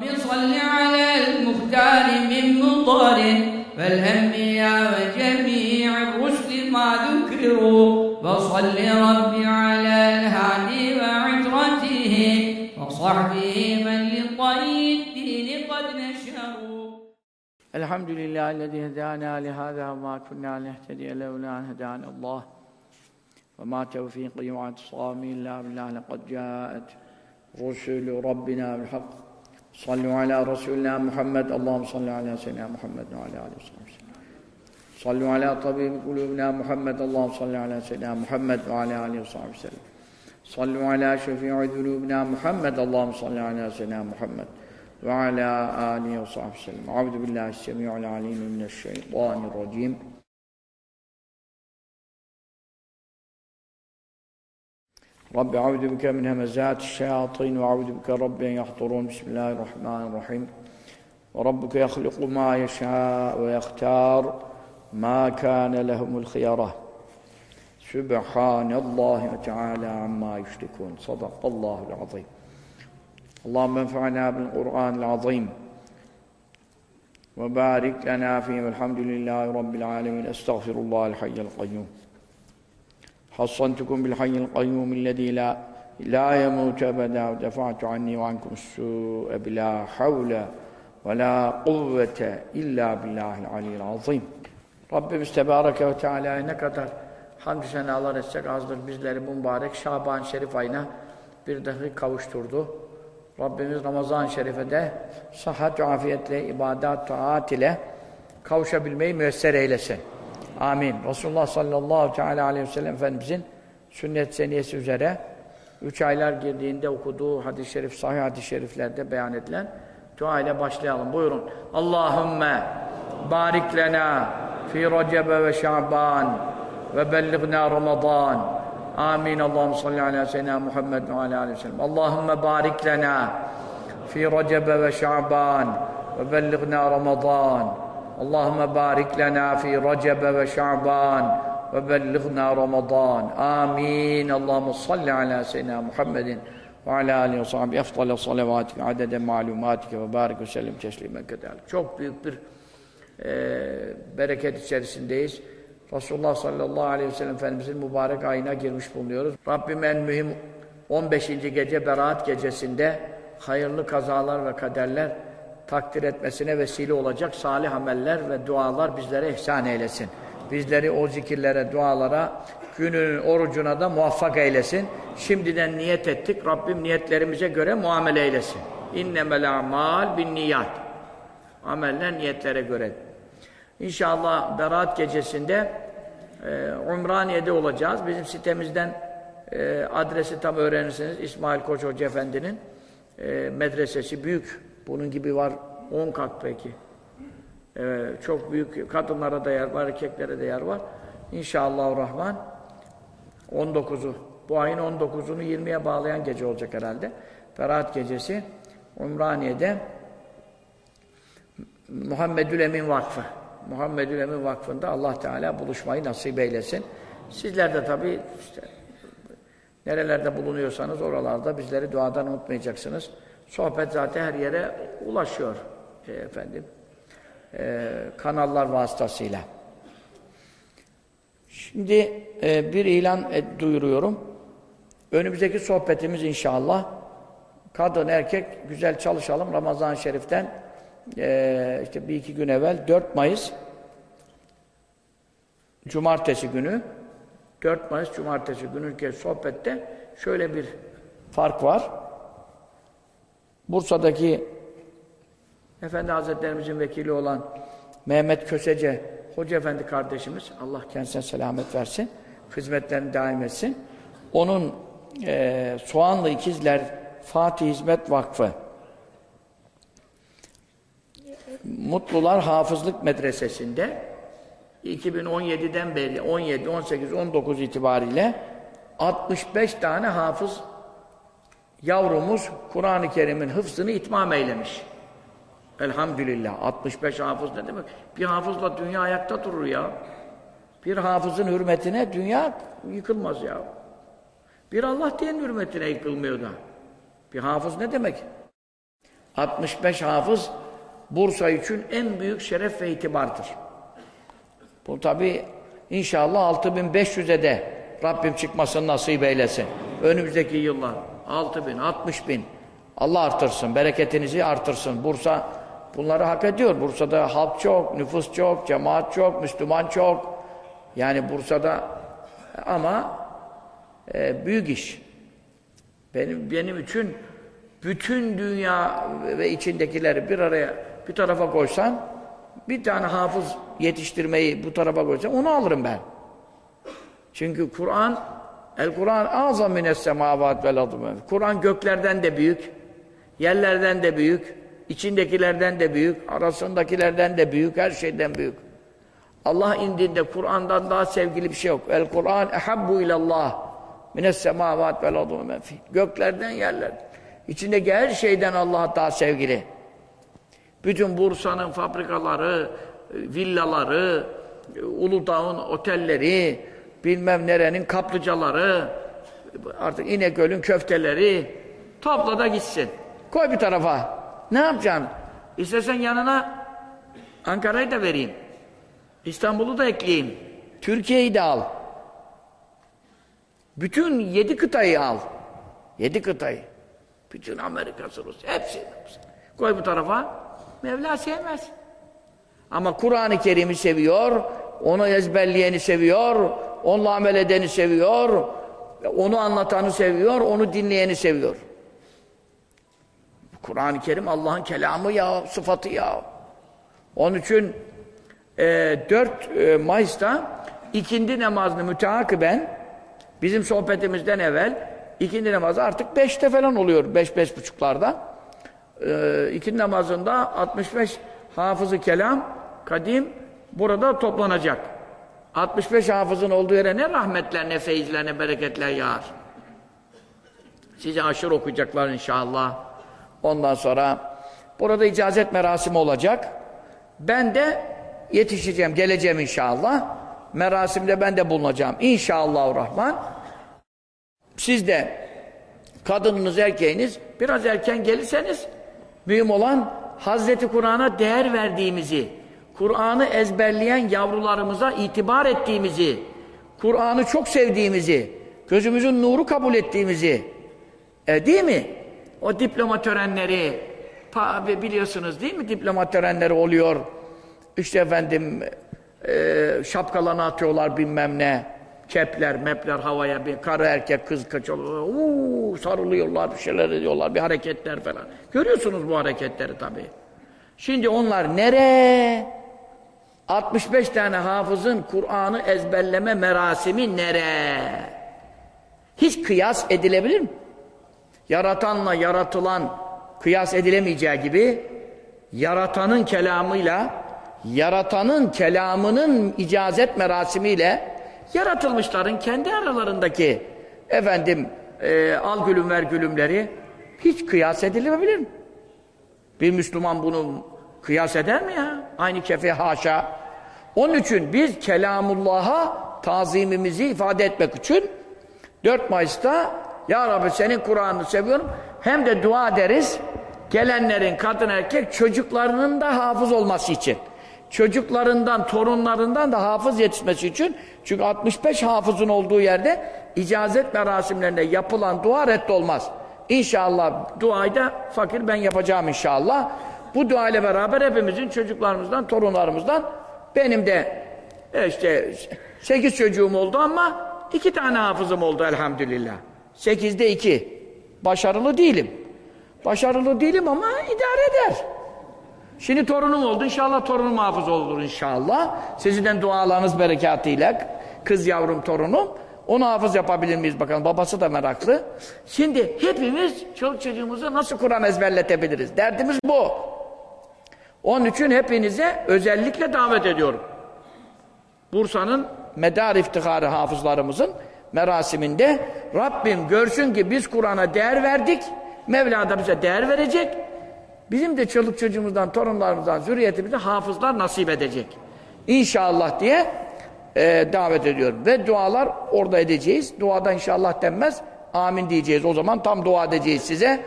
رب صل على المختار من مضر والأنبياء وجميع الرسل ما ذكروا. وصل رب على الهادي وعترته وصحبه من لطي الدين قد نشروا. الحمد لله الذي هدانا لهذا وما كنا لنهتدي لولا أن هدانا الله. وما توفيقي واعتصامي إلا بالله لقد جاءت رسل ربنا بالحق. صلوا على رسولنا محمد. اللهم صل على سيدنا محمد وعلى آله وصحبه وسلم. صلوا على طبيب قلوبنا محمد. اللهم صل على سيدنا محمد وعلى آله وصحبه وسلم. صلوا على شفيع ذنوبنا محمد. اللهم صل على سيدنا محمد وعلى آله وصحبه وسلم. أعوذ بالله السميع العليم من الشيطان الرجيم. رب أعوذ بك من همزات الشياطين وأعوذ بك رب أن يحضرون. بسم الله الرحمن الرحيم. وربك يخلق ما يشاء ويختار ما كان لهم الخيرة سبحان الله وتعالى عما يشركون. صدق الله العظيم. اللهم انفعنا بالقرآن العظيم. وبارك لنا فيه. والحمد لله رب العالمين. أستغفر الله الحي القيوم. hassantukum bil hayyil kayyum illezî la la yemut ebeda ve defa'tu anni ve ankum su'e bila havle ve la kuvvete illa azim. Rabbimiz Tebareke ve Teala'ya ne kadar hamdü senalar etsek azdır bizleri mübarek Şaban Şerif ayına bir dahi kavuşturdu. Rabbimiz Ramazan-ı Şerife'de sıhhat ve afiyetle, ibadet, taat ile kavuşabilmeyi müessere eylesin. Amin. Resulullah sallallahu teala aleyhi ve sellem Efendimizin sünnet seniyesi üzere üç aylar girdiğinde okuduğu hadis-i şerif, sahih hadis-i şeriflerde beyan edilen dua ile başlayalım. Buyurun. Allahümme barik lena fi recebe ve şaban ve belligna ramazan. Amin. Allahümme salli ala seyyidina Muhammed ve ala aleyhi ve sellem. Allahümme barik lena fi recebe ve şaban ve belligna ramazan. Allahümme barik lena fi recebe ve şaban ve belligna ramazan. Amin. Allahümme salli ala seyyidina Muhammedin ve ala aleyhi ve sahbihi efdale salavatike adede malumatike ve barik ve sellem teslimen kedalik. Çok büyük bir e, bereket içerisindeyiz. Resulullah sallallahu aleyhi ve sellem Efendimizin mübarek ayına girmiş bulunuyoruz. Rabbim en mühim 15. gece Berat gecesinde hayırlı kazalar ve kaderler takdir etmesine vesile olacak salih ameller ve dualar bizlere ihsan eylesin. Bizleri o zikirlere, dualara, günün orucuna da muvaffak eylesin. Şimdiden niyet ettik. Rabbim niyetlerimize göre muamele eylesin. İnnemel amal bin niyat. Ameller niyetlere göre. İnşallah Berat gecesinde e, Umraniye'de olacağız. Bizim sitemizden e, adresi tam öğrenirsiniz. İsmail Koç Hoca Efendi'nin e, medresesi büyük. Bunun gibi var 10 kat peki. E, çok büyük. Kadınlara da yer var, erkeklere de yer var. İnşallah Rahman 19'u bu ayın 19'unu 20'ye bağlayan gece olacak herhalde. Berat gecesi Umraniye'de Muhammedül Emin Vakfı Muhammedül Emin Vakfı'nda Allah Teala buluşmayı nasip eylesin. Sizler de tabii işte nerelerde bulunuyorsanız oralarda bizleri duadan unutmayacaksınız. Sohbet zaten her yere ulaşıyor e, efendim. E, kanallar vasıtasıyla. Şimdi e, bir ilan e, duyuruyorum. Önümüzdeki sohbetimiz inşallah kadın erkek güzel çalışalım Ramazan-ı Şerif'ten e, işte bir iki gün evvel 4 Mayıs Cumartesi günü 4 Mayıs Cumartesi günü sohbette şöyle bir fark var. Bursa'daki Efendi Hazretlerimizin vekili olan Mehmet Kösece Hoca Efendi kardeşimiz Allah kendisine selamet versin. Hizmetlerini daim etsin. Onun e, Soğanlı İkizler Fatih Hizmet Vakfı Mutlular Hafızlık Medresesi'nde 2017'den beri 17, 18, 19 itibariyle 65 tane hafız yavrumuz Kur'an-ı Kerim'in hıfzını itmam eylemiş. Elhamdülillah. 65 hafız ne demek? Bir hafızla dünya ayakta durur ya. Bir hafızın hürmetine dünya yıkılmaz ya. Bir Allah diyen hürmetine yıkılmıyor da. Bir hafız ne demek? 65 hafız Bursa için en büyük şeref ve itibardır. Bu tabi inşallah 6500'e de Rabbim çıkmasını nasip eylesin. Önümüzdeki yıllar 6000, 60 bin. Allah artırsın, bereketinizi artırsın. Bursa bunları hak ediyor. Bursa'da halk çok, nüfus çok, cemaat çok, Müslüman çok. Yani Bursa'da ama e, büyük iş. Benim benim için bütün dünya ve içindekileri bir araya bir tarafa koysan bir tane hafız yetiştirmeyi bu tarafa koysan onu alırım ben. Çünkü Kur'an El Kur'an azam mines semavat vel Kur'an göklerden de büyük, yerlerden de büyük, içindekilerden de büyük, arasındakilerden de büyük, her şeyden büyük. Allah indinde Kur'an'dan daha sevgili bir şey yok. El Kur'an ehabbu ilallah mines semavat vel Göklerden yerler. İçindeki her şeyden Allah daha sevgili. Bütün Bursa'nın fabrikaları, villaları, Uludağ'ın otelleri, bilmem nerenin kaplıcaları, artık İnegöl'ün köfteleri topla da gitsin. Koy bir tarafa. Ne yapacaksın? İstersen yanına Ankara'yı da vereyim. İstanbul'u da ekleyeyim. Türkiye'yi de al. Bütün yedi kıtayı al. Yedi kıtayı. Bütün Amerika'sı, Rusya, hepsi. Koy bu tarafa. Mevla sevmez. Ama Kur'an-ı Kerim'i seviyor, onu ezberleyeni seviyor, onunla amel edeni seviyor, onu anlatanı seviyor, onu dinleyeni seviyor. Kur'an-ı Kerim Allah'ın kelamı ya, sıfatı ya. Onun için e, 4 e, Mayıs'ta ikindi namazını müteakiben bizim sohbetimizden evvel ikindi namazı artık 5'te falan oluyor, 5-5 buçuklarda. E, ikindi namazında 65 hafızı kelam, kadim burada toplanacak. 65 hafızın olduğu yere ne rahmetler, ne feyizler, ne bereketler yağar. Size aşırı okuyacaklar inşallah. Ondan sonra burada icazet merasimi olacak. Ben de yetişeceğim, geleceğim inşallah. Merasimde ben de bulunacağım. İnşallahurrahman. Siz de kadınınız, erkeğiniz biraz erken gelirseniz mühim olan Hazreti Kur'an'a değer verdiğimizi, Kur'an'ı ezberleyen yavrularımıza itibar ettiğimizi, Kur'an'ı çok sevdiğimizi, gözümüzün nuru kabul ettiğimizi, e, değil mi? O diploma törenleri, biliyorsunuz değil mi diploma törenleri oluyor. İşte efendim e, şapkalarını atıyorlar bilmem ne. Kepler, mepler havaya bir karı erkek kız kaçıyorlar. Uuu sarılıyorlar bir şeyler ediyorlar bir hareketler falan. Görüyorsunuz bu hareketleri tabii. Şimdi onlar nere? 65 tane hafızın Kur'an'ı ezberleme merasimi nere? Hiç kıyas edilebilir mi? Yaratanla yaratılan kıyas edilemeyeceği gibi yaratanın kelamıyla yaratanın kelamının icazet merasimiyle yaratılmışların kendi aralarındaki efendim e, al gülüm ver gülümleri hiç kıyas edilebilir mi? Bir Müslüman bunu kıyas eder mi ya? Aynı kefe haşa. Onun için biz kelamullah'a tazimimizi ifade etmek için 4 Mayıs'ta Ya Rabbi senin Kur'an'ını seviyorum hem de dua ederiz gelenlerin kadın erkek çocuklarının da hafız olması için. Çocuklarından, torunlarından da hafız yetişmesi için. Çünkü 65 hafızın olduğu yerde icazet merasimlerinde yapılan dua reddolmaz. İnşallah duayı da fakir ben yapacağım inşallah. Bu dua ile beraber hepimizin çocuklarımızdan, torunlarımızdan benim de e, işte sekiz çocuğum oldu ama iki tane hafızım oldu elhamdülillah. Sekizde iki. Başarılı değilim. Başarılı değilim ama idare eder. Şimdi torunum oldu. İnşallah torunum hafız olur inşallah. Sizden dualarınız berekatıyla kız yavrum torunum. Onu hafız yapabilir miyiz bakalım. Babası da meraklı. Şimdi hepimiz çoluk çocuğumuzu nasıl Kur'an ezberletebiliriz? Derdimiz bu. Onun için hepinize özellikle davet ediyorum. Bursa'nın medar iftiharı hafızlarımızın merasiminde Rabbim görsün ki biz Kur'an'a değer verdik. Mevla da bize değer verecek. Bizim de çoluk çocuğumuzdan, torunlarımızdan, zürriyetimize hafızlar nasip edecek. İnşallah diye e, davet ediyorum. Ve dualar orada edeceğiz. Duada inşallah denmez. Amin diyeceğiz. O zaman tam dua edeceğiz size.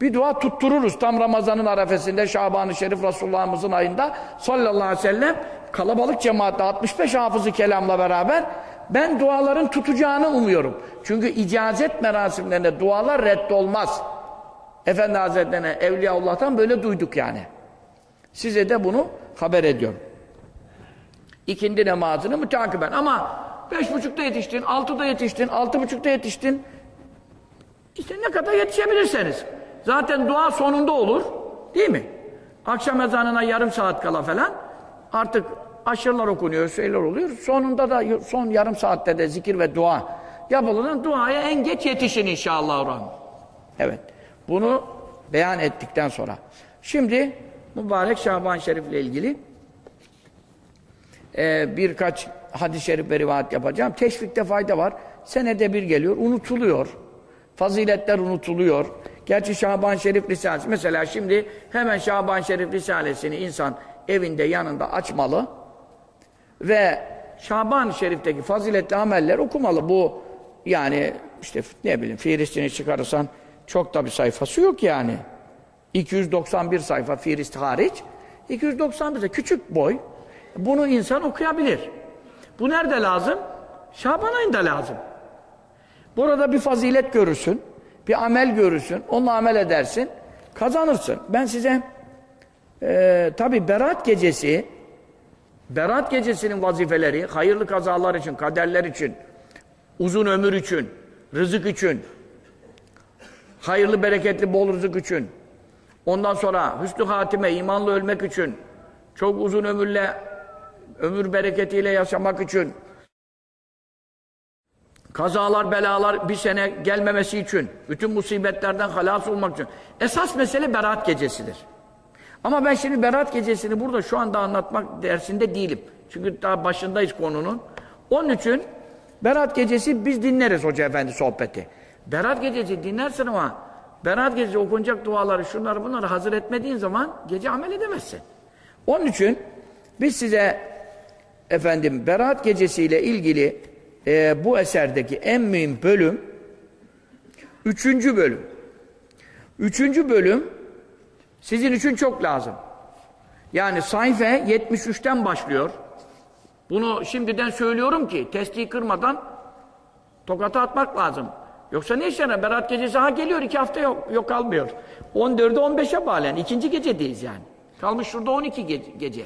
Bir dua tuttururuz tam Ramazan'ın arefesinde Şaban-ı Şerif Resulullah'ımızın ayında sallallahu aleyhi ve sellem kalabalık cemaatle 65 hafızı kelamla beraber ben duaların tutacağını umuyorum. Çünkü icazet merasimlerinde dualar reddolmaz. Efendi Hazretlerine Evliyaullah'tan böyle duyduk yani. Size de bunu haber ediyorum. İkindi namazını müteakiben ama beş buçukta yetiştin, altıda yetiştin, altı buçukta yetiştin. İşte ne kadar yetişebilirseniz. Zaten dua sonunda olur. Değil mi? Akşam ezanına yarım saat kala falan artık aşırılar okunuyor, şeyler oluyor. Sonunda da son yarım saatte de zikir ve dua yapılan duaya en geç yetişin inşallah. Evet. Bunu beyan ettikten sonra. Şimdi mübarek Şaban Şerif ile ilgili e, birkaç hadis-i şerif ve rivayet yapacağım. Teşvikte fayda var. Senede bir geliyor, unutuluyor. Faziletler unutuluyor. Gerçi Şaban Şerif Risalesi, mesela şimdi hemen Şaban Şerif Risalesini insan evinde yanında açmalı ve Şaban Şerif'teki faziletli ameller okumalı. Bu yani işte ne bileyim Fihristini çıkarırsan çok da bir sayfası yok yani. 291 sayfa Fihrist hariç. 291 sayfa küçük boy. Bunu insan okuyabilir. Bu nerede lazım? Şaban ayında lazım. Burada bir fazilet görürsün, bir amel görürsün, onunla amel edersin, kazanırsın. Ben size e, tabi Berat gecesi, Berat gecesinin vazifeleri, hayırlı kazalar için, kaderler için, uzun ömür için, rızık için, hayırlı, bereketli, bol rızık için, ondan sonra hüsnü hatime, imanlı ölmek için, çok uzun ömürle, ömür bereketiyle yaşamak için, kazalar, belalar bir sene gelmemesi için, bütün musibetlerden halas olmak için. Esas mesele Berat gecesidir. Ama ben şimdi Berat gecesini burada şu anda anlatmak dersinde değilim. Çünkü daha başındayız konunun. Onun için Berat gecesi biz dinleriz Hoca Efendi sohbeti. Berat gecesi dinlersin ama Berat gecesi okunacak duaları, şunları bunları hazır etmediğin zaman gece amel edemezsin. Onun için biz size efendim Berat gecesiyle ilgili e, bu eserdeki en mühim bölüm üçüncü bölüm. Üçüncü bölüm sizin için çok lazım. Yani sayfa 73'ten başlıyor. Bunu şimdiden söylüyorum ki testi kırmadan tokata atmak lazım. Yoksa ne işlerine? Berat gecesi ha geliyor iki hafta yok, yok kalmıyor. 14'e 15'e bağlayan ikinci gecedeyiz yani. Kalmış şurada 12 ge gece.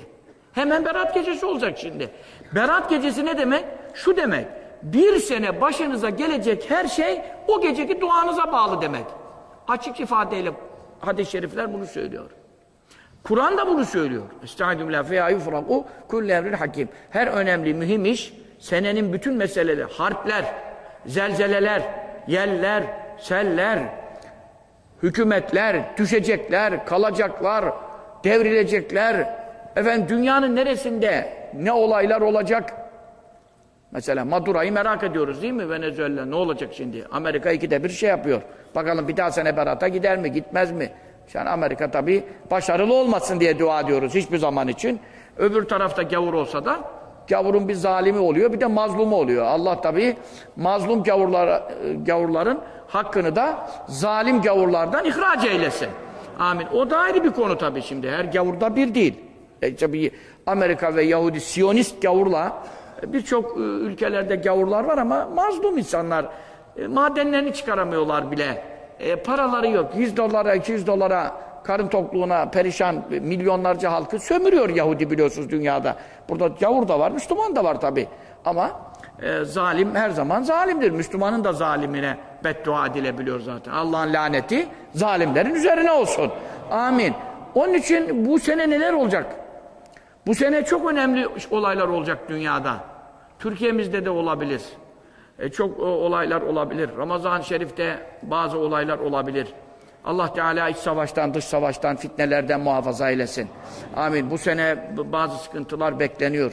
Hemen Berat gecesi olacak şimdi. Berat gecesi ne demek? Şu demek. Bir sene başınıza gelecek her şey o geceki duanıza bağlı demek. Açık ifadeyle hadis-i şerifler bunu söylüyor. Kur'an da bunu söylüyor. Estaizu billah fe yufraku kullu emrin hakim. Her önemli mühim iş senenin bütün meseleleri, harpler, zelzeleler, yeller, seller, hükümetler, düşecekler, kalacaklar, devrilecekler. Efendim dünyanın neresinde ne olaylar olacak? Mesela Madura'yı merak ediyoruz değil mi Venezuela? Ne olacak şimdi? Amerika ikide bir şey yapıyor. Bakalım bir daha sene Berat'a gider mi, gitmez mi? Yani Amerika tabii başarılı olmasın diye dua ediyoruz hiçbir zaman için. Öbür tarafta gavur olsa da gavurun bir zalimi oluyor, bir de mazlumu oluyor. Allah tabii mazlum gavurlar, gavurların hakkını da zalim gavurlardan ihraç eylesin. Amin. O da ayrı bir konu tabii şimdi. Her gavurda bir değil. E, tabii Amerika ve Yahudi Siyonist gavurla birçok e, ülkelerde gavurlar var ama mazlum insanlar. E, madenlerini çıkaramıyorlar bile. E, paraları yok. 100 dolara, 200 dolara karın tokluğuna perişan milyonlarca halkı sömürüyor Yahudi biliyorsunuz dünyada. Burada gavur da var, Müslüman da var tabi. Ama e, zalim her zaman zalimdir. Müslümanın da zalimine beddua edilebiliyor zaten. Allah'ın laneti zalimlerin üzerine olsun. Amin. Onun için bu sene neler olacak? Bu sene çok önemli olaylar olacak dünyada. Türkiye'mizde de olabilir. E, çok e, olaylar olabilir. Ramazan-ı Şerif'te bazı olaylar olabilir. Allah Teala iç savaştan, dış savaştan, fitnelerden muhafaza eylesin. Amin. Bu sene bazı sıkıntılar bekleniyor.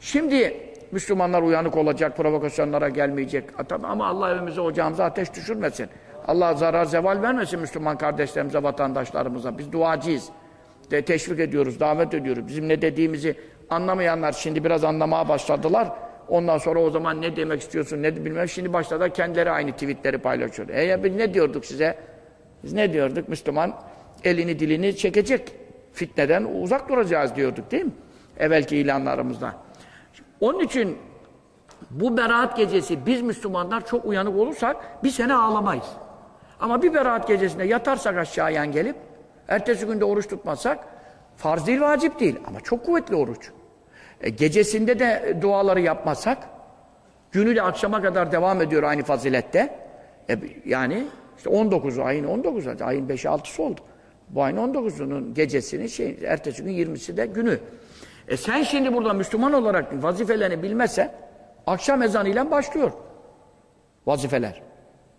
Şimdi Müslümanlar uyanık olacak, provokasyonlara gelmeyecek. Ama Allah evimize, ocağımıza ateş düşürmesin. Allah zarar zeval vermesin Müslüman kardeşlerimize, vatandaşlarımıza. Biz duacıyız. De teşvik ediyoruz, davet ediyoruz. Bizim ne dediğimizi anlamayanlar şimdi biraz anlamaya başladılar. Ondan sonra o zaman ne demek istiyorsun, ne bilmem. Şimdi başladı kendileri aynı tweetleri paylaşıyor. E ya biz ne diyorduk size? Biz ne diyorduk? Müslüman elini dilini çekecek. Fitneden uzak duracağız diyorduk değil mi? Evvelki ilanlarımızda. Onun için bu beraat gecesi biz Müslümanlar çok uyanık olursak bir sene ağlamayız. Ama bir beraat gecesinde yatarsak aşağıya gelip ertesi günde oruç tutmazsak farz değil vacip değil ama çok kuvvetli oruç. E, gecesinde de duaları yapmazsak günü de akşama kadar devam ediyor aynı fazilette. E, yani işte 19 ayın 19 ayın 5'i 6'sı oldu. Bu ayın 19'unun gecesini şey ertesi gün 20'si de günü. E sen şimdi burada Müslüman olarak vazifelerini bilmezsen akşam ezanıyla başlıyor vazifeler.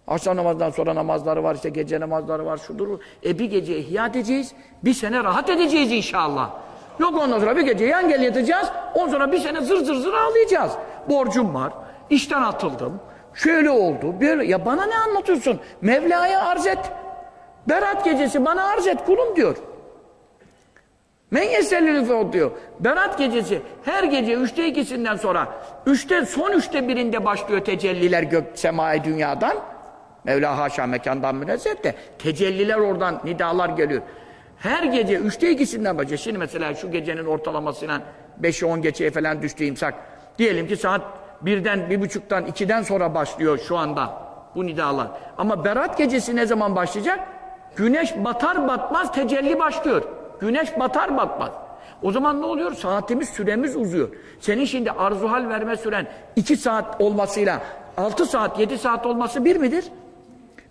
Akşam namazdan sonra namazları var, işte gece namazları var, şudur. E bir gece ihya edeceğiz, bir sene rahat edeceğiz inşallah. Yok ondan sonra bir gece yan gel yatacağız, ondan sonra bir sene zır zır zır ağlayacağız. Borcum var, işten atıldım, şöyle oldu, böyle. Ya bana ne anlatıyorsun? Mevla'ya arz et. Berat gecesi bana arz et kulum diyor. Men yesellülü diyor. Berat gecesi her gece üçte ikisinden sonra üçte son üçte birinde başlıyor tecelliler gök semai dünyadan. Mevla haşa mekandan münezzeh de tecelliler oradan nidalar geliyor. Her gece üçte ikisinden başlıyor. Şimdi mesela şu gecenin ortalamasıyla 5'e 10 geçeye falan düştü imsak. Diyelim ki saat birden, bir buçuktan, ikiden sonra başlıyor şu anda bu nidalar. Ama Berat gecesi ne zaman başlayacak? Güneş batar batmaz tecelli başlıyor. Güneş batar batmaz. O zaman ne oluyor? Saatimiz, süremiz uzuyor. Senin şimdi arzuhal verme süren iki saat olmasıyla altı saat, yedi saat olması bir midir?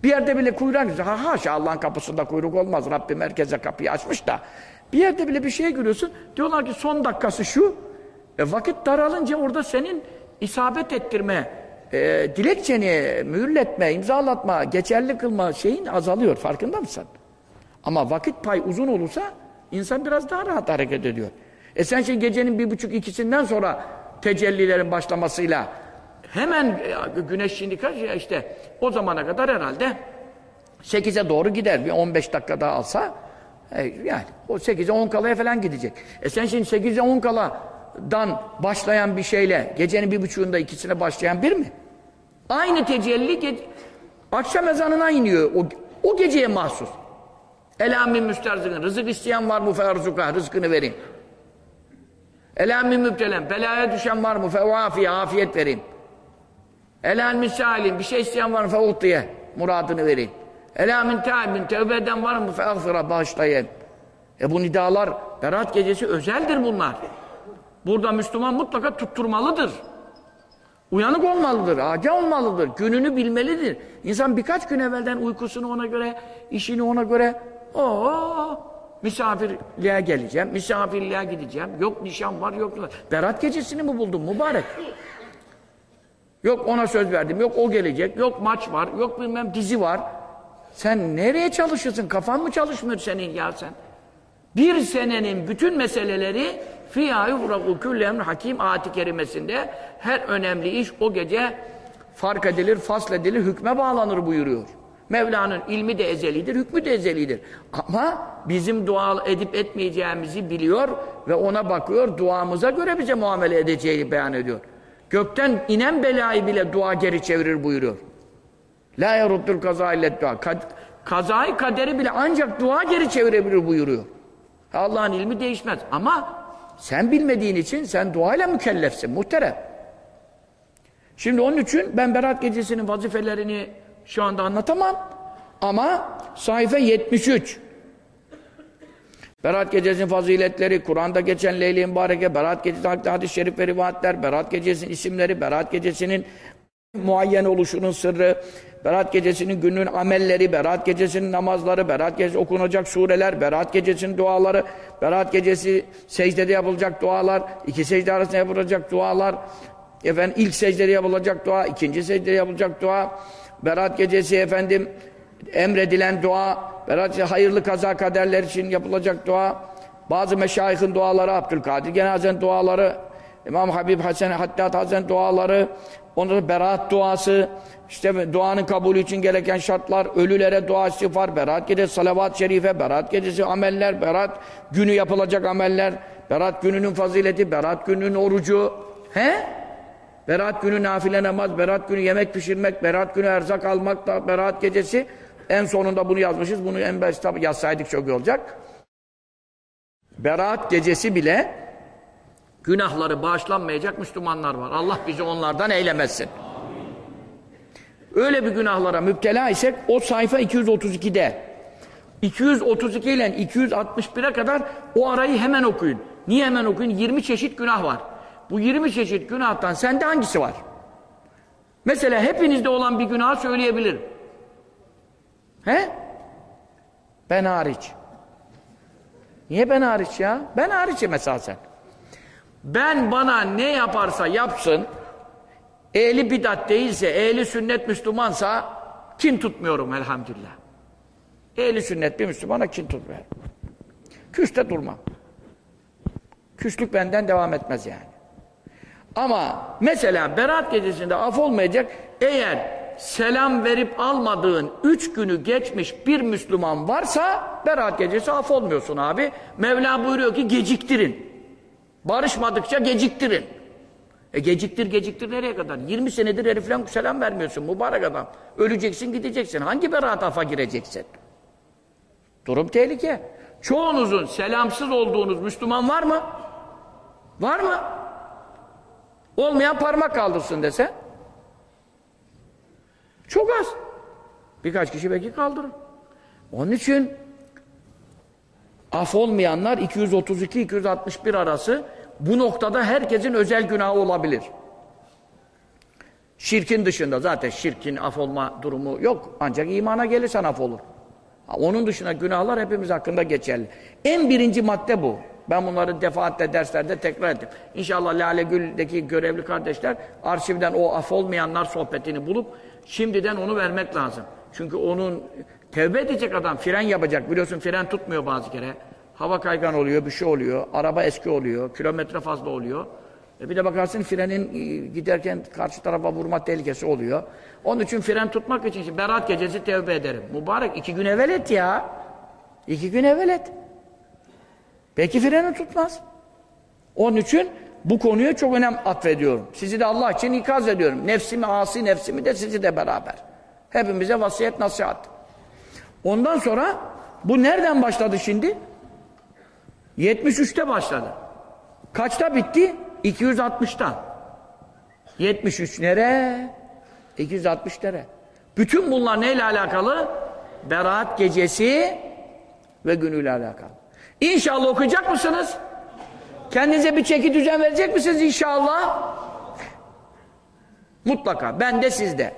Bir yerde bile kuyruğa ha haşa Allah'ın kapısında kuyruk olmaz. Rabbim herkese kapıyı açmış da. Bir yerde bile bir şeye giriyorsun. Diyorlar ki son dakikası şu. E, vakit daralınca orada senin isabet ettirme, e, dilekçeni mühürletme, imzalatma, geçerli kılma şeyin azalıyor. Farkında mısın? Ama vakit pay uzun olursa insan biraz daha rahat hareket ediyor. E sen şimdi gecenin bir buçuk ikisinden sonra tecellilerin başlamasıyla hemen e, güneş şimdi kaç ya işte o zamana kadar herhalde 8'e doğru gider. Bir 15 dakika daha alsa e, yani o 8'e 10 kalaya falan gidecek. E sen şimdi 8'e 10 kaladan başlayan bir şeyle gecenin bir buçuğunda ikisine başlayan bir mi? Aynı tecelli ge akşam ezanına iniyor. O, o geceye mahsus. Elamin müsterzıkın. Rızık isteyen var mı ferzuka? Rızkını vereyim. Elamin müptelen. Belaya düşen var mı? Fevafiye. Afiyet vereyim. Elal misalin. Bir şey isteyen var mı? Feuttiye. Muradını vereyim. Elamin taibin. Tevbe eden var mı? Feagfira. Bağışlayın. E bu nidalar Berat gecesi özeldir bunlar. Burada Müslüman mutlaka tutturmalıdır. Uyanık olmalıdır, acı olmalıdır, gününü bilmelidir. İnsan birkaç gün evvelden uykusunu ona göre, işini ona göre, o misafirliğe geleceğim, misafirliğe gideceğim, yok nişan var, yok Berat gecesini mi buldun mübarek? Yok ona söz verdim, yok o gelecek, yok maç var, yok bilmem dizi var. Sen nereye çalışırsın? Kafan mı çalışmıyor senin ya sen? Bir senenin bütün meseleleri fîhâ yufraku külle emr hakim ayeti kerimesinde her önemli iş o gece fark edilir, fasledilir, hükme bağlanır buyuruyor. Mevla'nın ilmi de ezelidir, hükmü de ezelidir. Ama bizim dua edip etmeyeceğimizi biliyor ve ona bakıyor, duamıza göre bize muamele edeceğini beyan ediyor. Gökten inen belayı bile dua geri çevirir buyuruyor. La yeruddur kaza illet dua. Kazayı kaderi bile ancak dua geri çevirebilir buyuruyor. Allah'ın ilmi değişmez. Ama sen bilmediğin için sen duayla mükellefsin. Muhterem. Şimdi onun için ben Berat Gecesi'nin vazifelerini şu anda anlatamam. Ama sayfa 73. Berat Gecesi'nin faziletleri, Kur'an'da geçen Leyli Mübareke, Berat Gecesi'nin hadis-i şerif ve rivayetler, Berat Gecesi'nin isimleri, Berat Gecesi'nin muayyen oluşunun sırrı, Berat Gecesi'nin günün amelleri, Berat Gecesi'nin namazları, Berat Gecesi okunacak sureler, Berat Gecesi'nin duaları, Berat Gecesi secdede yapılacak dualar, iki secde arasında yapılacak dualar, efendim ilk secdede yapılacak dua, ikinci secdede yapılacak dua, Berat Gecesi efendim emredilen dua, Berat hayırlı kaza kaderler için yapılacak dua, bazı meşayihin duaları, Abdülkadir Genazen duaları, İmam Habib Hasan Hattat Hasan duaları, ondan beraat duası, işte duanın kabulü için gereken şartlar, ölülere dua istiğfar, berat gecesi salavat-ı şerife, berat gecesi ameller, berat günü yapılacak ameller, berat gününün fazileti, berat gününün orucu. He? Berat günü nafile namaz, berat günü yemek pişirmek, berat günü erzak almak da berat gecesi En sonunda bunu yazmışız. Bunu en başta yazsaydık çok iyi olacak. Berat gecesi bile günahları bağışlanmayacak Müslümanlar var. Allah bizi onlardan eylemesin. Öyle bir günahlara müptela isek o sayfa 232'de 232 ile 261'e kadar o arayı hemen okuyun. Niye hemen okuyun? 20 çeşit günah var. Bu 20 çeşit günahtan sende hangisi var? Mesela hepinizde olan bir günah söyleyebilirim. He? Ben hariç. Niye ben hariç ya? Ben hariçim esasen. Ben bana ne yaparsa yapsın, ehli bidat değilse, ehli sünnet Müslümansa kin tutmuyorum elhamdülillah. Ehli sünnet bir Müslümana kin tutmuyorum. Küste durmam. Küslük benden devam etmez yani. Ama mesela Berat gecesinde af olmayacak eğer selam verip almadığın üç günü geçmiş bir Müslüman varsa Berat gecesi af olmuyorsun abi. Mevla buyuruyor ki geciktirin. Barışmadıkça geciktirin. E geciktir geciktir nereye kadar? 20 senedir herifle selam vermiyorsun mübarek adam. Öleceksin gideceksin. Hangi Berat afa gireceksin? Durum tehlike. Çoğunuzun selamsız olduğunuz Müslüman var mı? Var mı? Olmayan parmak kaldırsın dese. Çok az. Birkaç kişi belki kaldırır. Onun için af olmayanlar 232-261 arası bu noktada herkesin özel günahı olabilir. Şirkin dışında zaten şirkin af olma durumu yok. Ancak imana gelirsen af olur. Onun dışında günahlar hepimiz hakkında geçerli. En birinci madde bu. Ben bunları defaatle derslerde tekrar ettim. İnşallah Lale Gül'deki görevli kardeşler arşivden o af olmayanlar sohbetini bulup şimdiden onu vermek lazım. Çünkü onun tevbe edecek adam fren yapacak. Biliyorsun fren tutmuyor bazı kere. Hava kaygan oluyor, bir şey oluyor. Araba eski oluyor, kilometre fazla oluyor. E bir de bakarsın frenin e, giderken karşı tarafa vurma tehlikesi oluyor. Onun için fren tutmak için berat gecesi tevbe ederim. Mübarek iki gün evvel et ya. İki gün evvel et. Belki freni tutmaz. Onun için bu konuya çok önem atfediyorum. Sizi de Allah için ikaz ediyorum. Nefsimi, asi nefsimi de sizi de beraber. Hepimize vasiyet nasihat. Ondan sonra bu nereden başladı şimdi? 73'te başladı. Kaçta bitti? 260'ta. 73 nere? 260 nere? Bütün bunlar neyle alakalı? Berat gecesi ve günüyle alakalı. İnşallah okuyacak mısınız? Kendinize bir çeki düzen verecek misiniz inşallah? Mutlaka. Ben de sizde.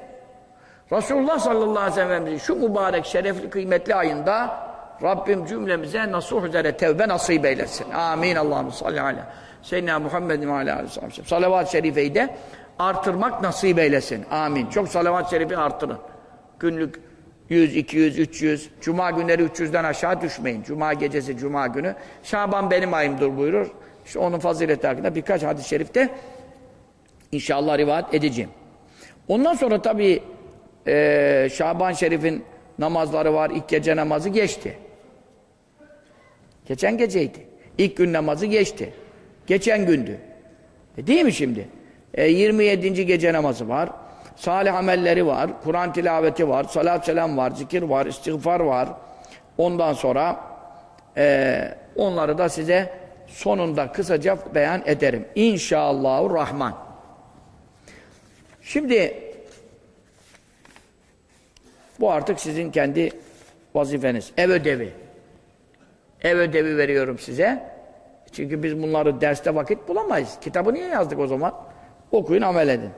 Resulullah sallallahu aleyhi ve sellem'in şu mübarek, şerefli, kıymetli ayında Rabbim cümlemize nasuh üzere tevbe nasip eylesin. Amin. Allah'ım salli ala. Seyyidina Muhammedin ve ala aleyhi Salavat-ı şerifeyi de artırmak nasip eylesin. Amin. Çok salavat-ı şerifi artırın. Günlük 100, 200, 300. Cuma günleri 300'den aşağı düşmeyin. Cuma gecesi, cuma günü. Şaban benim ayımdır buyurur. İşte onun fazileti hakkında birkaç hadis-i şerifte inşallah rivayet edeceğim. Ondan sonra tabii e, Şaban Şerif'in namazları var. İlk gece namazı geçti. Geçen geceydi. İlk gün namazı geçti. Geçen gündü. E, değil mi şimdi? E, 27. gece namazı var. Salih amelleri var. Kur'an tilaveti var. Salat selam var. Zikir var. istiğfar var. Ondan sonra e, onları da size sonunda kısaca beyan ederim. İnşallahurrahman. Şimdi bu artık sizin kendi vazifeniz. Ev ödevi. Ev ödevi veriyorum size. Çünkü biz bunları derste vakit bulamayız. Kitabı niye yazdık o zaman? Okuyun, amel edin.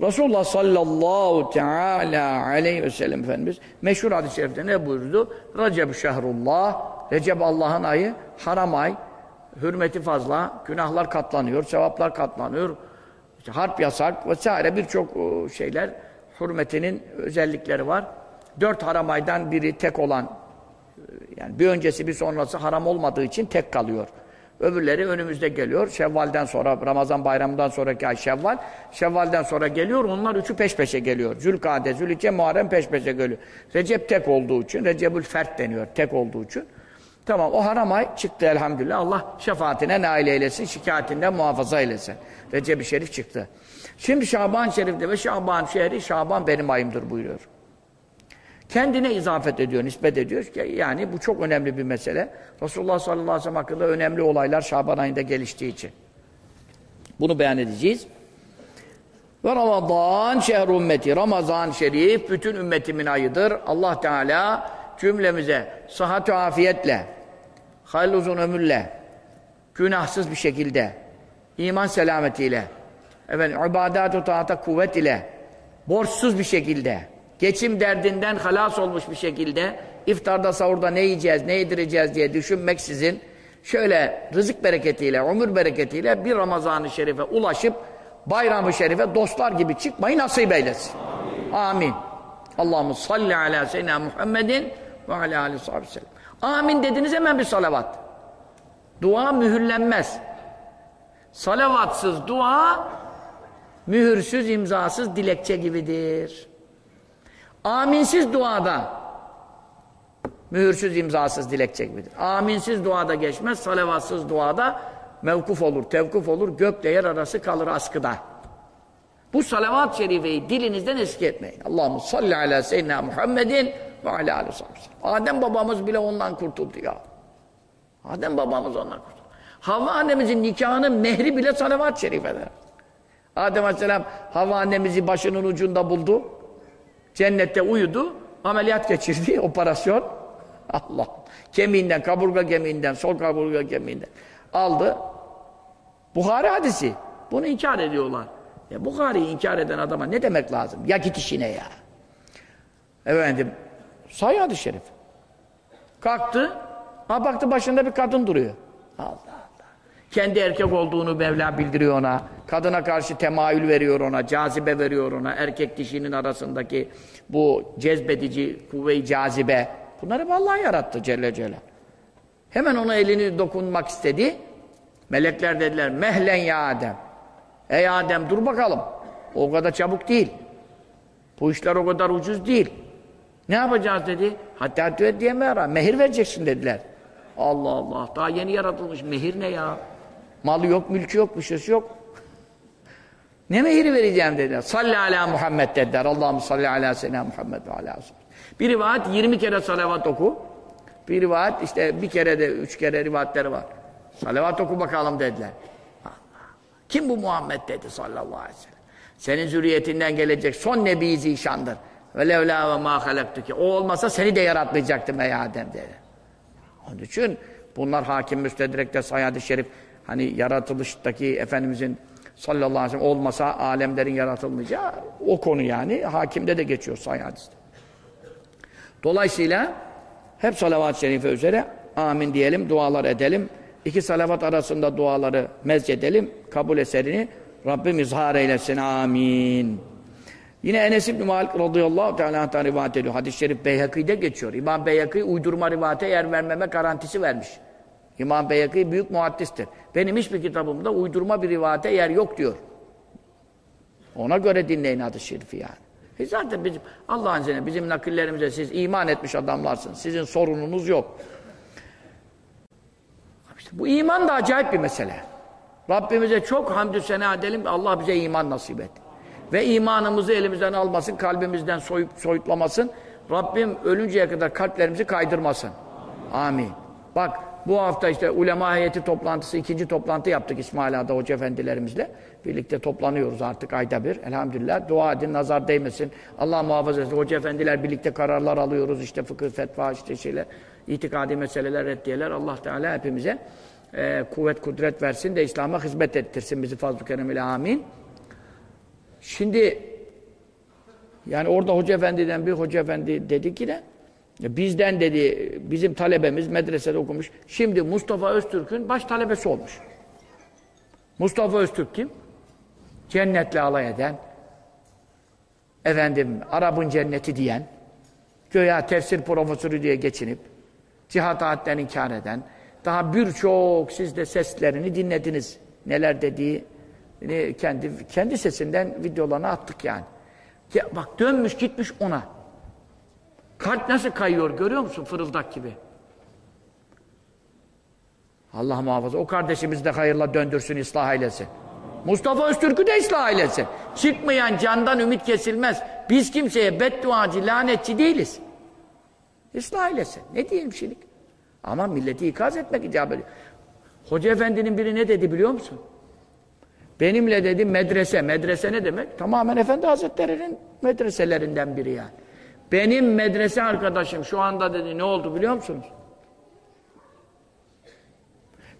Resulullah sallallahu teala aleyhi ve sellem Efendimiz meşhur hadis-i şerifte ne buyurdu? Recep şehrullah, Recep Allah'ın ayı, haram ay, hürmeti fazla, günahlar katlanıyor, sevaplar katlanıyor, işte harp yasak vesaire birçok e, şeyler, hürmetinin özellikleri var. Dört haram aydan biri tek olan, e, yani bir öncesi bir sonrası haram olmadığı için tek kalıyor. Öbürleri önümüzde geliyor. Şevval'den sonra, Ramazan bayramından sonraki ay Şevval. Şevval'den sonra geliyor. Onlar üçü peş peşe geliyor. Zülkade, Zülhicce, Muharrem peş peşe geliyor. Recep tek olduğu için, Recepül Fert deniyor tek olduğu için. Tamam o haram ay çıktı elhamdülillah. Allah şefaatine nail eylesin, şikayetinden muhafaza eylesin. Recep-i Şerif çıktı. Şimdi Şaban Şerif'te ve Şaban şehri, Şaban benim ayımdır buyuruyor. Kendine izafet ediyor, nispet ediyor ki yani bu çok önemli bir mesele. Resulullah sallallahu aleyhi ve sellem hakkında önemli olaylar Şaban ayında geliştiği için. Bunu beyan edeceğiz. Ve Ramazan şehr ümmeti. Ramazan şerif bütün ümmetimin ayıdır. Allah Teala cümlemize sıhhat afiyetle, hayırlı uzun ömürle, günahsız bir şekilde, iman selametiyle, efendim, ibadet-u taata kuvvet ile, borçsuz bir şekilde, geçim derdinden halas olmuş bir şekilde, iftarda sahurda ne yiyeceğiz, ne yedireceğiz diye düşünmeksizin, şöyle rızık bereketiyle, ömür bereketiyle bir Ramazan-ı Şerif'e ulaşıp, bayram-ı Şerif'e dostlar gibi çıkmayı nasip eylesin. Amin. Amin. Allahümme salli ala seyyidina Muhammedin ve ala aleyhi sellem. Amin dediniz hemen bir salavat. Dua mühürlenmez. Salavatsız dua mühürsüz, imzasız dilekçe gibidir. Aminsiz duada mühürsüz, imzasız dilekçe gibidir. Aminsiz duada geçmez, salavatsız duada mevkuf olur, tevkuf olur, gökle yer arası kalır askıda. Bu salavat-ı şerifeyi dilinizden eski etmeyin. Allahu salli ala seyyidina Muhammedin ve aleyhi Adem babamız bile ondan kurtuldu ya. Adem babamız ondan kurtuldu. Havva annemizin nikahının mehri bile salavat-ı şerifedir. Adem aleyhisselam Havva annemizi başının ucunda buldu. Cennette uyudu. Ameliyat geçirdi. Operasyon. Allah. Kemiğinden, kaburga kemiğinden, sol kaburga kemiğinden aldı. Buhari hadisi. Bunu inkar ediyorlar. Ya Bukhari'yi inkar eden adama ne demek lazım? Ya git işine ya. Efendim, say hadis şerif. Kalktı, ha baktı başında bir kadın duruyor. Allah Allah. Kendi erkek olduğunu Mevla bildiriyor ona. Kadına karşı temayül veriyor ona, cazibe veriyor ona. Erkek dişinin arasındaki bu cezbedici kuvve-i cazibe. Bunları hep Allah yarattı Celle Celal. Hemen ona elini dokunmak istedi. Melekler dediler, mehlen ya Adem. Ey Adem dur bakalım. O kadar çabuk değil. Bu işler o kadar ucuz değil. Ne yapacağız dedi. Hatta diye diye ara. Mehir vereceksin dediler. Allah Allah. Daha yeni yaratılmış. Mehir ne ya? Malı yok, mülkü yok, bir şeysi yok. ne mehiri vereceğim dediler. Salli ala Muhammed dediler. Allah'ım salli ala seyyidina Muhammed ve ala Bir rivayet 20 kere salavat oku. Bir rivayet işte bir kere de üç kere rivayetleri var. Salavat oku bakalım dediler. Kim bu Muhammed dedi sallallahu aleyhi ve sellem. Senin zürriyetinden gelecek son nebi zişandır. Ve levla ve ma halaktuki. O olmasa seni de yaratmayacaktım ey Adem dedi. Onun için bunlar hakim müstedrekte sayad şerif hani yaratılıştaki Efendimizin sallallahu aleyhi ve sellem olmasa alemlerin yaratılmayacağı o konu yani hakimde de geçiyor sayı. Dolayısıyla hep salavat-ı şerife üzere amin diyelim, dualar edelim. İki salavat arasında duaları mezcedelim. Kabul eserini Rabbim izhar eylesin. Amin. Yine Enes İbni Malik radıyallahu teala rivayet ediyor. Hadis-i şerif Beyhaki'de geçiyor. İmam Beyhaki uydurma rivayete yer vermeme garantisi vermiş. İmam Beyhaki büyük muhaddistir. Benim hiçbir kitabımda uydurma bir rivayete yer yok diyor. Ona göre dinleyin hadis-i şerifi yani. E zaten bizim Allah'ın izniyle bizim nakillerimize siz iman etmiş adamlarsınız. Sizin sorununuz yok. İşte bu iman da acayip bir mesele. Rabbimize çok hamdü sena edelim Allah bize iman nasip et. Ve imanımızı elimizden almasın, kalbimizden soyup soyutlamasın. Rabbim ölünceye kadar kalplerimizi kaydırmasın. Amin. Bak bu hafta işte ulema heyeti toplantısı, ikinci toplantı yaptık İsmail Ağa'da hoca efendilerimizle. Birlikte toplanıyoruz artık ayda bir. Elhamdülillah. Dua edin, nazar değmesin. Allah muhafaza etsin. Hoca efendiler birlikte kararlar alıyoruz. işte fıkıh, fetva, işte şeyler, itikadi meseleler, reddiyeler. Allah Teala hepimize e, kuvvet, kudret versin de İslam'a hizmet ettirsin bizi fazl-ı kerem ile amin. Şimdi yani orada hoca efendiden bir hoca efendi dedi ki de bizden dedi bizim talebemiz medresede okumuş. Şimdi Mustafa Öztürk'ün baş talebesi olmuş. Mustafa Öztürk kim? Cennetle alay eden, efendim Arap'ın cenneti diyen, göya tefsir profesörü diye geçinip, cihat ayetlerini inkar eden, daha birçok siz de seslerini dinlediniz. Neler dediği, kendi kendi sesinden videolarını attık yani. Ya bak dönmüş gitmiş ona. Kalp nasıl kayıyor görüyor musun fırıldak gibi. Allah muhafaza o kardeşimizi de hayırla döndürsün, ıslah eylesin. Mustafa Öztürk'ü de ıslah eylesin. Çıkmayan candan ümit kesilmez. Biz kimseye bedduacı, lanetçi değiliz. Islah eylesin. Ne diyeyim şimdi? Ama milleti ikaz etmek icap ediyor. Hoca efendinin biri ne dedi biliyor musun? Benimle dedi medrese. Medrese ne demek? Tamamen Efendi Hazretleri'nin medreselerinden biri yani. Benim medrese arkadaşım şu anda dedi ne oldu biliyor musunuz?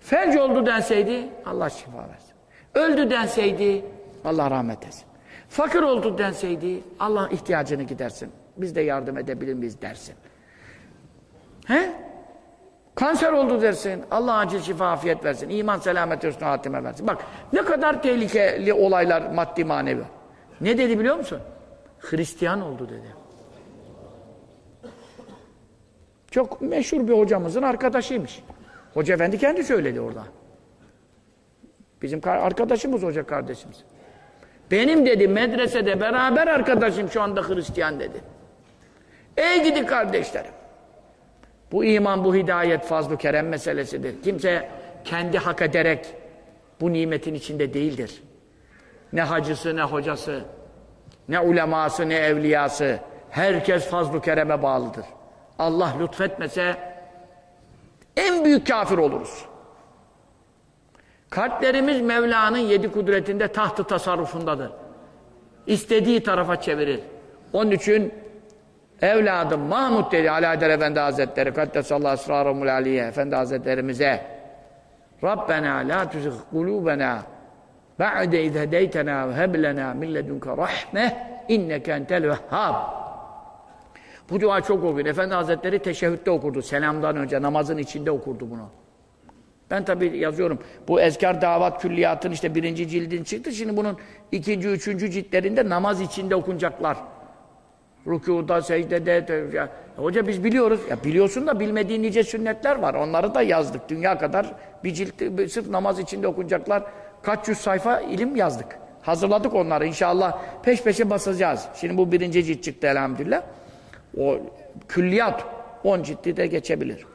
Felç oldu denseydi Allah şifa versin. Öldü denseydi Allah rahmet etsin. Fakir oldu denseydi Allah ihtiyacını gidersin. Biz de yardım edebilir miyiz dersin. He? Kanser oldu dersin. Allah acil şifa afiyet versin. İman selamet hüsnü hatime versin. Bak ne kadar tehlikeli olaylar maddi manevi. Ne dedi biliyor musun? Hristiyan oldu dedi. Çok meşhur bir hocamızın arkadaşıymış. Hoca efendi kendi söyledi orada. Bizim arkadaşımız hoca kardeşimiz. Benim dedi medresede beraber arkadaşım şu anda Hristiyan dedi. Ey gidi kardeşlerim. Bu iman, bu hidayet fazl-ı kerem meselesidir. Kimse kendi hak ederek bu nimetin içinde değildir. Ne hacısı, ne hocası, ne uleması, ne evliyası. Herkes fazl-ı kereme bağlıdır. Allah lütfetmese en büyük kafir oluruz. Kalplerimiz Mevla'nın yedi kudretinde tahtı tasarrufundadır. İstediği tarafa çevirir. Onun için evladım Mahmud dedi Alaeddin Efendi Hazretleri Kaddesallahu esrarumul aliye Efendi Hazretlerimize Rabbena la tuzigh kulubena ba'de iz hedeytena ve heb lena min ledunke rahme inneke entel vehhab bu dua çok okuyor. Efendi Hazretleri teşehhütte okurdu. Selamdan önce namazın içinde okurdu bunu. Ben tabi yazıyorum. Bu Ezkar Davat Külliyatın işte birinci cildin çıktı. Şimdi bunun ikinci, üçüncü ciltlerinde namaz içinde okunacaklar. Rükuda, secdede. Ya, hoca biz biliyoruz. Ya biliyorsun da bilmediğin nice sünnetler var. Onları da yazdık. Dünya kadar bir cilt sırf namaz içinde okunacaklar. Kaç yüz sayfa ilim yazdık. Hazırladık onları. İnşallah peş peşe basacağız. Şimdi bu birinci cilt çıktı elhamdülillah. O külliyat on ciddi de geçebilir.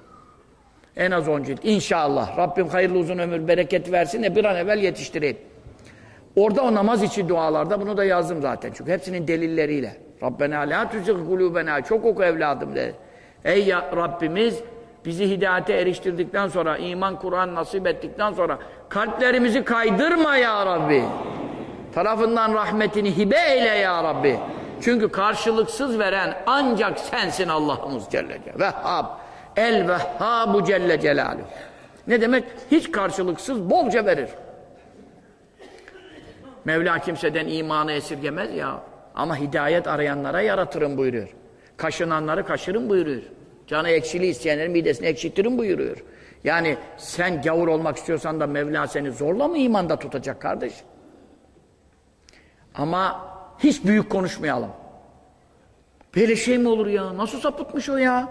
En az on cilt. İnşallah. Rabbim hayırlı uzun ömür, bereket versin de bir an evvel yetiştireyim. Orada o namaz için dualarda bunu da yazdım zaten. Çünkü hepsinin delilleriyle. Rabbena la tuzigh kulubena. Çok oku evladım dedi. Ey ya Rabbimiz bizi hidayete eriştirdikten sonra, iman, Kur'an nasip ettikten sonra kalplerimizi kaydırma ya Rabbi. Tarafından rahmetini hibe eyle ya Rabbi. Çünkü karşılıksız veren ancak sensin Allah'ımız Celle Celaluhu. Vehhab. El Vehhabu Celle Celaluhu. Ne demek? Hiç karşılıksız bolca verir. Mevla kimseden imanı esirgemez ya. Ama hidayet arayanlara yaratırım buyuruyor. Kaşınanları kaşırım buyuruyor. Canı ekşili isteyenlerin midesini ekşitirim buyuruyor. Yani sen gavur olmak istiyorsan da Mevla seni zorla mı imanda tutacak kardeş? Ama hiç büyük konuşmayalım. Böyle şey mi olur ya? Nasıl sapıtmış o ya?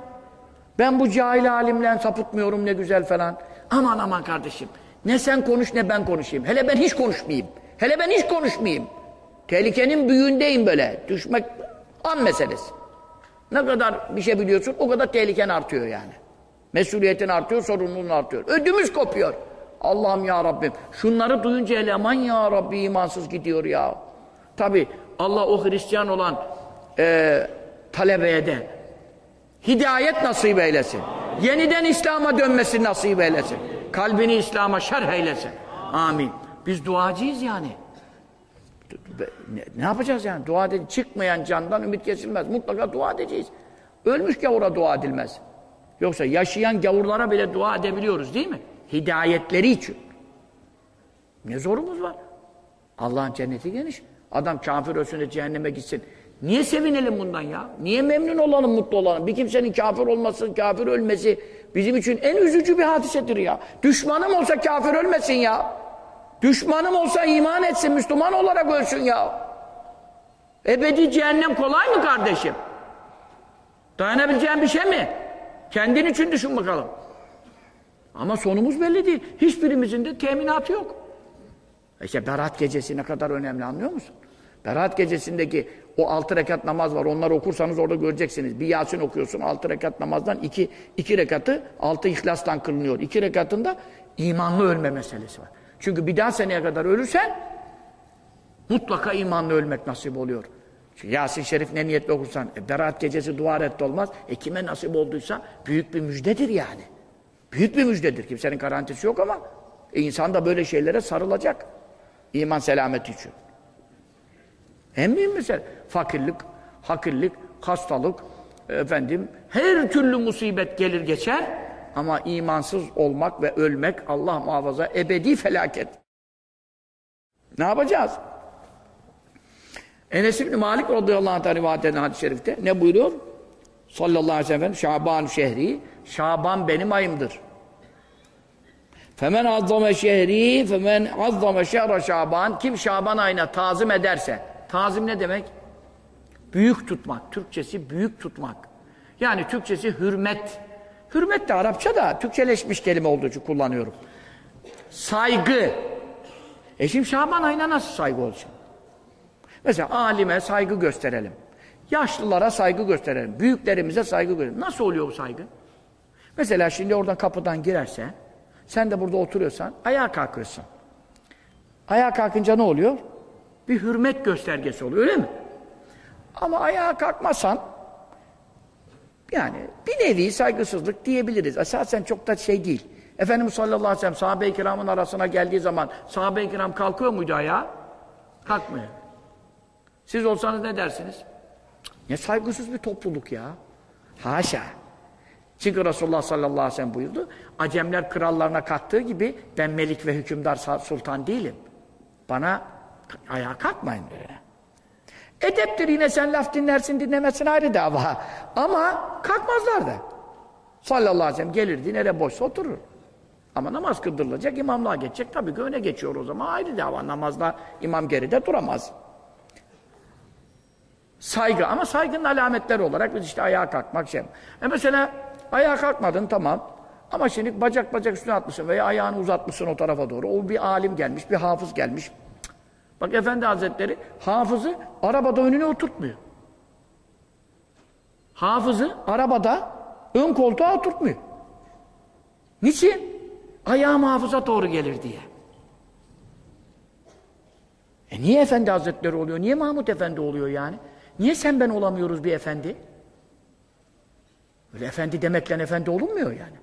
Ben bu cahil alimle sapıtmıyorum ne güzel falan. Aman aman kardeşim. Ne sen konuş ne ben konuşayım. Hele ben hiç konuşmayayım. Hele ben hiç konuşmayayım. Tehlikenin büyüğündeyim böyle. Düşmek an meselesi. Ne kadar bir şey biliyorsun o kadar tehliken artıyor yani. Mesuliyetin artıyor, sorumluluğun artıyor. Ödümüz kopuyor. Allah'ım ya Rabbim. Şunları duyunca eleman ya Rabbi imansız gidiyor ya. Tabi Allah o Hristiyan olan e, talebeye de hidayet nasip eylesin. Yeniden İslam'a dönmesi nasip eylesin. Kalbini İslam'a şerh eylesin. Amin. Biz duacıyız yani. Ne, yapacağız yani? Dua edeceğiz. Çıkmayan candan ümit kesilmez. Mutlaka dua edeceğiz. Ölmüş gavura dua edilmez. Yoksa yaşayan gavurlara bile dua edebiliyoruz değil mi? Hidayetleri için. Ne zorumuz var? Allah'ın cenneti geniş. Adam kafir ölsün de cehenneme gitsin. Niye sevinelim bundan ya? Niye memnun olalım, mutlu olalım? Bir kimsenin kafir olması, kafir ölmesi bizim için en üzücü bir hadisedir ya. Düşmanım olsa kafir ölmesin ya. Düşmanım olsa iman etsin, Müslüman olarak ölsün ya. Ebedi cehennem kolay mı kardeşim? Dayanabileceğin bir şey mi? Kendin için düşün bakalım. Ama sonumuz belli değil. Hiçbirimizin de teminatı yok. İşte Berat gecesi ne kadar önemli anlıyor musun? Berat gecesindeki o altı rekat namaz var. Onları okursanız orada göreceksiniz. Bir Yasin okuyorsun altı rekat namazdan iki, iki rekatı altı ihlastan kılınıyor. İki rekatında imanlı ölme meselesi var. Çünkü bir daha seneye kadar ölürsen mutlaka imanlı ölmek nasip oluyor. Çünkü Yasin Şerif ne niyetle okursan, e, Berat gecesi dua etti olmaz. E kime nasip olduysa büyük bir müjdedir yani. Büyük bir müjdedir. Kimsenin garantisi yok ama e, insan da böyle şeylere sarılacak. İman selameti için. En büyük mesele. Fakirlik, hakirlik, hastalık, efendim, her türlü musibet gelir geçer ama imansız olmak ve ölmek Allah muhafaza ebedi felaket. Ne yapacağız? Enes İbni Malik radıyallahu anh rivayet eden hadis-i şerifte ne buyuruyor? Sallallahu aleyhi ve sellem Şaban şehri Şaban benim ayımdır. Femen azzame şehri femen azzame şehre Şaban kim Şaban ayına tazim ederse tazim ne demek? Büyük tutmak. Türkçesi büyük tutmak. Yani Türkçesi hürmet. Hürmet de Arapça da Türkçeleşmiş kelime olduğu için kullanıyorum. Saygı. E şimdi Şaban ayına nasıl saygı olacak? Mesela alime saygı gösterelim. Yaşlılara saygı gösterelim. Büyüklerimize saygı gösterelim. Nasıl oluyor bu saygı? Mesela şimdi oradan kapıdan girerse, sen de burada oturuyorsan ayağa kalkıyorsun. Ayağa kalkınca ne oluyor? Bir hürmet göstergesi oluyor öyle mi? Ama ayağa kalkmasan yani bir nevi saygısızlık diyebiliriz. Esasen çok da şey değil. Efendimiz sallallahu aleyhi ve sellem sahabe-i kiramın arasına geldiği zaman sahabe-i kiram kalkıyor muydu ayağa? Kalkmıyor. Siz olsanız ne dersiniz? Ne saygısız bir topluluk ya. Haşa. Çünkü Resulullah sallallahu aleyhi ve sellem buyurdu. Acemler krallarına kattığı gibi ben melik ve hükümdar sultan değilim. Bana ayağa kalkmayın böyle. Edeptir yine sen laf dinlersin dinlemezsin ayrı dava. Ama kalkmazlar da. Sallallahu aleyhi ve sellem gelirdi nereye boşsa oturur. Ama namaz kıldırılacak imamlığa geçecek. Tabii ki öne geçiyor o zaman ayrı dava. Namazda imam geride duramaz. Saygı ama saygının alametleri olarak biz işte ayağa kalkmak şey. E mesela ayağa kalkmadın tamam. Ama şimdi bacak bacak üstüne atmışsın veya ayağını uzatmışsın o tarafa doğru. O bir alim gelmiş, bir hafız gelmiş. Bak Efendi Hazretleri hafızı arabada önüne oturtmuyor. Hafızı arabada ön koltuğa oturtmuyor. Niçin? Ayağım hafıza doğru gelir diye. E niye Efendi Hazretleri oluyor? Niye Mahmut Efendi oluyor yani? Niye sen ben olamıyoruz bir efendi? Öyle efendi demekle efendi olunmuyor yani.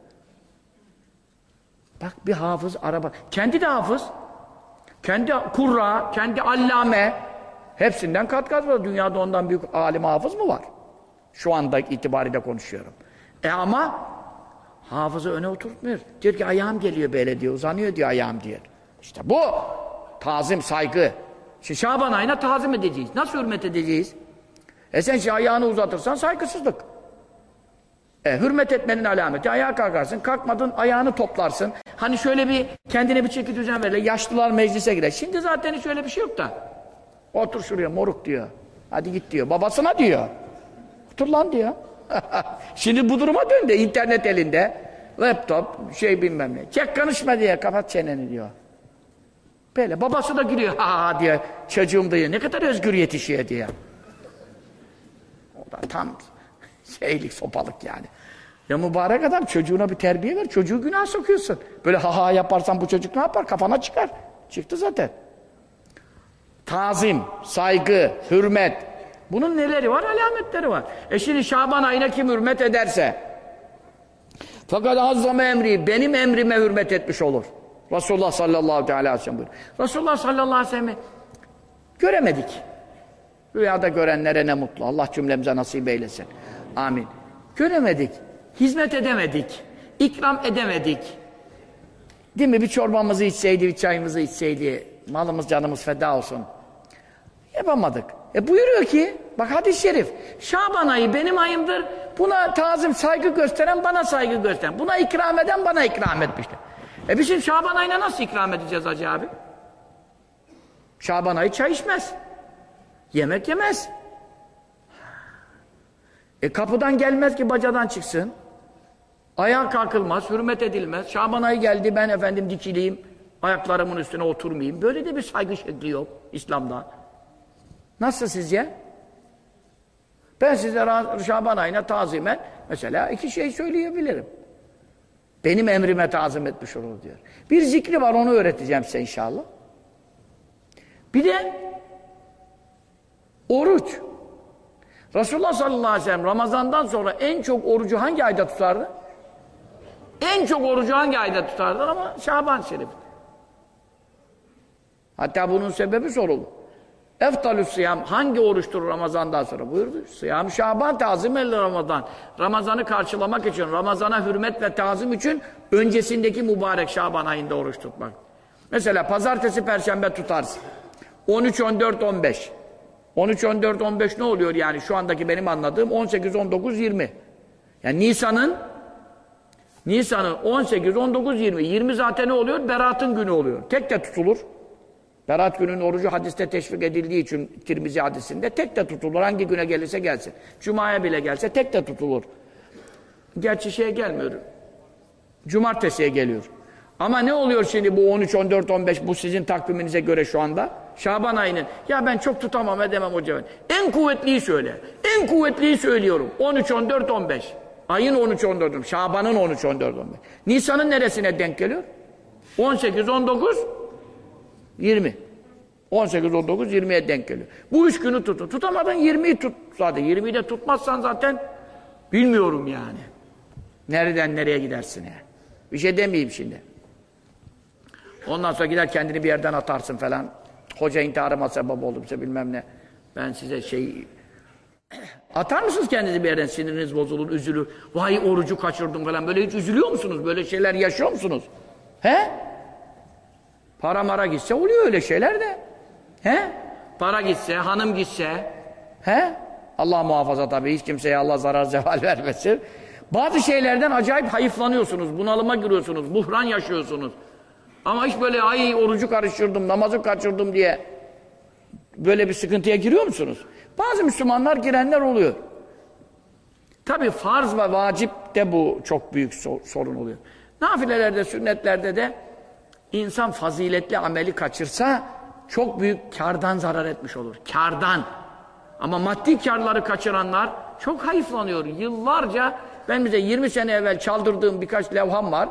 Bak bir hafız araba. Kendi de hafız. Kendi kurra, kendi allame. Hepsinden kat kat var. Dünyada ondan büyük alim hafız mı var? Şu anda itibariyle konuşuyorum. E ama hafızı öne oturtmuyor. Diyor ki ayağım geliyor böyle diyor. Uzanıyor diyor ayağım diyor. İşte bu. Tazim, saygı. Şimdi Şaban ayına tazim edeceğiz. Nasıl hürmet edeceğiz? E sen şu ayağını uzatırsan saygısızlık. E, hürmet etmenin alameti ayağa kalkarsın. Kalkmadın ayağını toplarsın. Hani şöyle bir kendine bir çeki düzen verir. Yaşlılar meclise girer. Şimdi zaten hiç öyle bir şey yok da. Otur şuraya moruk diyor. Hadi git diyor. Babasına diyor. Otur lan diyor. Şimdi bu duruma döndü. İnternet elinde. Laptop, şey bilmem ne. Çek konuşma diye kapat çeneni diyor. Böyle. Babası da gülüyor. Ha ha diye. Çocuğum diyor. Ne kadar özgür yetişiyor diye. O da tam şeylik sopalık yani. Ya mübarek adam çocuğuna bir terbiye ver. Çocuğu günah sokuyorsun. Böyle ha ha yaparsan bu çocuk ne yapar? Kafana çıkar. Çıktı zaten. Tazim, saygı, hürmet. Bunun neleri var? Alametleri var. E şimdi Şaban ayına kim hürmet ederse fakat azzame emri benim emrime hürmet etmiş olur. Resulullah sallallahu aleyhi ve sellem buyuruyor. Resulullah sallallahu aleyhi ve sellem'i göremedik. Rüyada görenlere ne mutlu. Allah cümlemize nasip eylesin. Amin. Göremedik. Hizmet edemedik. ikram edemedik. Değil mi? Bir çorbamızı içseydi, bir çayımızı içseydi, malımız canımız feda olsun. Yapamadık. E buyuruyor ki, bak hadis-i şerif, Şaban ayı benim ayımdır, buna tazim, saygı gösteren bana saygı gösteren, buna ikram eden bana ikram etmiştir. E biz şimdi Şaban ayına nasıl ikram edeceğiz Hacı abi? Şaban ayı çay içmez. Yemek yemez. E kapıdan gelmez ki bacadan çıksın. Ayağa kalkılmaz, hürmet edilmez. Şaban ayı geldi ben efendim dikileyim, ayaklarımın üstüne oturmayayım. Böyle de bir saygı şekli yok İslam'da. Nasıl sizce? Ben size Şaban ayına tazimen mesela iki şey söyleyebilirim. Benim emrime tazim etmiş olur diyor. Bir zikri var onu öğreteceğim size inşallah. Bir de oruç. Resulullah sallallahu aleyhi ve sellem Ramazan'dan sonra en çok orucu hangi ayda tutardı? En çok orucu hangi ayda tutardı ama Şaban Şerif. Hatta bunun sebebi soruldu. Eftalü sıyam hangi oruçtur Ramazan'dan sonra buyurdu. Sıyam Şaban tazim el Ramazan. Ramazan'ı karşılamak için, Ramazan'a hürmet ve tazim için öncesindeki mübarek Şaban ayında oruç tutmak. Mesela pazartesi, perşembe tutarsın. 13, 14, 15. 13, 14, 15 ne oluyor yani şu andaki benim anladığım 18, 19, 20. Yani Nisan'ın Nisan'ın 18, 19, 20. 20 zaten ne oluyor? Berat'ın günü oluyor. Tek de tutulur. Berat gününün orucu hadiste teşvik edildiği için Tirmizi hadisinde tek de tutulur. Hangi güne gelirse gelsin. Cuma'ya bile gelse tek de tutulur. Gerçi şeye gelmiyor. Cumartesiye geliyor. Ama ne oluyor şimdi bu 13, 14, 15 bu sizin takviminize göre şu anda? Şaban ayının. Ya ben çok tutamam edemem hocam. En kuvvetliyi söyle. En kuvvetliyi söylüyorum. 13, 14, 15. Ayın 13, 14, Şaban'ın 13, 14, 15. Nisan'ın neresine denk geliyor? 18, 19, 20. 18, 19, 20'ye denk geliyor. Bu üç günü tutun. Tutamadın 20'yi tut zaten. 20'yi de tutmazsan zaten bilmiyorum yani. Nereden nereye gidersin yani. Bir şey demeyeyim şimdi. Ondan sonra gider kendini bir yerden atarsın falan. Hoca intiharıma sebep oldumsa bilmem ne. Ben size şey... Atar mısınız kendinizi bir yerden siniriniz bozulur, üzülür. Vay orucu kaçırdım falan. Böyle hiç üzülüyor musunuz? Böyle şeyler yaşıyor musunuz? He? Para mara gitse oluyor öyle şeyler de. He? Para gitse, hanım gitse. He? Allah muhafaza tabii hiç kimseye Allah zarar zeval vermesin. Bazı şeylerden acayip hayıflanıyorsunuz, bunalıma giriyorsunuz, buhran yaşıyorsunuz. Ama hiç böyle ay orucu karıştırdım, namazı kaçırdım diye böyle bir sıkıntıya giriyor musunuz? Bazı Müslümanlar girenler oluyor. Tabii farz ve vacip de bu çok büyük sorun oluyor. Nafilelerde, sünnetlerde de insan faziletli ameli kaçırsa çok büyük kardan zarar etmiş olur. Kardan. Ama maddi karları kaçıranlar çok hayıflanıyor. Yıllarca ben bize 20 sene evvel çaldırdığım birkaç levham var.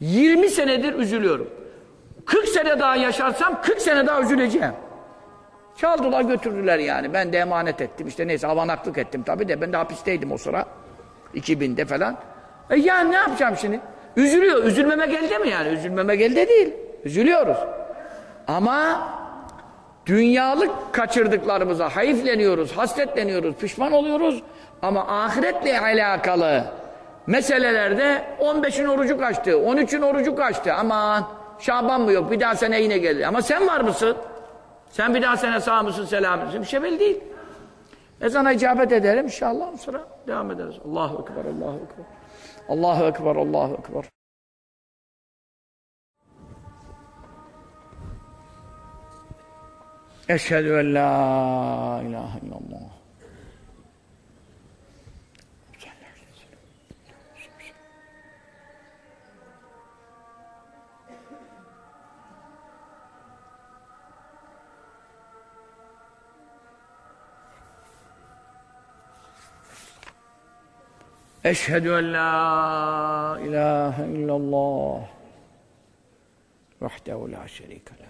20 senedir üzülüyorum. 40 sene daha yaşarsam 40 sene daha üzüleceğim. Çaldılar götürdüler yani. Ben de emanet ettim. İşte neyse havanaklık ettim tabii de. Ben de hapisteydim o sıra. 2000'de falan. E yani ne yapacağım şimdi? Üzülüyor. Üzülmemek elde mi yani? Üzülmemek elde değil. Üzülüyoruz. Ama dünyalık kaçırdıklarımıza hayıfleniyoruz, hasretleniyoruz, pişman oluyoruz. Ama ahiretle alakalı meselelerde 15'in orucu kaçtı, 13'ün orucu kaçtı. Aman Şaban mı yok bir daha sene yine gelir. Ama sen var mısın? Sen bir daha sene sağ mısın, selam mısın? Bir şey belli değil. Ezana icabet edelim inşallah sıra devam ederiz. Allahu Ekber, Allahu Ekber. Allahu Ekber, Allahu Ekber. Eşhedü en la ilahe illallah. Eşhedü en la ilahe illallah vahdehu la şerike leh.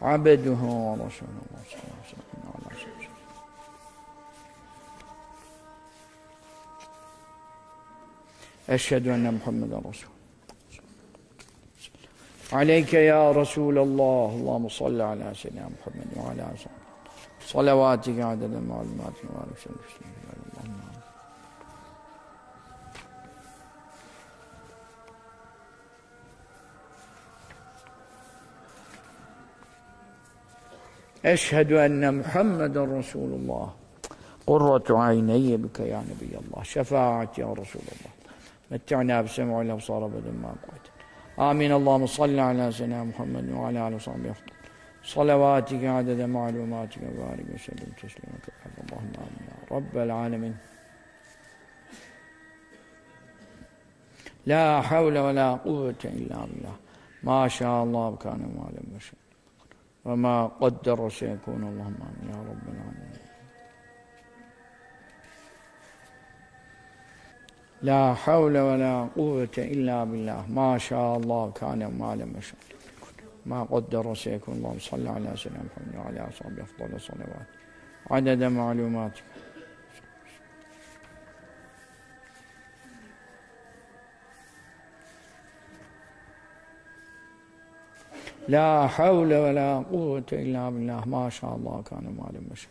Abeduhu ve resulullah sallallahu aleyhi Eşhedü enne Muhammeden Resul Aleyke ya Resulallah. Allahu salli ala seyyidina Muhammed ve ala seyyidina Salavatike adedin ve aleyhi ve sellem Eşhedü enne Muhammeden Resulullah. Kurratu ayneye bike ya Nebiyallah. Şefaat ya Resulullah. Metta'na bisem'u absara bedun ma koydun. Amin. Allahümme salli ala sena Muhammed ve ala aleyhi ve sahbihi Salavatike adede malumatike ve aleyhi ve sellem teslime Allahümme amin ya Rabbel alemin. La havle ve la kuvvete illa billah. Maşallah kâne mâlem ve وما قدر سيكون اللهم آمين. يا رب العالمين. لا حول ولا قوة إلا بالله. ما شاء الله كان وما لم يشاء ما قدر سيكون اللهم صل على سيدنا محمد وعلى وصحبه أفضل الصلوات. عدد معلوماتك. لا حول ولا قوة إلا بالله. ما شاء الله كان معلم مشهد.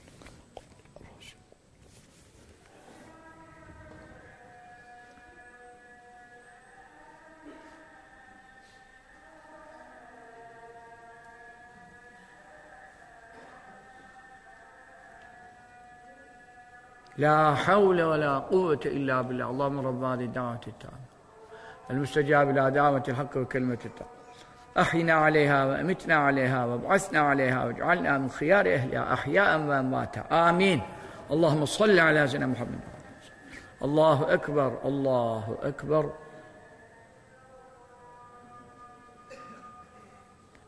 لا حول ولا قوة إلا بالله. اللهم رب هذه الدعوة التامة. المستجاب إلى دعوة الحق وكلمة التقوى. أحينا عليها وأمتنا عليها وابعثنا عليها واجعلنا من خيار أهلها أحياء وأمواتا آمين. اللهم صل على سيدنا محمد. الله أكبر الله أكبر.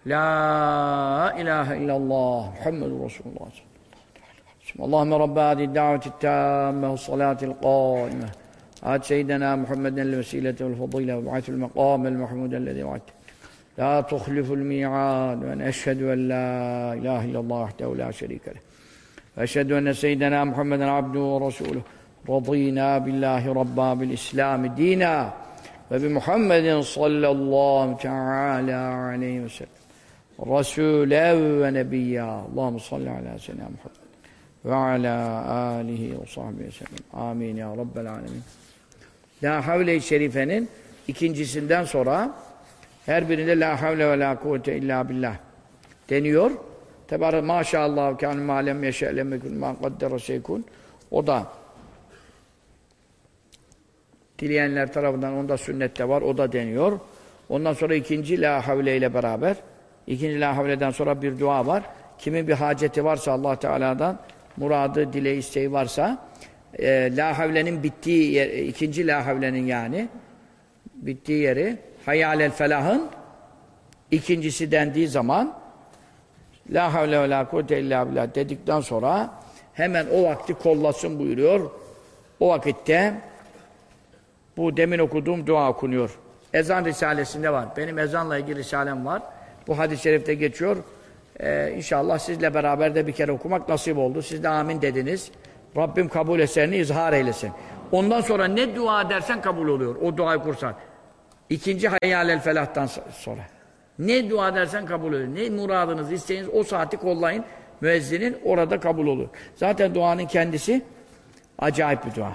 لا إله إلا الله محمد رسول الله. صلى الله عليه اللهم رب هذه الدعوة التامة والصلاة القائمة. آت سيدنا محمد الوسيلة والفضيلة وابعث المقام المحمود الذي وعدته La tuhliful mi'ad ve neşhedü en la ilahe illallah vahdehu la şerike leh. Ve eşhedü enne seyyidena Muhammeden abduhu ve resuluhu. Radînâ billahi rabbâ bil islâmi dînâ ve bi Muhammedin sallallahu teâlâ aleyhi ve sellem. Resûlev ve nebiyyâ. Allahümme salli ala seyyidina Muhammed ve ala âlihi ve sahbihi ve sellem. Amin ya rabbel alemin. La havle-i şerifenin ikincisinden sonra her birinde la havle ve la kuvvete illa billah deniyor. Tebarek maşallah kâne mâlem yeşe'le mekun mâ kaddere şeykun. O da dileyenler tarafından onda sünnette var. O da deniyor. Ondan sonra ikinci la havle ile beraber ikinci la havleden sonra bir dua var. Kimin bir haceti varsa Allah Teala'dan muradı, dile, isteği varsa e, la havlenin bittiği yer, ikinci la havlenin yani bittiği yeri hayalel felahın ikincisi dendiği zaman la havle ve la kuvvete illa billah dedikten sonra hemen o vakti kollasın buyuruyor. O vakitte bu demin okuduğum dua okunuyor. Ezan Risalesi'nde var. Benim ezanla ilgili risalem var. Bu hadis-i şerifte geçiyor. Ee, inşallah sizle beraber de bir kere okumak nasip oldu. Siz de amin dediniz. Rabbim kabul eserini izhar eylesin. Ondan sonra ne dua edersen kabul oluyor. O duayı kursan. İkinci hayalel felahtan sonra. Ne dua edersen kabul oluyor. Ne muradınız, isteğiniz o saati kollayın. Müezzinin orada kabul olur. Zaten duanın kendisi acayip bir dua.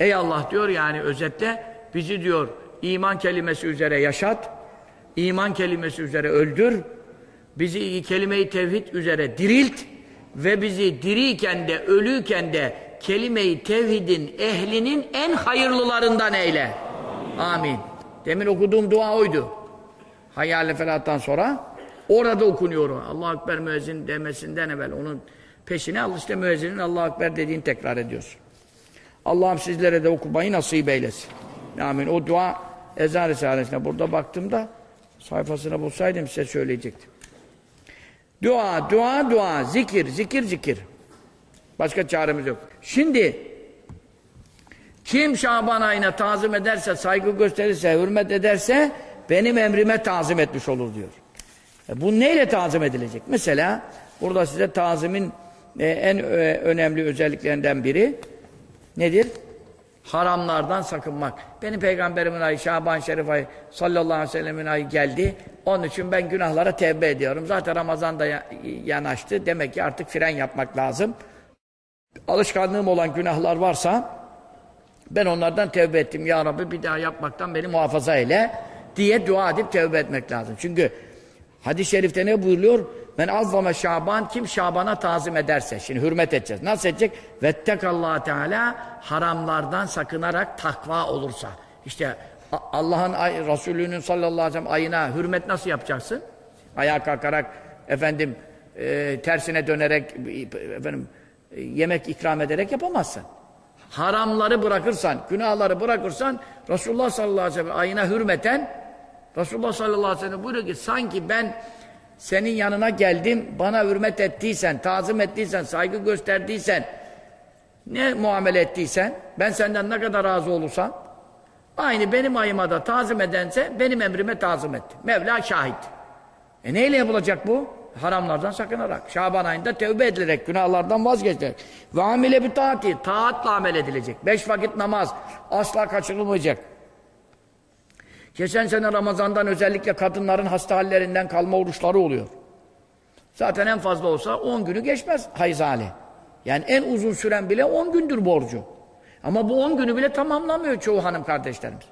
Ey Allah diyor yani özetle bizi diyor iman kelimesi üzere yaşat, iman kelimesi üzere öldür, bizi kelime-i tevhid üzere dirilt ve bizi diriyken de ölüyken de kelime-i tevhidin ehlinin en hayırlılarından eyle. Amin. Demin okuduğum dua oydu. Hayal-i felattan sonra orada okunuyor. Allah-u Ekber müezzin demesinden evvel onun peşine al işte müezzinin Allah-u Ekber dediğini tekrar ediyorsun. Allah'ım sizlere de okumayı nasip eylesin. Amin. O dua ezan risalesine burada baktığımda sayfasına bulsaydım size söyleyecektim. Dua, dua, dua, zikir, zikir, zikir. Başka çaremiz yok. Şimdi kim Şaban ayına tazim ederse, saygı gösterirse, hürmet ederse benim emrime tazim etmiş olur diyor. E bu neyle tazim edilecek? Mesela burada size tazimin e, en e, önemli özelliklerinden biri nedir? Haramlardan sakınmak. Benim peygamberimin ayı Şaban Şerif ayı sallallahu aleyhi ve sellemin ayı geldi. Onun için ben günahlara tevbe ediyorum. Zaten Ramazan da yanaştı. Demek ki artık fren yapmak lazım. Alışkanlığım olan günahlar varsa ben onlardan tevbe ettim. Ya Rabbi bir daha yapmaktan beni muhafaza eyle diye dua edip tevbe etmek lazım. Çünkü hadis-i şerifte ne buyuruyor? Men azzame Şaban kim Şaban'a tazim ederse. Şimdi hürmet edeceğiz. Nasıl edecek? Vettekallahu Teala haramlardan sakınarak takva olursa. İşte Allah'ın Resulü'nün sallallahu aleyhi ve sellem ayına hürmet nasıl yapacaksın? Ayağa kalkarak efendim e, tersine dönerek efendim yemek ikram ederek yapamazsın. Haramları bırakırsan, günahları bırakırsan Resulullah sallallahu aleyhi ve sellem ayına hürmeten Resulullah sallallahu aleyhi ve sellem buyuruyor ki sanki ben senin yanına geldim, bana hürmet ettiysen, tazim ettiysen, saygı gösterdiysen, ne muamele ettiysen, ben senden ne kadar razı olursam, aynı benim ayıma da tazim edense, benim emrime tazim etti. Mevla şahit. E neyle yapılacak bu? Haramlardan sakınarak. Şaban ayında tevbe edilerek, günahlardan vazgeçerek. Ve amile bir taati, taatla amel edilecek. Beş vakit namaz asla kaçırılmayacak. Geçen sene Ramazan'dan özellikle kadınların hasta hallerinden kalma oruçları oluyor. Zaten en fazla olsa 10 günü geçmez hayız. Yani en uzun süren bile 10 gündür borcu. Ama bu 10 günü bile tamamlamıyor çoğu hanım kardeşlerimiz.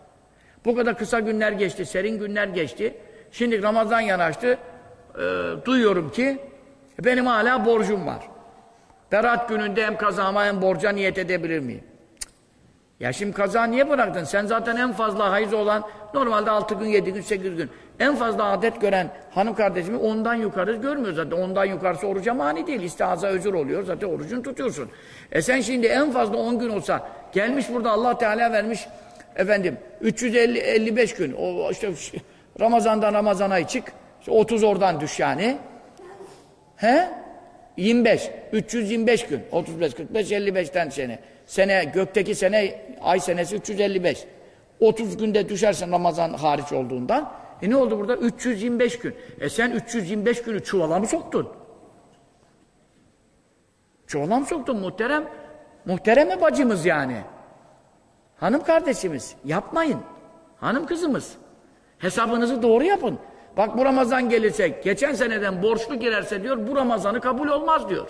Bu kadar kısa günler geçti, serin günler geçti. Şimdi Ramazan yanaştı. E, duyuyorum ki benim hala borcum var. Berat gününde hem kazama hem borca niyet edebilir miyim? Ya şimdi kaza niye bıraktın? Sen zaten en fazla hayız olan normalde 6 gün, 7 gün, 8 gün. En fazla adet gören hanım kardeşimi ondan yukarı görmüyor zaten. Ondan yukarısı oruca mani değil. İstihaza özür oluyor. Zaten orucunu tutuyorsun. E sen şimdi en fazla 10 gün olsa gelmiş burada Allah Teala vermiş efendim 355 gün. O işte Ramazan'dan Ramazan'a çık. İşte 30 oradan düş yani. He? 25. 325 gün. 35, 45, 55'ten sene. Sene, gökteki sene, ay senesi 355. 30 günde düşersin Ramazan hariç olduğundan. E ne oldu burada? 325 gün. E sen 325 günü çuvala mı soktun? Çuvala mı soktun muhterem? Muhtereme bacımız yani. Hanım kardeşimiz. Yapmayın. Hanım kızımız. Hesabınızı doğru yapın. Bak bu Ramazan gelirse, geçen seneden borçlu girerse diyor, bu Ramazanı kabul olmaz diyor.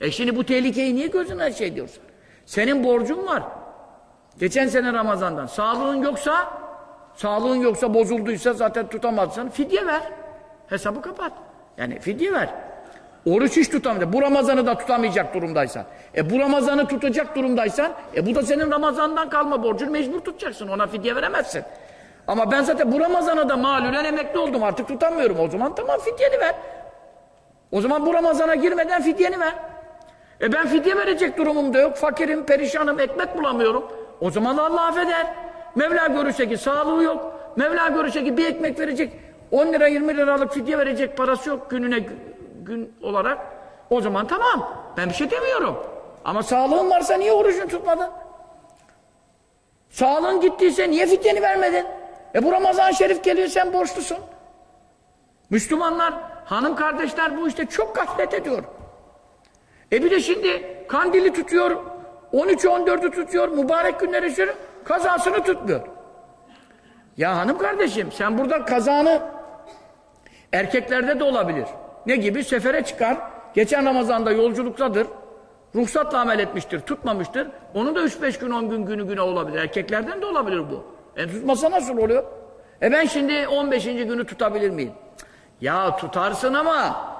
E şimdi bu tehlikeyi niye gözüne şey diyorsun? Senin borcun var. Geçen sene Ramazan'dan. Sağlığın yoksa, sağlığın yoksa bozulduysa zaten tutamazsan fidye ver. Hesabı kapat. Yani fidye ver. Oruç hiç tutamayacak. Bu Ramazan'ı da tutamayacak durumdaysan. E bu Ramazan'ı tutacak durumdaysan, e bu da senin Ramazan'dan kalma borcun mecbur tutacaksın. Ona fidye veremezsin. Ama ben zaten bu Ramazan'a da malülen emekli oldum artık tutamıyorum. O zaman tamam fidyeni ver. O zaman bu Ramazan'a girmeden fidyeni ver. E ben fidye verecek durumum da yok. Fakirim, perişanım, ekmek bulamıyorum. O zaman Allah affeder. Mevla görürse ki sağlığı yok. Mevla görürse ki bir ekmek verecek. 10 lira 20 liralık fidye verecek parası yok gününe gün olarak. O zaman tamam. Ben bir şey demiyorum. Ama sağlığın varsa niye orucunu tutmadın? Sağlığın gittiyse niye fidyeni vermedin? E bu Ramazan Şerif geliyor sen borçlusun. Müslümanlar, hanım kardeşler bu işte çok gaflet ediyor. E bir de şimdi kandili tutuyor, 13'ü 14'ü tutuyor, mübarek günleri sürüyor, kazasını tutmuyor. Ya hanım kardeşim sen burada kazanı erkeklerde de olabilir. Ne gibi? Sefere çıkar, geçen Ramazan'da yolculuktadır, ruhsatla amel etmiştir, tutmamıştır. Onun da 3-5 gün 10 gün günü güne olabilir. Erkeklerden de olabilir bu. E tutmasa nasıl oluyor? E ben şimdi 15. günü tutabilir miyim? Ya tutarsın ama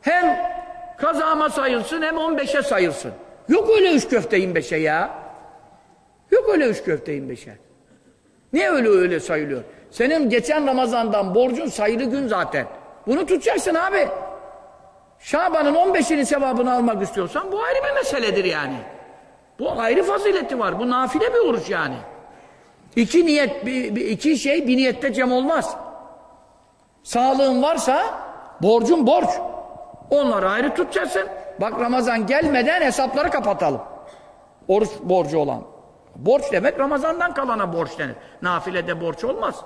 hem kazama sayılsın hem 15'e sayılsın. Yok öyle üç köfte 25'e ya. Yok öyle üç köfte 25'e. Niye öyle öyle sayılıyor? Senin geçen Ramazan'dan borcun sayılı gün zaten. Bunu tutacaksın abi. Şaban'ın 15'inin sevabını almak istiyorsan bu ayrı bir meseledir yani. Bu ayrı fazileti var. Bu nafile bir oruç yani. İki niyet, iki şey bir niyette cem olmaz. Sağlığın varsa borcun borç. Onları ayrı tutacaksın. Bak Ramazan gelmeden hesapları kapatalım. Oruç borcu olan. Borç demek Ramazan'dan kalana borç denir. Nafilede borç olmaz.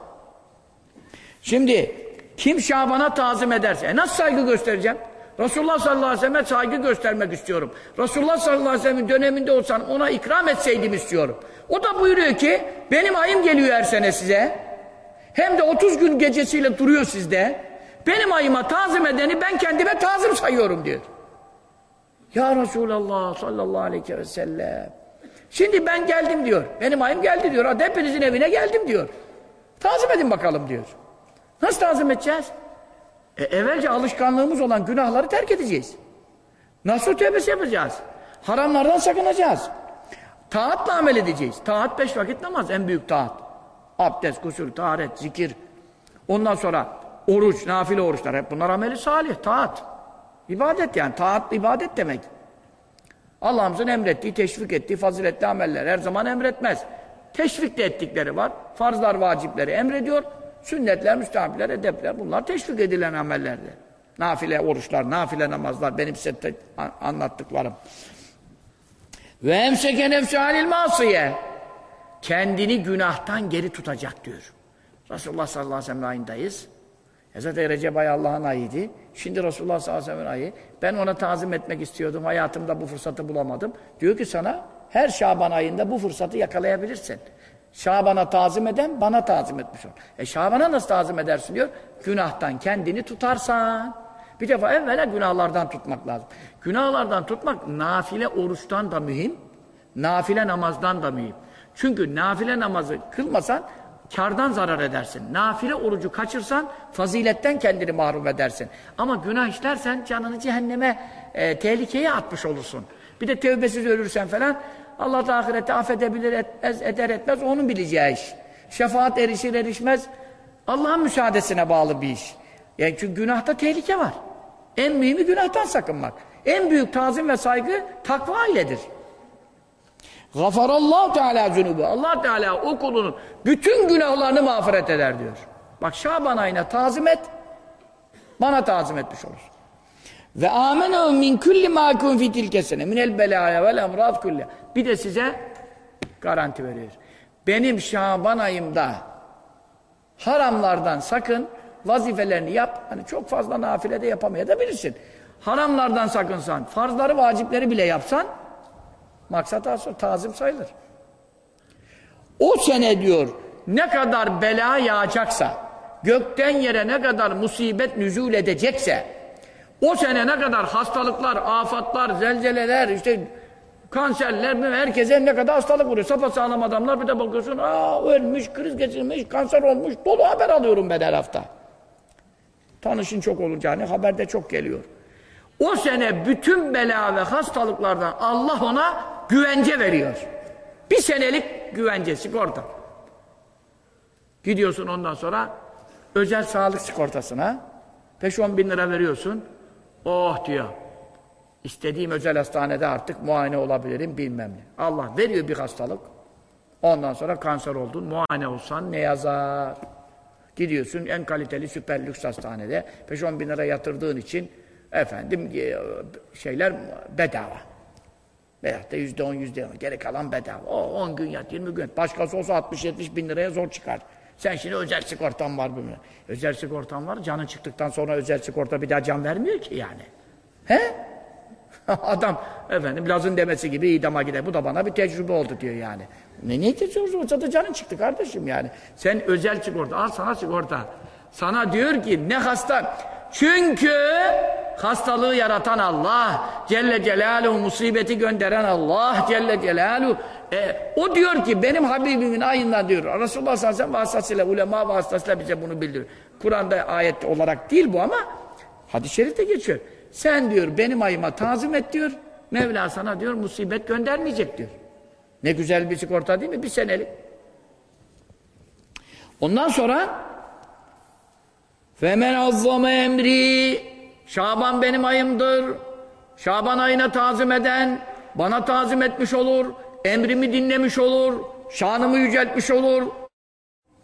Şimdi kim Şaban'a tazim ederse, e nasıl saygı göstereceğim? Resulullah sallallahu aleyhi ve selleme saygı göstermek istiyorum. Resulullah sallallahu aleyhi ve sellem'in döneminde olsan ona ikram etseydim istiyorum. O da buyuruyor ki benim ayım geliyor her sene size. Hem de 30 gün gecesiyle duruyor sizde. Benim ayıma tazim edeni ben kendime tazim sayıyorum diyor. Ya Resulallah sallallahu aleyhi ve sellem. Şimdi ben geldim diyor. Benim ayım geldi diyor. Hadi hepinizin evine geldim diyor. Tazim edin bakalım diyor. Nasıl tazim edeceğiz? E, evvelce alışkanlığımız olan günahları terk edeceğiz. Nasıl tövbesi yapacağız? Haramlardan sakınacağız. Taatla amel edeceğiz. Taat beş vakit namaz en büyük taat. Abdest, gusül, taharet, zikir. Ondan sonra oruç, nafile oruçlar. Hep bunlar ameli salih, taat. İbadet yani. Taat, ibadet demek. Allah'ımızın emrettiği, teşvik ettiği faziletli ameller. Her zaman emretmez. Teşvik de ettikleri var. Farzlar, vacipleri emrediyor. Sünnetler, müstahapler, edepler bunlar teşvik edilen amellerdir. Nafile oruçlar, nafile namazlar benim size anlattıklarım. Ve emseke nefsi halil masiye. Kendini günahtan geri tutacak diyor. Resulullah sallallahu aleyhi ve sellem ayındayız. E zaten Recep ayı Allah'ın ayıydı. Şimdi Resulullah sallallahu aleyhi ve sellem ayı. Ben ona tazim etmek istiyordum. Hayatımda bu fırsatı bulamadım. Diyor ki sana her Şaban ayında bu fırsatı yakalayabilirsin. Şaban'a tazim eden bana tazim etmiş olur. E Şaban'a nasıl tazim edersin diyor. Günahtan kendini tutarsan. Bir defa evvela günahlardan tutmak lazım. Günahlardan tutmak nafile oruçtan da mühim. Nafile namazdan da mühim. Çünkü nafile namazı kılmasan kardan zarar edersin. Nafile orucu kaçırsan faziletten kendini mahrum edersin. Ama günah işlersen canını cehenneme e, tehlikeye atmış olursun. Bir de tevbesiz ölürsen falan Allah da ahirette affedebilir etmez, eder etmez onun bileceği iş. Şefaat erişir erişmez Allah'ın müsaadesine bağlı bir iş. Yani çünkü günahta tehlike var. En mühimi günahtan sakınmak. En büyük tazim ve saygı takva iledir. Gafarallahu Teala zunubu. Allah Teala o kulunun bütün günahlarını mağfiret eder diyor. Bak Şaban ayına tazim et. Bana tazim etmiş olur. Ve amenu min kulli ma kun fi tilkesene min el belaya vel emrad kulli. Bir de size garanti veriyor. Benim Şaban ayımda haramlardan sakın vazifelerini yap. Hani çok fazla nafile de yapamayabilirsin. Haramlardan sakınsan, farzları, vacipleri bile yapsan maksat asıl tazim sayılır. O sene diyor ne kadar bela yağacaksa, gökten yere ne kadar musibet nüzul edecekse, o sene ne kadar hastalıklar, afatlar, zelzeleler, işte kanserler, herkese ne kadar hastalık vuruyor. Sapasağlam adamlar bir de bakıyorsun, aa ölmüş, kriz geçirmiş, kanser olmuş, dolu haber alıyorum ben her hafta. Tanışın çok olunca hani haberde çok geliyor. O sene bütün bela ve hastalıklardan Allah ona güvence veriyor. Bir senelik güvence, sigorta. Gidiyorsun ondan sonra özel sağlık sigortasına 5-10 bin lira veriyorsun. Oh diyor. İstediğim özel hastanede artık muayene olabilirim bilmem ne. Allah veriyor bir hastalık. Ondan sonra kanser oldun. Muayene olsan ne yazar? Gidiyorsun en kaliteli süper lüks hastanede 5-10 bin lira yatırdığın için efendim e, şeyler bedava. Veyahut da yüzde on, yüzde on. Geri kalan bedava. O 10 gün yat, 20 gün yat. Başkası olsa 60-70 bin liraya zor çıkar. Sen şimdi özel sigortan var bilmem. Özel sigortan var. Canın çıktıktan sonra özel sigorta bir daha can vermiyor ki yani. He? Adam efendim Laz'ın demesi gibi idama gider. Bu da bana bir tecrübe oldu diyor yani. Ne niye tecrübe olsa da canın çıktı kardeşim yani. Sen özel sigorta al sana sigorta. Sana diyor ki ne hasta. Çünkü hastalığı yaratan Allah, Celle Celaluhu musibeti gönderen Allah, Celle Celaluhu. E, o diyor ki benim Habibimin ayından diyor. Resulullah sallallahu aleyhi ve sellem vasıtasıyla, ulema vasıtasıyla bize bunu bildiriyor. Kur'an'da ayet olarak değil bu ama hadis-i şerifte geçiyor. Sen diyor benim ayıma tazim et diyor. Mevla sana diyor musibet göndermeyecek diyor. Ne güzel bir sigorta değil mi? Bir senelik. Ondan sonra Femen azzame emri Şaban benim ayımdır. Şaban ayına tazim eden bana tazim etmiş olur. Emrimi dinlemiş olur. Şanımı yüceltmiş olur.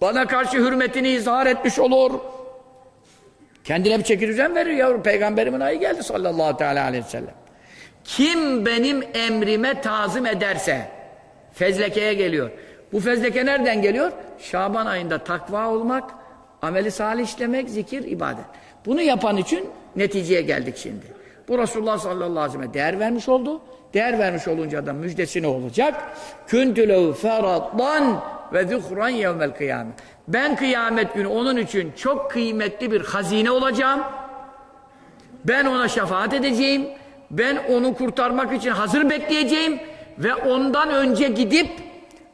Bana karşı hürmetini izhar etmiş olur. Kendine bir çeki verir yavrum. Peygamberimin ayı geldi sallallahu teala aleyhi ve sellem. Kim benim emrime tazim ederse fezlekeye geliyor. Bu fezleke nereden geliyor? Şaban ayında takva olmak, ameli salih işlemek, zikir, ibadet. Bunu yapan için neticeye geldik şimdi. Bu Resulullah sallallahu aleyhi ve sellem değer vermiş oldu. Değer vermiş olunca da müjdesi ne olacak? Küntülev feraddan ve zuhran yevmel kıyamet. Ben kıyamet günü onun için çok kıymetli bir hazine olacağım. Ben ona şefaat edeceğim. Ben onu kurtarmak için hazır bekleyeceğim. Ve ondan önce gidip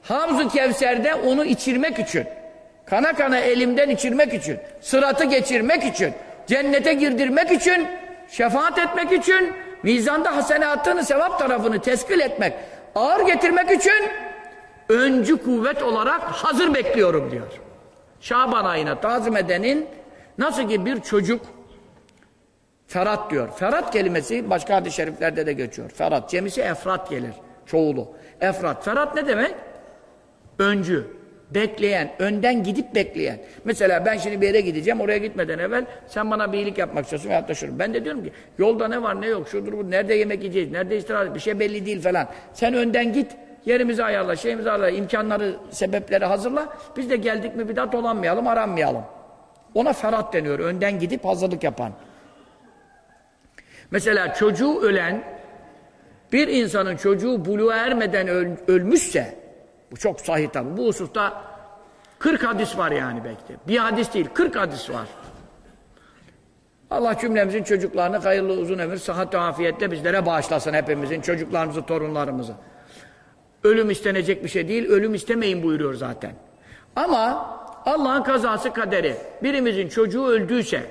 Havzu Kevser'de onu içirmek için, kana kana elimden içirmek için, sıratı geçirmek için, cennete girdirmek için, şefaat etmek için, mizanda hasenatını, sevap tarafını teskil etmek, ağır getirmek için öncü kuvvet olarak hazır bekliyorum diyor. Şaban ayına tazim edenin nasıl ki bir çocuk Ferat diyor. Ferat kelimesi başka hadis-i şeriflerde de geçiyor. Ferat, cemisi efrat gelir. Çoğulu. Efrat. Ferat ne demek? Öncü. Bekleyen, önden gidip bekleyen. Mesela ben şimdi bir yere gideceğim, oraya gitmeden evvel sen bana bir iyilik yapmak istiyorsun veyahut da şunu. Ben de diyorum ki yolda ne var ne yok, şudur bu, nerede yemek yiyeceğiz, nerede istirahat, bir şey belli değil falan. Sen önden git, yerimizi ayarla, şeyimizi ayarla, imkanları, sebepleri hazırla. Biz de geldik mi bir daha dolanmayalım, aranmayalım. Ona ferat deniyor. Önden gidip hazırlık yapan. Mesela çocuğu ölen bir insanın çocuğu buluğa ermeden öl, ölmüşse bu çok sahih tabi. Bu hususta 40 hadis var yani belki. Bir hadis değil 40 hadis var. Allah cümlemizin çocuklarını hayırlı uzun ömür, sıhhat ve afiyetle bizlere bağışlasın hepimizin, çocuklarımızı, torunlarımızı. Ölüm istenecek bir şey değil, ölüm istemeyin buyuruyor zaten. Ama Allah'ın kazası kaderi, birimizin çocuğu öldüyse,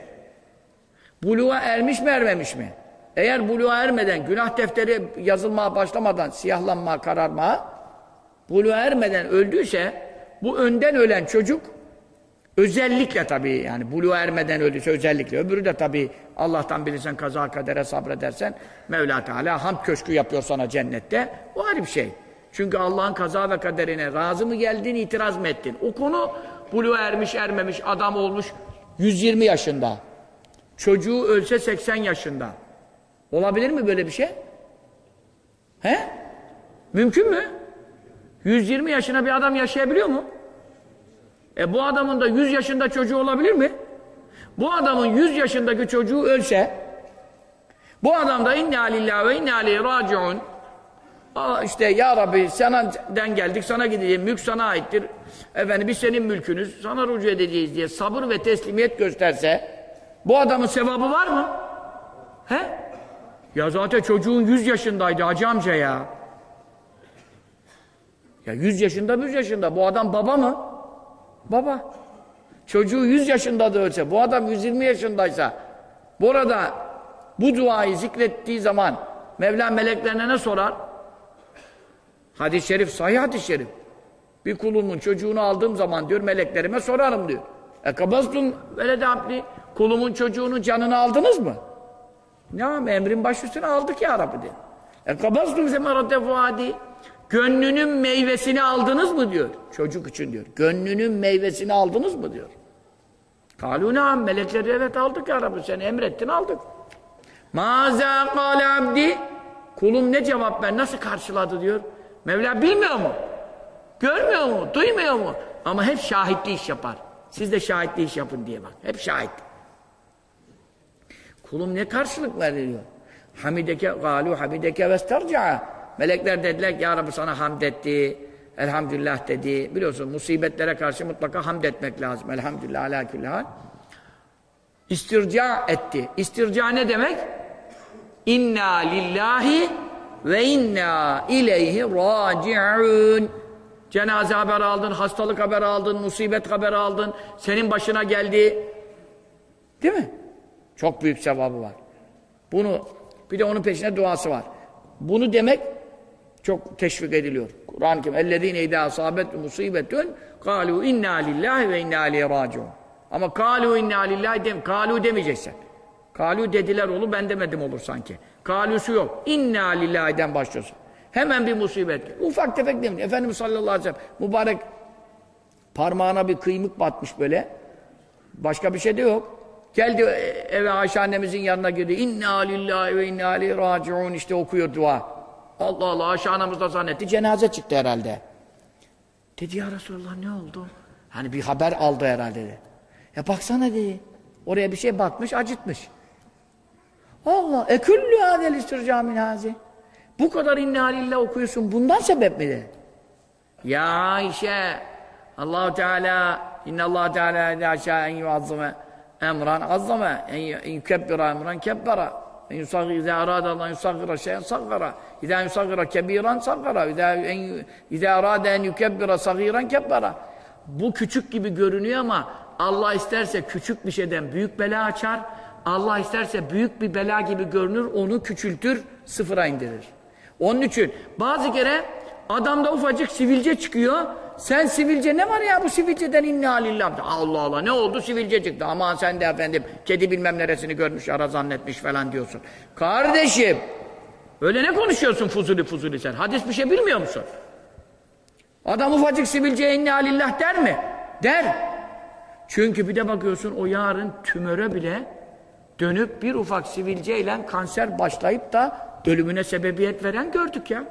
buluğa ermiş mi ermemiş mi? Eğer buluğa ermeden, günah defteri yazılmaya başlamadan, siyahlanma, kararma, buluğa ermeden öldüyse, bu önden ölen çocuk, özellikle tabii yani buluğa ermeden öldüyse özellikle, öbürü de tabii Allah'tan bilirsen kaza kadere sabredersen, Mevla Teala hamd köşkü yapıyor sana cennette, o ayrı bir şey. Çünkü Allah'ın kaza ve kaderine razı mı geldin, itiraz mı ettin? O konu buluğa ermiş, ermemiş, adam olmuş 120 yaşında. Çocuğu ölse 80 yaşında. Olabilir mi böyle bir şey? He? Mümkün mü? 120 yaşına bir adam yaşayabiliyor mu? E bu adamın da 100 yaşında çocuğu olabilir mi? Bu adamın 100 yaşındaki çocuğu ölse bu adam da inna lillahi ve inna aleyhi raciun işte ya Rabbi senden geldik sana gideceğiz mülk sana aittir efendim biz senin mülkünüz sana rucu edeceğiz diye sabır ve teslimiyet gösterse bu adamın sevabı var mı? He? Ya zaten çocuğun 100 yaşındaydı hacı amca ya. Ya 100 yaşında 100 yaşında. Bu adam baba mı? Baba. Çocuğu 100 yaşında da ölse, bu adam 120 yaşındaysa, burada bu duayı zikrettiği zaman Mevla meleklerine ne sorar? Hadis-i şerif, sahih hadis-i şerif. Bir kulumun çocuğunu aldığım zaman diyor meleklerime sorarım diyor. E kabaztum velede abdi. Kulumun çocuğunun canını aldınız mı? Ne emrin baş üstüne aldık ya Rabbi diyor. E kabaztum semerate fuadi. Gönlünün meyvesini aldınız mı diyor. Çocuk için diyor. Gönlünün meyvesini aldınız mı diyor. Kaluna melekleri evet aldık ya Rabbi sen emrettin aldık. Maza kâle abdi. Kulum ne cevap ver nasıl karşıladı diyor. Mevla bilmiyor mu? Görmüyor mu? Duymuyor mu? Ama hep şahitli iş yapar. Siz de şahitli iş yapın diye bak. Hep şahit. Kulum ne karşılık veriyor? Hamideke galu hamideke vestarca'a. Melekler dediler ki ya Rabbi sana hamd etti. Elhamdülillah dedi. Biliyorsun musibetlere karşı mutlaka hamd etmek lazım. Elhamdülillah ala kulli hal. İstirca etti. İstirca ne demek? İnna lillahi ve inna ileyhi raci'un. Cenaze haber aldın, hastalık haber aldın, musibet haber aldın, senin başına geldi. Değil mi? Çok büyük sevabı var. Bunu, bir de onun peşine duası var. Bunu demek çok teşvik ediliyor. Kur'an-ı Kerim ellezine idâ asâbet musibetun kâlû innâ lillâhi ve innâ aleyhi râciûn. Ama kâlû innâ lillâhi dem kâlû demeyeceksin. Kâlû dediler oğlu ben demedim olur sanki. Kâlûsu yok. İnnâ lillâhi'den başlıyorsun. Hemen bir musibet. Ufak tefek demiş. Efendimiz sallallahu aleyhi ve sellem mübarek parmağına bir kıymık batmış böyle. Başka bir şey de yok. Geldi e, eve Ayşe annemizin yanına girdi. İnna lillahi ve inna aleyhi raciun işte okuyor dua. Allah Allah Ayşe zannetti. Cenaze çıktı herhalde. Dedi ya Resulallah ne oldu? Hani bir haber aldı herhalde dedi. Ya baksana dedi. Oraya bir şey batmış acıtmış. Allah eküllü adel istirca min hazi. Bu kadar inna lillah okuyorsun bundan sebep mi dedi. Ya Ayşe Allahu Teala inna Allah Teala idâ şâ en yuazzime emran azzame en yukebbira emran kebbera en yusagir izâ arâda Allah yusagira şeyen saggara izâ yusagira kebiran saggara izâ izâ arâda en yukebbira sagiran kebbera bu küçük gibi görünüyor ama Allah isterse küçük bir şeyden büyük bela açar. Allah isterse büyük bir bela gibi görünür onu küçültür sıfıra indirir. Onun için bazı kere adamda ufacık sivilce çıkıyor sen sivilce ne var ya bu sivilceden inna lillah. Allah Allah ne oldu sivilce çıktı. Aman sen de efendim kedi bilmem neresini görmüş ara zannetmiş falan diyorsun. Kardeşim öyle ne konuşuyorsun fuzuli fuzuli sen? Hadis bir şey bilmiyor musun? Adam ufacık sivilceye inna lillah der mi? Der. Çünkü bir de bakıyorsun o yarın tümöre bile dönüp bir ufak sivilceyle kanser başlayıp da ölümüne sebebiyet veren gördük ya.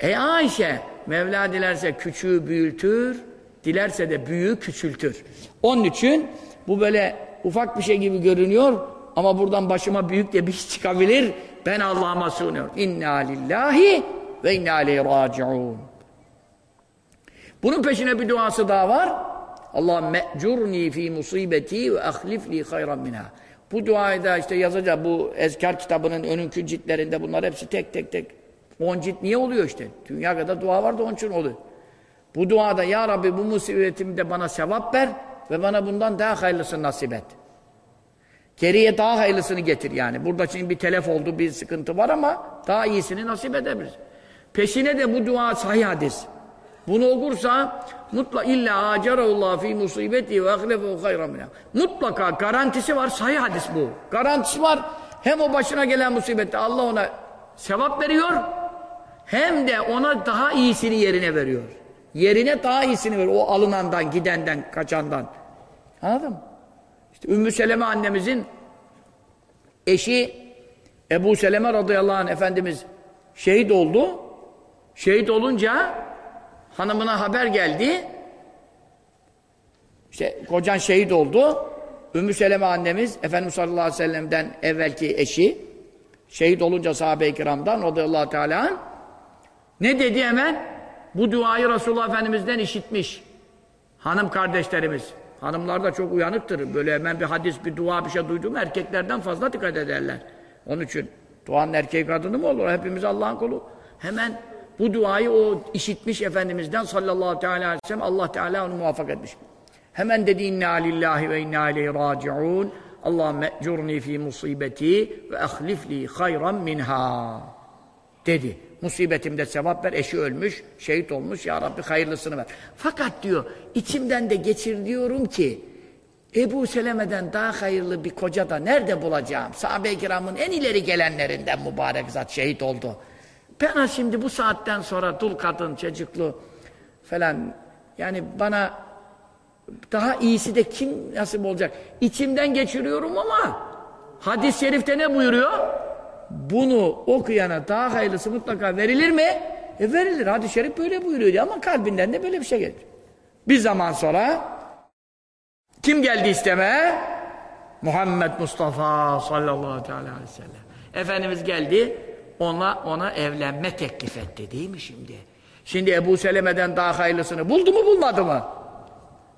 Ey Ayşe Mevla dilerse küçüğü büyütür, dilerse de büyüğü küçültür. Onun için bu böyle ufak bir şey gibi görünüyor ama buradan başıma büyük de bir iş çıkabilir. Ben Allah'ıma sığınıyorum. İnna lillahi ve inna ileyhi raciun. Bunun peşine bir duası daha var. Allah me'curni fi musibeti ve ahlifli hayran minha. Bu duayı da işte yazacak bu ezkar kitabının önünkü ciltlerinde bunlar hepsi tek tek tek. On cilt niye oluyor işte? Dünya kadar dua var da onun için oluyor. Bu duada ya Rabbi bu musibetimde bana sevap ver ve bana bundan daha hayırlısını nasip et. Geriye daha hayırlısını getir yani. Burada şimdi bir telef oldu, bir sıkıntı var ama daha iyisini nasip edebiliriz. Peşine de bu dua sahih hadis. Bunu okursa mutla illa acerallah fi musibeti ve ahlefu hayran. Mutlaka garantisi var. Sahih hadis bu. Garantisi var. Hem o başına gelen musibette Allah ona sevap veriyor hem de ona daha iyisini yerine veriyor. Yerine daha iyisini veriyor. O alınandan, gidenden, kaçandan. Anladın mı? İşte Ümmü Seleme annemizin eşi Ebu Seleme radıyallahu anh Efendimiz şehit oldu. Şehit olunca hanımına haber geldi. İşte kocan şehit oldu. Ümmü Seleme annemiz Efendimiz sallallahu aleyhi ve sellem'den evvelki eşi şehit olunca sahabe-i kiramdan radıyallahu teala ne dedi hemen? Bu duayı Resulullah Efendimiz'den işitmiş. Hanım kardeşlerimiz. Hanımlar da çok uyanıktır. Böyle hemen bir hadis, bir dua, bir şey duydum erkeklerden fazla dikkat ederler. Onun için duanın erkek kadını mı olur? Hepimiz Allah'ın kulu. Hemen bu duayı o işitmiş Efendimiz'den sallallahu teala aleyhi ve sellem Allah Teala onu muvaffak etmiş. Hemen dedi inna lillahi ve inna ileyhi raciun. Allahümme ecurni fi musibeti ve ahlifli hayran minha. Dedi. Musibetimde sevap ver. Eşi ölmüş, şehit olmuş. Ya Rabbi hayırlısını ver. Fakat diyor içimden de geçir diyorum ki Ebu Seleme'den daha hayırlı bir koca da nerede bulacağım? Sahabe-i kiramın en ileri gelenlerinden mübarek zat şehit oldu. Ben şimdi bu saatten sonra dul kadın, çocuklu falan yani bana daha iyisi de kim nasip olacak? İçimden geçiriyorum ama hadis-i şerifte ne buyuruyor? Bunu okuyana daha hayırlısı mutlaka verilir mi? E verilir. Hadis-i şerif böyle buyuruyor ama kalbinden de böyle bir şey gelir. Bir zaman sonra kim geldi isteme? Muhammed Mustafa sallallahu aleyhi ve sellem. Efendimiz geldi ona ona evlenme teklif etti değil mi şimdi? Şimdi Ebu Seleme'den daha hayırlısını buldu mu bulmadı mı?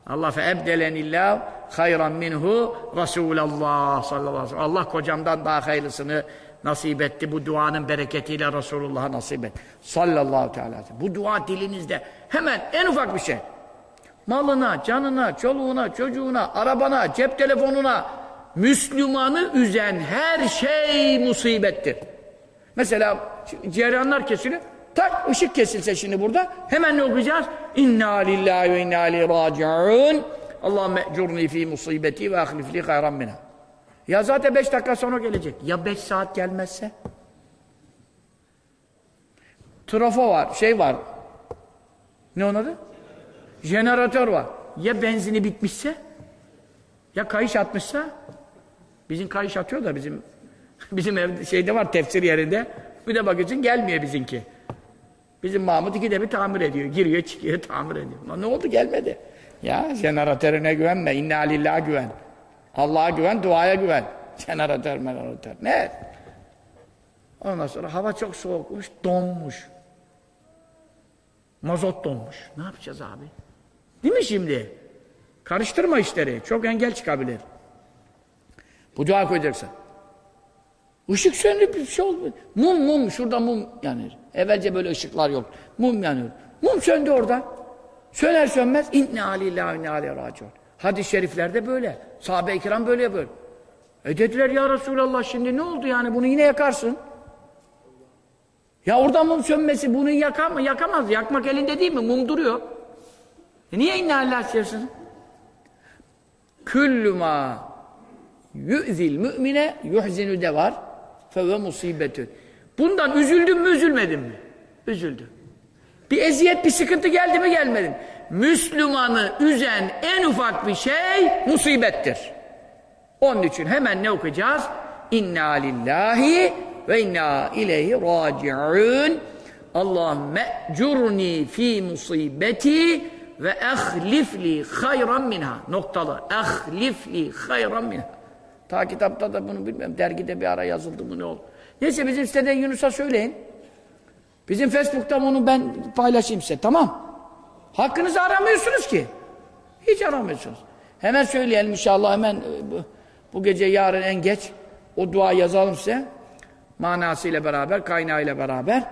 Allah fe ebdelenillah hayran minhu Resulallah sallallahu aleyhi ve sellem. Allah kocamdan daha hayırlısını nasip etti. Bu duanın bereketiyle Resulullah'a nasip et. Sallallahu teala. Bu dua dilinizde hemen en ufak bir şey. Malına, canına, çoluğuna, çocuğuna, arabana, cep telefonuna Müslümanı üzen her şey musibettir. Mesela cereyanlar kesiliyor. Tak ışık kesilse şimdi burada hemen ne okuyacağız? İnna lillahi ve inna ileyhi raciun. Allahümme ecurni fi musibeti ve ahlifli hayran minha. Ya zaten beş dakika sonra gelecek. Ya beş saat gelmezse? Trafo var, şey var. Ne onun adı? Jeneratör var. Ya benzini bitmişse? Ya kayış atmışsa? Bizim kayış atıyor da bizim bizim ev şeyde var tefsir yerinde. Bir de bakıyorsun gelmiyor bizimki. Bizim Mahmut ikide bir tamir ediyor. Giriyor çıkıyor tamir ediyor. Ne oldu gelmedi. Ya jeneratörüne güvenme. İnna lillah güven. Allah'a güven, duaya güven. Jeneratör, jeneratör. Ne? Ondan sonra hava çok soğukmuş, donmuş. Mazot donmuş. Ne yapacağız abi? Değil mi şimdi? Karıştırma işleri. Çok engel çıkabilir. Bu dua koyacaksın. Işık söndü bir şey oldu. Mum mum şurada mum yanıyor. Evvelce böyle ışıklar yok. Mum yanıyor. Mum söndü orada. Söner sönmez inne alillahi inne aleyhi raciun. Hadis-i şeriflerde böyle. Sahabe-i kiram böyle yapıyor. E dediler ya Resulallah şimdi ne oldu yani bunu yine yakarsın. Ya orada mum sönmesi bunu yakar mı? Yakamaz. Yakmak elinde değil mi? Mum duruyor. E niye inne Allah istiyorsun? Küllü ma yu'zil mümine yuhzinu de var. Feve musibetün. Bundan üzüldün mü üzülmedin mi? Üzüldüm. Bir eziyet, bir sıkıntı geldi mi gelmedi? Müslümanı üzen en ufak bir şey musibettir. Onun için hemen ne okuyacağız? İnna lillahi ve inna ileyhi raciun. Allahümme curni fi musibeti ve ehlifli hayran minha. Noktalı. Ehlifli hayran minha. Ta kitapta da bunu bilmem. Dergide bir ara yazıldı mı ne oldu. Neyse bizim siteden Yunus'a söyleyin. Bizim Facebook'ta onu ben paylaşayım size. Tamam. Hakkınızı aramıyorsunuz ki. Hiç aramıyorsunuz. Hemen söyleyelim inşallah hemen e, bu, gece yarın en geç o dua yazalım size. Manasıyla beraber, kaynağıyla beraber.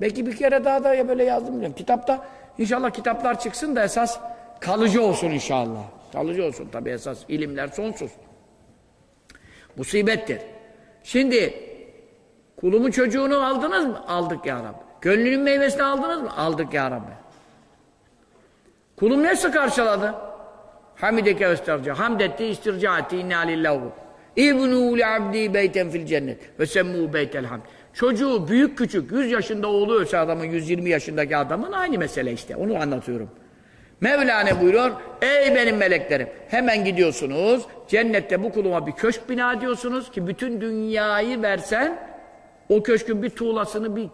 Belki bir kere daha da ya böyle yazdım bilmiyorum. Kitapta inşallah kitaplar çıksın da esas kalıcı olsun inşallah. Kalıcı olsun tabi esas ilimler sonsuz. Musibettir. Şimdi kulumun çocuğunu aldınız mı? Aldık ya Rabbi. Gönlünün meyvesini aldınız mı? Aldık ya Rabbi. Kulum nasıl karşıladı? Hamideke österca. Hamd etti, istirca etti. İnna lillahu. İbnû li abdi beyten fil cennet. Ve semmû beytel hamd. Çocuğu büyük küçük 100 yaşında oğlu ölse adamın 120 yaşındaki adamın aynı mesele işte. Onu anlatıyorum. Mevla ne buyuruyor? Ey benim meleklerim. Hemen gidiyorsunuz. Cennette bu kuluma bir köşk bina ediyorsunuz ki bütün dünyayı versen o köşkün bir tuğlasını, bir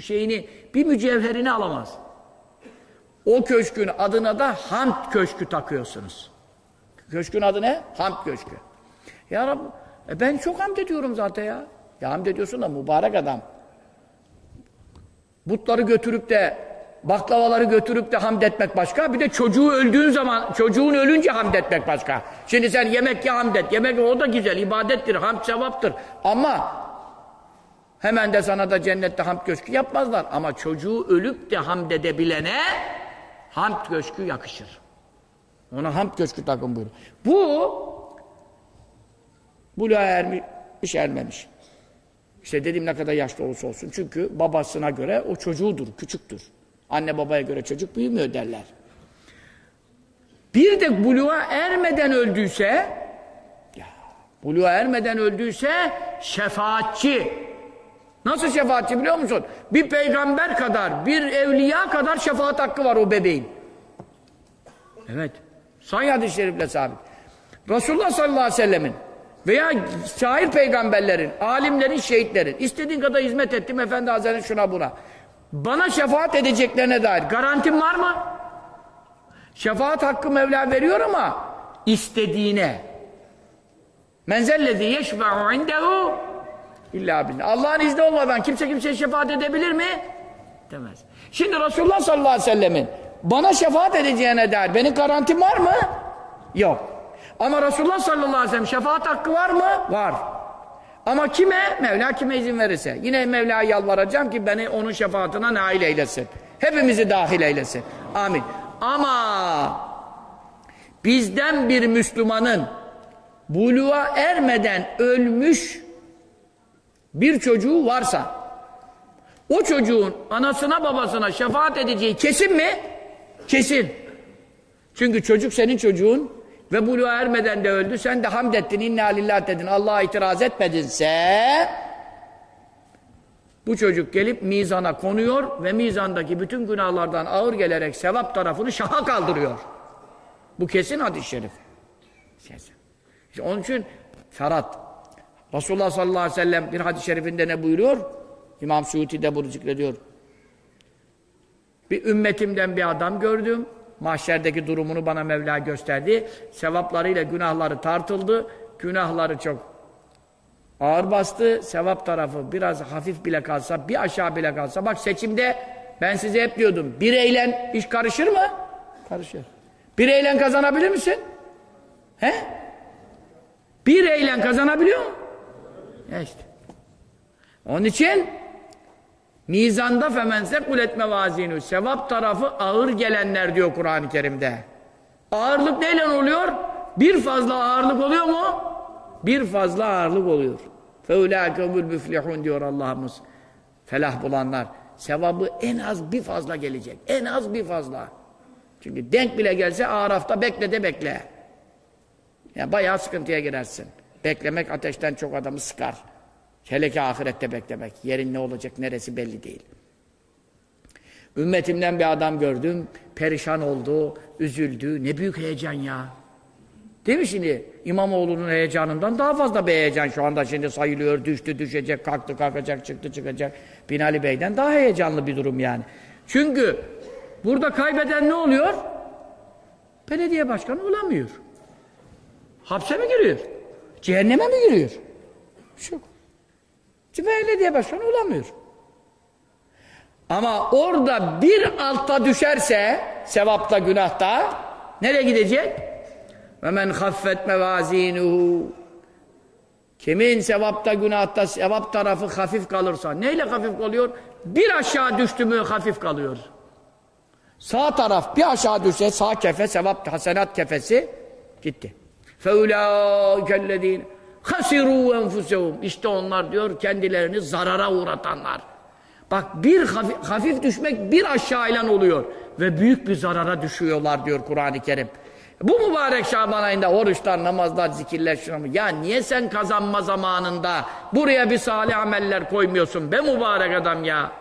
şeyini, bir mücevherini alamaz. O köşkün adına da Hamd Köşkü takıyorsunuz. Köşkün adı ne? Hamd Köşkü. Ya Rabbi, e ben çok hamd ediyorum zaten ya. Ya hamd ediyorsun da mübarek adam. Butları götürüp de, baklavaları götürüp de hamd etmek başka. Bir de çocuğu öldüğün zaman, çocuğun ölünce hamd etmek başka. Şimdi sen yemek ya hamd et. Yemek o da güzel, ibadettir, hamd sevaptır. Ama hemen de sana da cennette hamd köşkü yapmazlar. Ama çocuğu ölüp de hamd edebilene hamd köşkü yakışır. Ona hamd köşkü takın buyuruyor. Bu buluğa ermiş ermemiş. İşte dedim ne kadar yaşlı olursa olsun. Çünkü babasına göre o çocuğudur, küçüktür. Anne babaya göre çocuk büyümüyor derler. Bir de buluğa ermeden öldüyse buluğa ermeden öldüyse şefaatçi. Nasıl şefaatçi biliyor musun? Bir peygamber kadar, bir evliya kadar şefaat hakkı var o bebeğin. Evet. Sahih hadis-i şerifle sabit. Resulullah sallallahu aleyhi ve sellemin veya şair peygamberlerin, alimlerin, şehitlerin istediğin kadar hizmet ettim Efendi Hazretleri şuna buna. Bana şefaat edeceklerine dair garantim var mı? Şefaat hakkı Mevla veriyor ama istediğine. Menzellezi yeşfe'u indehu illa billah. Allah'ın izni olmadan kimse kimseye şefaat edebilir mi? Demez. Şimdi Resulullah sallallahu aleyhi ve sellemin bana şefaat edeceğine dair benim garantim var mı? Yok. Ama Resulullah sallallahu aleyhi ve sellem şefaat hakkı var mı? Var. Ama kime? Mevla kime izin verirse. Yine Mevla'ya yalvaracağım ki beni onun şefaatine nail eylesin. Hepimizi dahil eylesin. Amin. Ama bizden bir Müslümanın buluğa ermeden ölmüş bir çocuğu varsa o çocuğun anasına babasına şefaat edeceği kesin mi? Kesin. Çünkü çocuk senin çocuğun ve buluğa ermeden de öldü. Sen de hamd ettin, inna lillah dedin. Allah'a itiraz etmedinse bu çocuk gelip mizana konuyor ve mizandaki bütün günahlardan ağır gelerek sevap tarafını şaha kaldırıyor. Bu kesin hadis-i şerif. Kesin. İşte onun için Ferhat Resulullah sallallahu aleyhi ve sellem bir hadis-i şerifinde ne buyuruyor? İmam Suyuti de bunu zikrediyor. Bir ümmetimden bir adam gördüm. Mahşerdeki durumunu bana Mevla gösterdi. Sevaplarıyla günahları tartıldı. Günahları çok ağır bastı. Sevap tarafı biraz hafif bile kalsa, bir aşağı bile kalsa. Bak seçimde ben size hep diyordum. Bir eğlen iş karışır mı? Karışır. Bir eğlen kazanabilir misin? He? Bir eğlen kazanabiliyor mu? Ya işte. Onun için Mizanda femense kulet mevazinu. Sevap tarafı ağır gelenler diyor Kur'an-ı Kerim'de. Ağırlık neyle oluyor? Bir fazla ağırlık oluyor mu? Bir fazla ağırlık oluyor. Feulâkevül müflihun diyor Allah'ımız. Felah bulanlar. Sevabı en az bir fazla gelecek. En az bir fazla. Çünkü denk bile gelse Araf'ta bekle de bekle. Yani bayağı sıkıntıya girersin. Beklemek ateşten çok adamı sıkar. Hele ki ahirette beklemek. Yerin ne olacak, neresi belli değil. Ümmetimden bir adam gördüm, perişan oldu, üzüldü. Ne büyük heyecan ya. Değil mi şimdi? İmamoğlu'nun heyecanından daha fazla bir heyecan şu anda şimdi sayılıyor. Düştü, düşecek, kalktı, kalkacak, çıktı, çıkacak. Binali Bey'den daha heyecanlı bir durum yani. Çünkü burada kaybeden ne oluyor? belediye başkanı olamıyor. Hapse mi giriyor? Cehenneme mi giriyor? Şu. Belediye başkanı olamıyor. Ama orada bir altta düşerse sevapta günahta nereye gidecek? Ve men haffet mevazinuhu Kimin sevapta günahta sevap tarafı hafif kalırsa neyle hafif kalıyor? Bir aşağı düştü mü hafif kalıyor. Sağ taraf bir aşağı düşse sağ kefe sevap hasenat kefesi gitti. فَاُولَٰئِكَ Hasiru enfusehum. İşte onlar diyor kendilerini zarara uğratanlar. Bak bir hafif, hafif düşmek bir aşağıyla oluyor. Ve büyük bir zarara düşüyorlar diyor Kur'an-ı Kerim. Bu mübarek Şaban ayında oruçlar, namazlar, zikirler, şunu. Ya niye sen kazanma zamanında buraya bir salih ameller koymuyorsun be mübarek adam ya?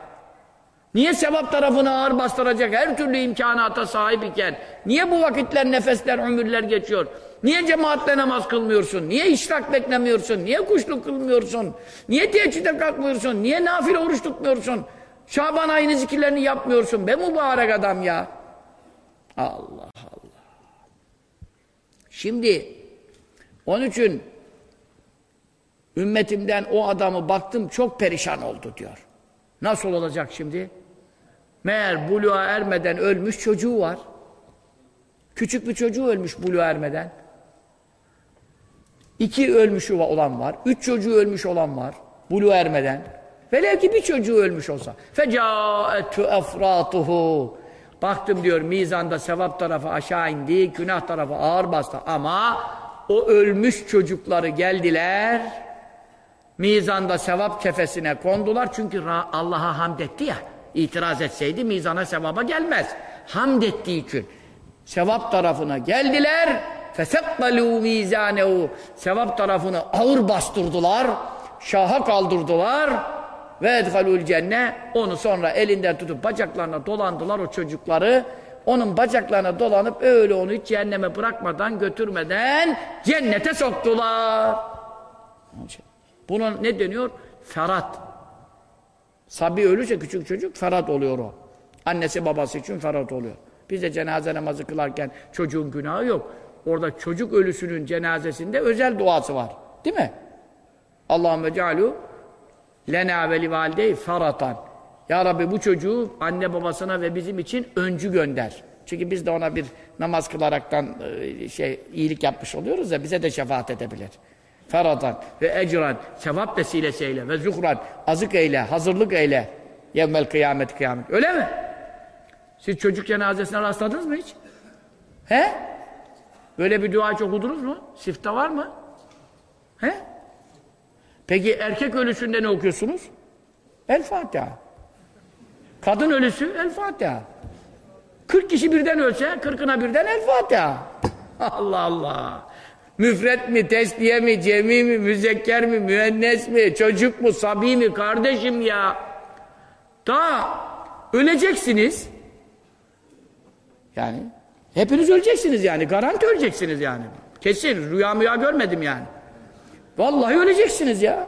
Niye sevap tarafını ağır bastıracak her türlü imkanata sahip iken, niye bu vakitler, nefesler, ömürler geçiyor? Niye cemaatle namaz kılmıyorsun? Niye işrak beklemiyorsun? Niye kuşluk kılmıyorsun? Niye teheccüde kalkmıyorsun? Niye nafile oruç tutmuyorsun? Şaban ayını zikirlerini yapmıyorsun be mübarek adam ya. Allah Allah. Şimdi onun için ümmetimden o adamı baktım çok perişan oldu diyor. Nasıl olacak şimdi? Meğer buluğa ermeden ölmüş çocuğu var. Küçük bir çocuğu ölmüş buluğa ermeden. İki ölmüşü olan var. Üç çocuğu ölmüş olan var. Buluğa ermeden. Velev ki bir çocuğu ölmüş olsa. Feca'etu efratuhu. Baktım diyor mizanda sevap tarafı aşağı indi, günah tarafı ağır bastı. Ama o ölmüş çocukları geldiler. Mizanda sevap kefesine kondular. Çünkü Allah'a hamd etti ya. İtiraz etseydi mizana sevaba gelmez. Hamd ettiği için. Sevap tarafına geldiler. فَسَقَّلُوا مِيزَانَهُ Sevap tarafını ağır bastırdılar. Şaha kaldırdılar. Ve edhalul cenne onu sonra elinden tutup bacaklarına dolandılar o çocukları. Onun bacaklarına dolanıp öyle onu hiç cehenneme bırakmadan götürmeden cennete soktular. Buna ne deniyor? Ferat. Sabi ölürse küçük çocuk ferat oluyor o. Annesi babası için ferat oluyor. Biz de cenaze namazı kılarken çocuğun günahı yok. Orada çocuk ölüsünün cenazesinde özel duası var. Değil mi? Allahümme cealu lena ve livalidey faratan. Ya Rabbi bu çocuğu anne babasına ve bizim için öncü gönder. Çünkü biz de ona bir namaz kılaraktan e, şey iyilik yapmış oluyoruz ya bize de şefaat edebilir. Feratan ve ecran sevap vesilesiyle ve zuhran azık eyle, hazırlık eyle. Yevmel kıyamet kıyamet. Öyle mi? Siz çocuk cenazesine rastladınız mı hiç? He? Böyle bir dua hiç okudunuz mu? Sifte var mı? He? Peki erkek ölüsünde ne okuyorsunuz? El Fatiha. Kadın ölüsü El Fatiha. 40 kişi birden ölse, kırkına birden El Fatiha. Allah Allah. Müfret mi, tesliye mi, cemi mi, müzekker mi, müennes mi, çocuk mu, sabi mi, kardeşim ya. Daha öleceksiniz. Yani hepiniz öleceksiniz yani. Garanti öleceksiniz yani. Kesin. Rüya müya görmedim yani. Vallahi öleceksiniz ya.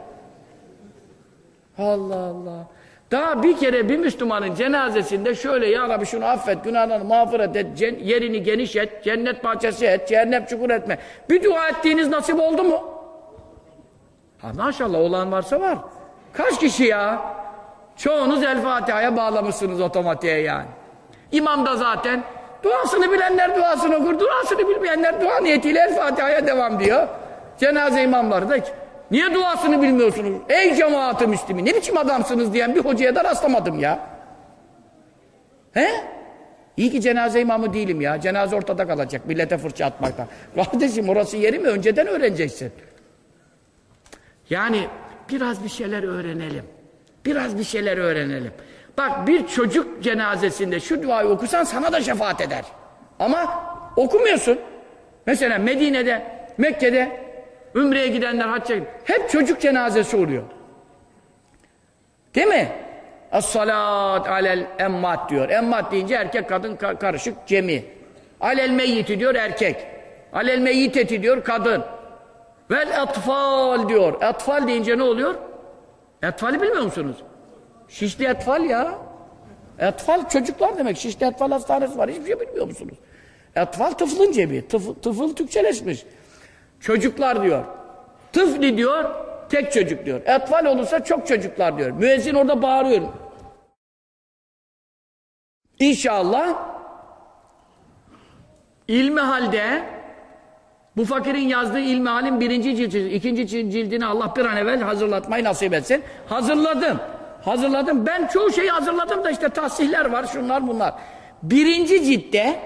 Allah Allah. Daha bir kere bir Müslümanın cenazesinde şöyle ya Rabbi şunu affet, günahlarını mağfiret et, yerini geniş et, cennet bahçesi et, cehennem çukur etme. Bir dua ettiğiniz nasip oldu mu? Ha maşallah olan varsa var. Kaç kişi ya? Çoğunuz El Fatiha'ya bağlamışsınız otomatiğe yani. İmam da zaten duasını bilenler duasını okur, duasını bilmeyenler dua niyetiyle El Fatiha'ya devam diyor. Cenaze imamları da Niye duasını bilmiyorsunuz? Ey cemaat-ı ne biçim adamsınız diyen bir hocaya da rastlamadım ya. He? İyi ki cenaze imamı değilim ya. Cenaze ortada kalacak millete fırça atmaktan. Kardeşim orası yeri mi? Önceden öğreneceksin. Yani biraz bir şeyler öğrenelim. Biraz bir şeyler öğrenelim. Bak bir çocuk cenazesinde şu duayı okusan sana da şefaat eder. Ama okumuyorsun. Mesela Medine'de, Mekke'de Ümreye gidenler hacca Hep çocuk cenazesi oluyor. Değil mi? Es-salat alel emmat diyor. Emmat deyince erkek kadın karışık cemi. Alel meyyiti diyor erkek. Alel meyyiteti diyor kadın. Vel atfal diyor. Atfal deyince ne oluyor? Etfali bilmiyor musunuz? Şişli etfal ya. Etfal çocuklar demek. Şişli etfal hastanesi var. Hiçbir şey bilmiyor musunuz? Etfal tıflın cebi. Tıf, tıfıl Türkçeleşmiş. Çocuklar diyor. Tıfli diyor, tek çocuk diyor. Etfal olursa çok çocuklar diyor. Müezzin orada bağırıyor. İnşallah ilmi halde bu fakirin yazdığı ilmi halin birinci cildi, ikinci cildini Allah bir an evvel hazırlatmayı nasip etsin. Hazırladım. Hazırladım. Ben çoğu şeyi hazırladım da işte tahsihler var, şunlar bunlar. Birinci ciltte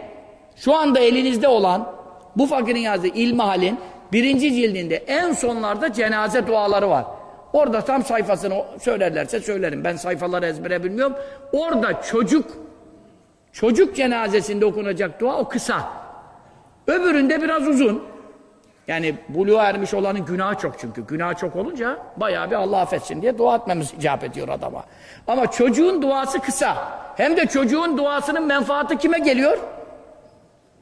şu anda elinizde olan bu fakirin yazdığı ilmi halin birinci cildinde en sonlarda cenaze duaları var. Orada tam sayfasını söylerlerse söylerim. Ben sayfaları ezbere bilmiyorum. Orada çocuk çocuk cenazesinde okunacak dua o kısa. Öbüründe biraz uzun. Yani buluğa ermiş olanın günahı çok çünkü. Günah çok olunca bayağı bir Allah affetsin diye dua etmemiz icap ediyor adama. Ama çocuğun duası kısa. Hem de çocuğun duasının menfaati kime geliyor?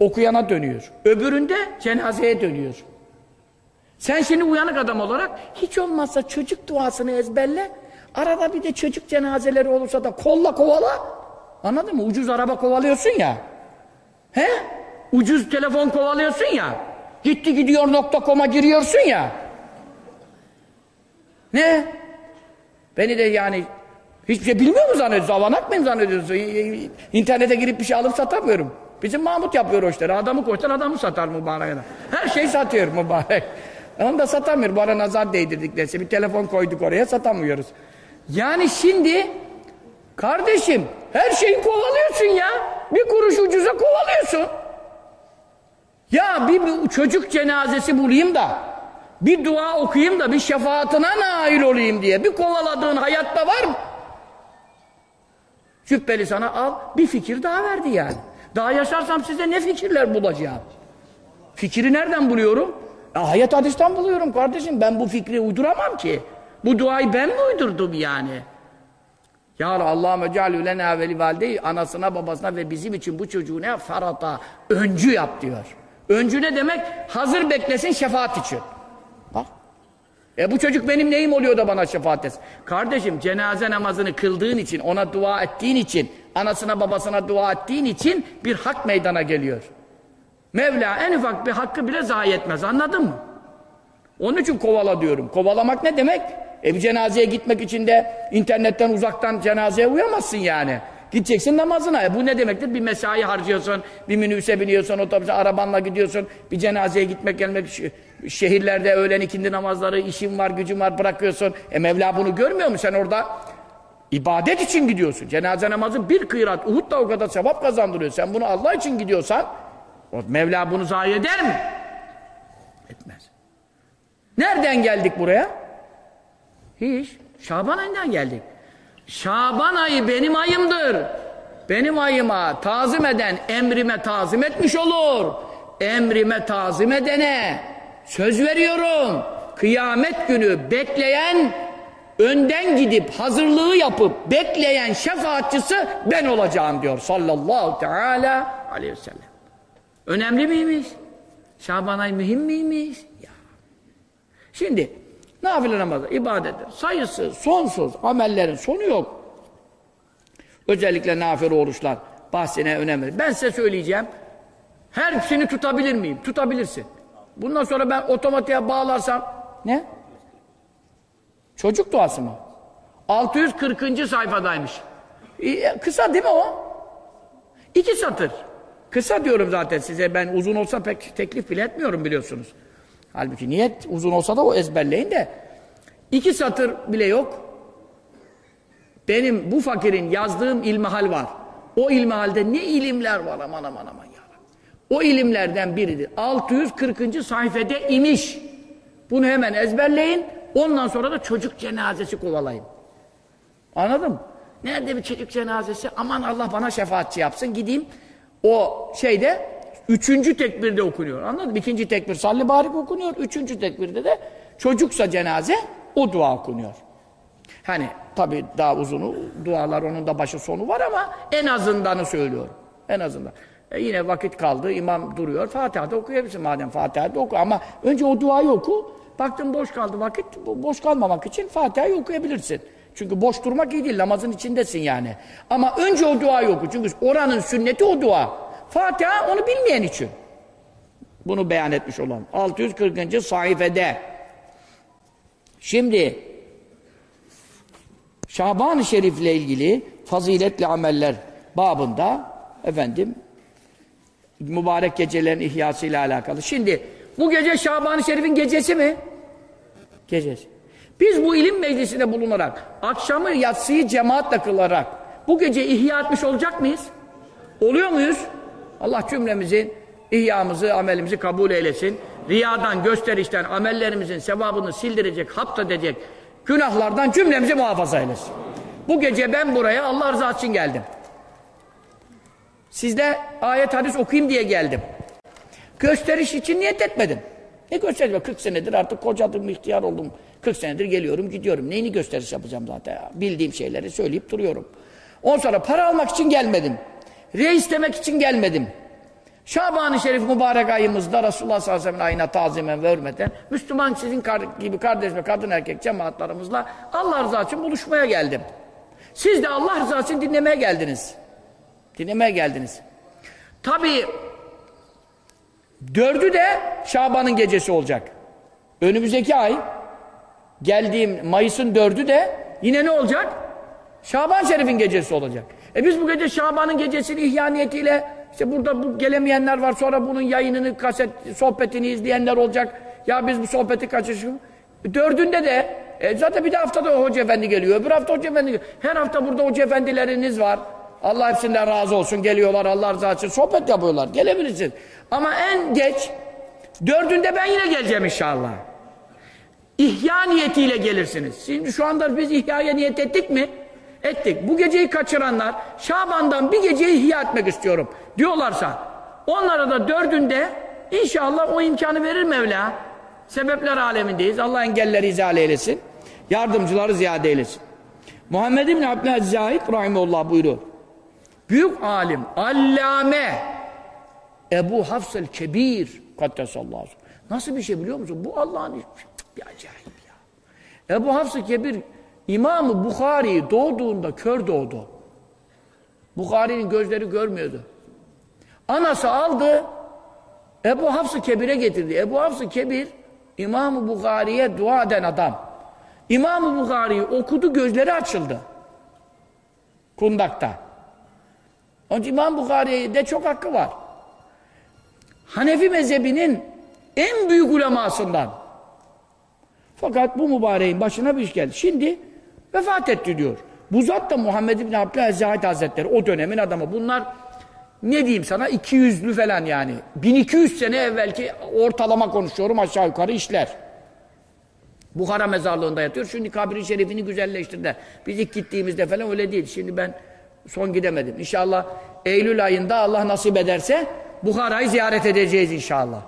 Okuyana dönüyor. Öbüründe cenazeye dönüyor. Sen şimdi uyanık adam olarak hiç olmazsa çocuk duasını ezberle. Arada bir de çocuk cenazeleri olursa da kolla kovala. Anladın mı? Ucuz araba kovalıyorsun ya. He? Ucuz telefon kovalıyorsun ya. Gitti gidiyor nokta.com'a giriyorsun ya. Ne? Beni de yani hiçbir şey bilmiyor mu zannediyorsun? Avanak mıyım zannediyorsun? İnternete girip bir şey alıp satamıyorum. Bizim Mahmut yapıyor o işleri. Adamı koysan adamı satar mübarek adam. Her şey satıyor mübarek. Onu da satamıyor. Bana nazar değdirdiklerse bir telefon koyduk oraya satamıyoruz. Yani şimdi kardeşim her şeyi kovalıyorsun ya. Bir kuruş ucuza kovalıyorsun. Ya bir, bir çocuk cenazesi bulayım da bir dua okuyayım da bir şefaatine nail olayım diye bir kovaladığın hayatta var mı? Cübbeli sana al bir fikir daha verdi yani. Daha yaşarsam size ne fikirler bulacağım? Fikri nereden buluyorum? Ayet hadisten buluyorum kardeşim. Ben bu fikri uyduramam ki. Bu duayı ben mi uydurdum yani? Ya Allahümme cealü lena veli valideyi anasına babasına ve bizim için bu çocuğu ne farata öncü yap diyor. Öncü ne demek? Hazır beklesin şefaat için. Bak. E bu çocuk benim neyim oluyor da bana şefaat etsin? Kardeşim cenaze namazını kıldığın için, ona dua ettiğin için, anasına babasına dua ettiğin için bir hak meydana geliyor. Mevla en ufak bir hakkı bile zayi etmez anladın mı? Onun için kovala diyorum. Kovalamak ne demek? E bir cenazeye gitmek için de internetten uzaktan cenazeye uyamazsın yani. Gideceksin namazına. E bu ne demektir? Bir mesai harcıyorsun, bir minibüse biniyorsun, otobüse, arabanla gidiyorsun. Bir cenazeye gitmek gelmek, şehirlerde öğlen ikindi namazları, işin var, gücün var bırakıyorsun. E Mevla bunu görmüyor mu? Sen orada ibadet için gidiyorsun. Cenaze namazı bir kıyrat, Uhud da o kadar sevap kazandırıyor. Sen bunu Allah için gidiyorsan, Mevla bunu zayi eder mi? Etmez. Nereden geldik buraya? Hiç. Şaban ayından geldik. Şaban ayı benim ayımdır. Benim ayıma tazim eden emrime tazim etmiş olur. Emrime tazim edene söz veriyorum. Kıyamet günü bekleyen, önden gidip hazırlığı yapıp bekleyen şefaatçısı ben olacağım diyor sallallahu teala aleyhi ve sellem. Önemli miymiş? Şaban ayı mühim miymiş? Ya. Şimdi Nafile namazı, ibadetler, sayısı, sonsuz, amellerin sonu yok. Özellikle nafile oruçlar bahsine önemli. Ben size söyleyeceğim, hepsini tutabilir miyim? Tutabilirsin. Bundan sonra ben otomatiğe bağlarsam, ne? Çocuk duası mı? 640. sayfadaymış. E, kısa değil mi o? İki satır. Kısa diyorum zaten size, ben uzun olsa pek teklif bile etmiyorum biliyorsunuz. Halbuki niyet uzun olsa da o ezberleyin de iki satır bile yok. Benim bu fakirin yazdığım ilmihal var. O ilmihalde ne ilimler var aman aman aman ya. O ilimlerden biridir. 640. sayfede imiş. Bunu hemen ezberleyin. Ondan sonra da çocuk cenazesi kovalayın. Anladın mı? Nerede bir çocuk cenazesi? Aman Allah bana şefaatçi yapsın. Gideyim o şeyde Üçüncü tekbirde okunuyor. Anladın mı? İkinci tekbir salli barik okunuyor. Üçüncü tekbirde de çocuksa cenaze o dua okunuyor. Hani tabi daha uzunu dualar onun da başı sonu var ama en azındanı söylüyorum. En azından. E yine vakit kaldı. imam duruyor. Fatiha'da okuyabilirsin madem Fatiha'da oku. Ama önce o duayı oku. Baktın boş kaldı vakit. Boş kalmamak için Fatiha'yı okuyabilirsin. Çünkü boş durmak iyi değil. Namazın içindesin yani. Ama önce o duayı oku. Çünkü oranın sünneti o dua. Fatiha onu bilmeyen için. Bunu beyan etmiş olan. 640. sayfede. Şimdi Şaban-ı Şerif ile ilgili faziletli ameller babında efendim mübarek gecelerin ihyası ile alakalı. Şimdi bu gece Şaban-ı Şerif'in gecesi mi? Gecesi. Biz bu ilim meclisinde bulunarak akşamı yatsıyı cemaatle kılarak bu gece ihya etmiş olacak mıyız? Oluyor muyuz? Allah cümlemizin ihyamızı, amelimizi kabul eylesin. Riyadan, gösterişten, amellerimizin sevabını sildirecek, hapsedecek günahlardan cümlemizi muhafaza eylesin. Bu gece ben buraya Allah rızası için geldim. Sizde ayet hadis okuyayım diye geldim. Gösteriş için niyet etmedim. Ne gösteriş 40 senedir artık kocadım, ihtiyar oldum. 40 senedir geliyorum, gidiyorum. Neyini gösteriş yapacağım zaten ya? Bildiğim şeyleri söyleyip duruyorum. Ondan sonra para almak için gelmedim. Reis demek için gelmedim. Şaban-ı Şerif mübarek ayımızda Resulullah sallallahu aleyhi ve sellem'in ayına tazimen ve hürmeten Müslüman sizin gibi kardeş ve kadın erkek cemaatlarımızla Allah rızası için buluşmaya geldim. Siz de Allah rızası için dinlemeye geldiniz. Dinlemeye geldiniz. Tabii dördü de Şaban'ın gecesi olacak. Önümüzdeki ay geldiğim Mayıs'ın dördü de yine ne olacak? Şaban Şerif'in gecesi olacak. E biz bu gece Şaban'ın gecesini ihya niyetiyle işte burada bu gelemeyenler var sonra bunun yayınını, kaset, sohbetini izleyenler olacak. Ya biz bu sohbeti kaçırmışız. Dördünde de e zaten bir de haftada hoca efendi geliyor. Öbür hafta hoca efendi geliyor. Her hafta burada hoca efendileriniz var. Allah hepsinden razı olsun. Geliyorlar Allah rızası için sohbet yapıyorlar. Gelebilirsiniz. Ama en geç dördünde ben yine geleceğim inşallah. İhya niyetiyle gelirsiniz. Şimdi şu anda biz ihyaya niyet ettik mi? Ettik. Bu geceyi kaçıranlar Şaban'dan bir geceyi ihya etmek istiyorum diyorlarsa onlara da dördünde inşallah o imkanı verir Mevla. Sebepler alemindeyiz. Allah engelleri izale eylesin. Yardımcıları ziyade eylesin. Muhammed İbni Abdülaziz Rahimullah buyuruyor. Büyük alim, allame Ebu Hafsel Kebir Kaddesallahu Nasıl bir şey biliyor musun? Bu Allah'ın bir acayip ya. Ebu Hafs-ı Kebir İmam-ı Bukhari doğduğunda kör doğdu. Bukhari'nin gözleri görmüyordu. Anası aldı Ebu Hafs-ı Kebir'e getirdi. Ebu Hafs-ı Kebir İmam-ı Bukhari'ye dua eden adam. İmam-ı Bukhari'yi okudu gözleri açıldı. Kundakta. Onun için İmam Bukhari'de çok hakkı var. Hanefi mezhebinin en büyük ulemasından. Fakat bu mübareğin başına bir iş geldi. Şimdi vefat etti diyor. Bu zat da Muhammed bin Abdülaziz Zahid Hazretleri o dönemin adamı. Bunlar ne diyeyim sana 200'lü falan yani. 1200 sene evvelki ortalama konuşuyorum aşağı yukarı işler. Bukhara mezarlığında yatıyor. Şimdi kabri şerifini güzelleştirdiler. Biz ilk gittiğimizde falan öyle değil. Şimdi ben son gidemedim. İnşallah Eylül ayında Allah nasip ederse Bukhara'yı ziyaret edeceğiz inşallah.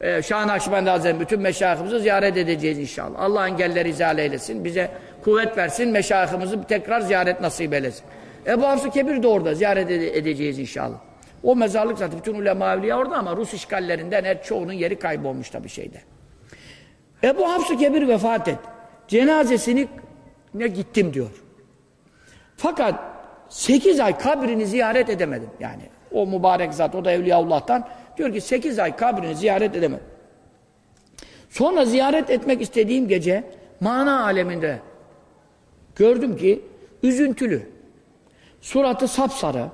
Ee, Şah-ı Hazretleri bütün meşayihimizi ziyaret edeceğiz inşallah. Allah engelleri izale eylesin. Bize kuvvet versin. Meşayihimizi tekrar ziyaret nasip eylesin. Ebu Hafs-ı Kebir de orada ziyaret ede edeceğiz inşallah. O mezarlık zaten bütün ulema evliya orada ama Rus işgallerinden her çoğunun yeri kaybolmuş tabii şeyde. Ebu Hafs-ı Kebir vefat et. Cenazesini ne gittim diyor. Fakat 8 ay kabrini ziyaret edemedim. Yani o mübarek zat, o da Evliyaullah'tan diyor ki 8 ay kabrini ziyaret edemedim. Sonra ziyaret etmek istediğim gece mana aleminde gördüm ki üzüntülü. Suratı sapsarı.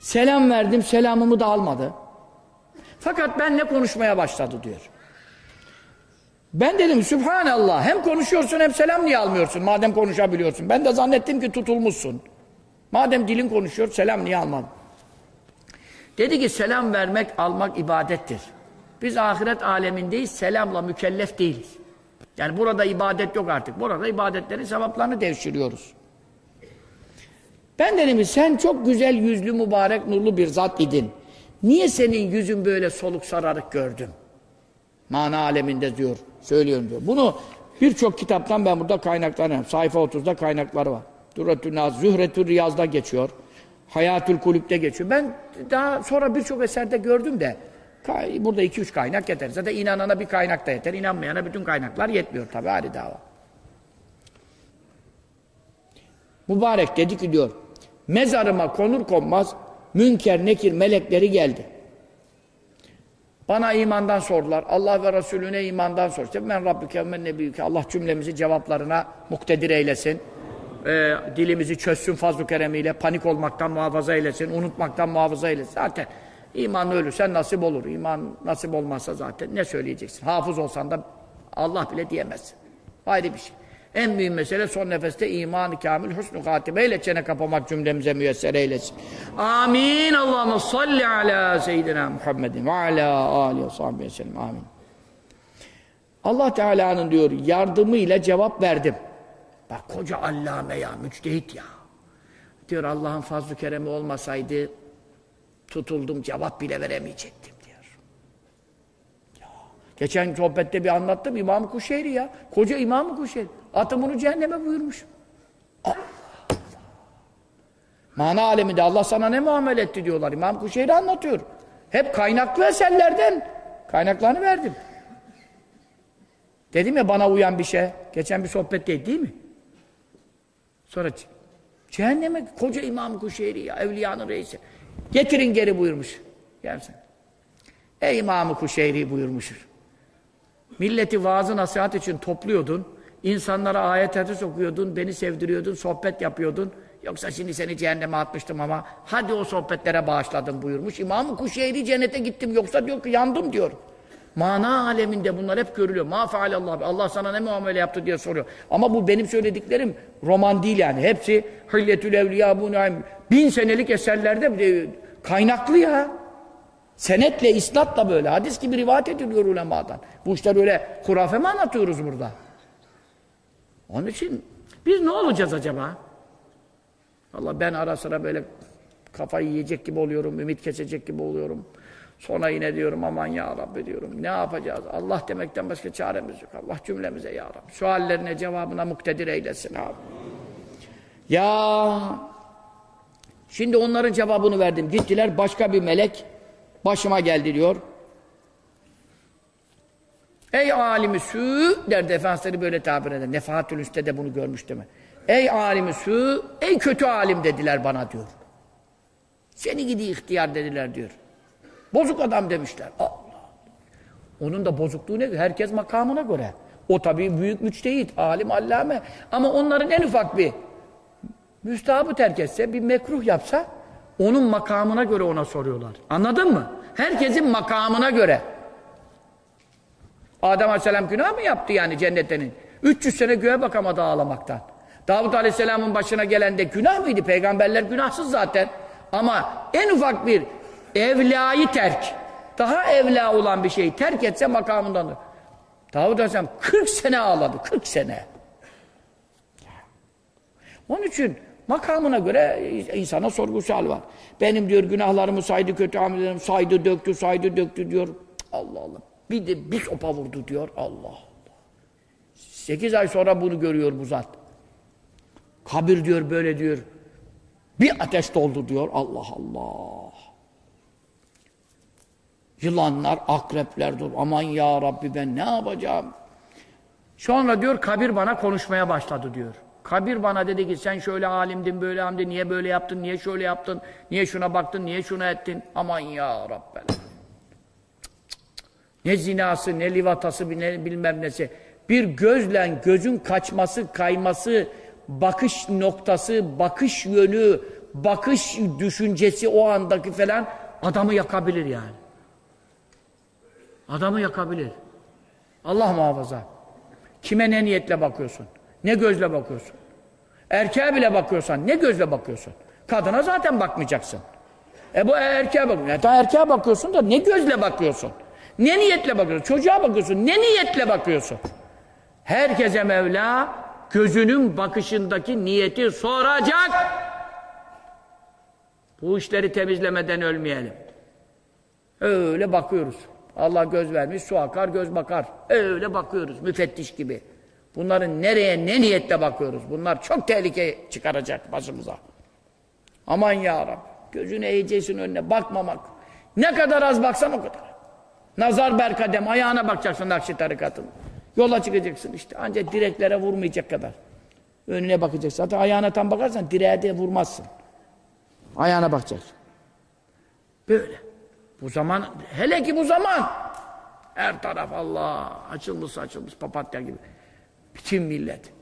Selam verdim, selamımı da almadı. Fakat benle konuşmaya başladı diyor. Ben dedim Sübhanallah hem konuşuyorsun hem selam niye almıyorsun madem konuşabiliyorsun. Ben de zannettim ki tutulmuşsun. Madem dilin konuşuyor selam niye almadın? Dedi ki selam vermek almak ibadettir. Biz ahiret alemindeyiz selamla mükellef değiliz. Yani burada ibadet yok artık. Burada ibadetlerin sevaplarını devşiriyoruz. Ben dedim sen çok güzel yüzlü mübarek nurlu bir zat idin. Niye senin yüzün böyle soluk sararık gördüm? Mana aleminde diyor, söylüyorum diyor. Bunu birçok kitaptan ben burada kaynaklanıyorum. Sayfa 30'da kaynakları var. Duratül Naz, Zühretül Riyaz'da geçiyor. Hayatül Kulüp'te geçiyor. Ben daha sonra birçok eserde gördüm de burada iki üç kaynak yeter. Zaten inanana bir kaynak da yeter. İnanmayana bütün kaynaklar yetmiyor tabi hali dava. Mübarek dedi ki diyor mezarıma konur konmaz Münker, nekir melekleri geldi. Bana imandan sordular. Allah ve Resulüne imandan sor. İşte ben Rabbüke men nebiyüke. Allah cümlemizi cevaplarına muktedir eylesin. Ee, dilimizi çözsün fazl-ı keremiyle. Panik olmaktan muhafaza eylesin. Unutmaktan muhafaza eylesin. Zaten imanlı ölürsen nasip olur. İman nasip olmazsa zaten ne söyleyeceksin? Hafız olsan da Allah bile diyemezsin. Ayrı bir şey. En mühim mesele son nefeste iman-ı kamil, husn-u hatimeyle çene kapamak cümlemize müyesser eylesin. Amin. Allahümme salli ala seyyidina Muhammedin ve ala alihi ve sahbihi sellem. Amin. Allah Teala'nın diyor yardımıyla cevap verdim. Bak koca allame ya, müçtehit ya. Diyor Allah'ın fazl-ı keremi olmasaydı tutuldum cevap bile veremeyecektim diyor. Ya, geçen sohbette bir anlattım İmam-ı Kuşeyri ya. Koca İmam-ı Kuşeyri. Atı bunu cehenneme buyurmuş. Allah Allah. Mana aleminde Allah sana ne muamele etti diyorlar. İmam Kuşeyri anlatıyor. Hep kaynaklı eserlerden kaynaklarını verdim. Dedim ya bana uyan bir şey. Geçen bir sohbetteydi değil mi? Sonra cehenneme koca İmam Kuşeyri ya evliyanın reisi. Getirin geri buyurmuş. Gelsin. Ey İmam-ı Kuşeyri buyurmuş. Milleti vaazı nasihat için topluyordun. İnsanlara ayet hadis okuyordun, beni sevdiriyordun, sohbet yapıyordun. Yoksa şimdi seni cehenneme atmıştım ama hadi o sohbetlere bağışladım buyurmuş. İmam-ı Kuşeyri cennete gittim yoksa diyor ki yandım diyor. Mana aleminde bunlar hep görülüyor. Ma fealallah. Allah sana ne muamele yaptı diye soruyor. Ama bu benim söylediklerim roman değil yani. Hepsi Hülyetül Evliya bu Naim. Bin senelik eserlerde kaynaklı ya. Senetle, isnatla böyle. Hadis gibi rivayet ediliyor ulemadan. Bu işler öyle hurafe mi anlatıyoruz burada? Onun için biz ne olacağız acaba? Allah ben ara sıra böyle kafayı yiyecek gibi oluyorum, ümit kesecek gibi oluyorum. Sonra yine diyorum aman ya Rabbi diyorum. Ne yapacağız? Allah demekten başka çaremiz yok. Allah cümlemize ya Rabbi. Suallerine cevabına muktedir eylesin abi. Ya şimdi onların cevabını verdim. Gittiler başka bir melek başıma geldi diyor. Ey alimi sü derdi Efendimiz böyle tabir eder. Nefahatül Üste de bunu görmüş değil mi? Ey alimi sü, ey kötü alim dediler bana diyor. Seni gidi ihtiyar dediler diyor. Bozuk adam demişler. Allah. Onun da bozukluğu ne? Herkes makamına göre. O tabii büyük müçtehit, alim, allame. Ama onların en ufak bir müstahabı terk etse, bir mekruh yapsa onun makamına göre ona soruyorlar. Anladın mı? Herkesin makamına göre. Adem Aleyhisselam günah mı yaptı yani cennetenin? 300 sene göğe bakamadı ağlamaktan. Davut Aleyhisselam'ın başına gelen de günah mıydı? Peygamberler günahsız zaten. Ama en ufak bir evlayı terk, daha evla olan bir şeyi terk etse makamındandır. Davut Aleyhisselam 40 sene ağladı, 40 sene. Onun için makamına göre insana sorgu sual var. Benim diyor günahlarımı saydı, kötü amellerimi saydı, döktü, saydı, döktü diyor. Allah Allah. Bir de bir sopa vurdu diyor. Allah Allah. Sekiz ay sonra bunu görüyor bu zat. Kabir diyor böyle diyor. Bir ateş doldu diyor. Allah Allah. Yılanlar, akrepler dur. Aman ya Rabbi ben ne yapacağım? Sonra diyor kabir bana konuşmaya başladı diyor. Kabir bana dedi ki sen şöyle alimdin böyle alimdin niye böyle yaptın niye şöyle yaptın niye şuna baktın niye şuna ettin aman ya Rabbel. Ne zinası ne livatası ne bilmem nesi. Bir gözle gözün kaçması kayması bakış noktası bakış yönü bakış düşüncesi o andaki falan adamı yakabilir yani. Adamı yakabilir. Allah muhafaza. Kime ne niyetle bakıyorsun? Ne gözle bakıyorsun? Erkeğe bile bakıyorsan ne gözle bakıyorsun? Kadına zaten bakmayacaksın. E bu erkeğe bakıyorsun. Ya erkeğe bakıyorsun da ne gözle bakıyorsun? Ne niyetle bakıyorsun? Çocuğa bakıyorsun. Ne niyetle bakıyorsun? Herkese Mevla gözünün bakışındaki niyeti soracak. Bu işleri temizlemeden ölmeyelim. Öyle bakıyoruz. Allah göz vermiş, su akar, göz bakar. Öyle bakıyoruz, müfettiş gibi. Bunların nereye, ne niyetle bakıyoruz? Bunlar çok tehlike çıkaracak başımıza. Aman ya Rabbi, gözünü eğeceksin önüne, bakmamak. Ne kadar az baksan o kadar. Nazar berkadem, ayağına bakacaksın Nakşi tarikatın. Yola çıkacaksın işte, ancak direklere vurmayacak kadar. Önüne bakacaksın. Zaten ayağına tam bakarsan direğe de vurmazsın. Ayağına bakacaksın. Böyle. Bu zaman, hele ki bu zaman her taraf Allah açılmış açılmış papatya gibi. Bütün millet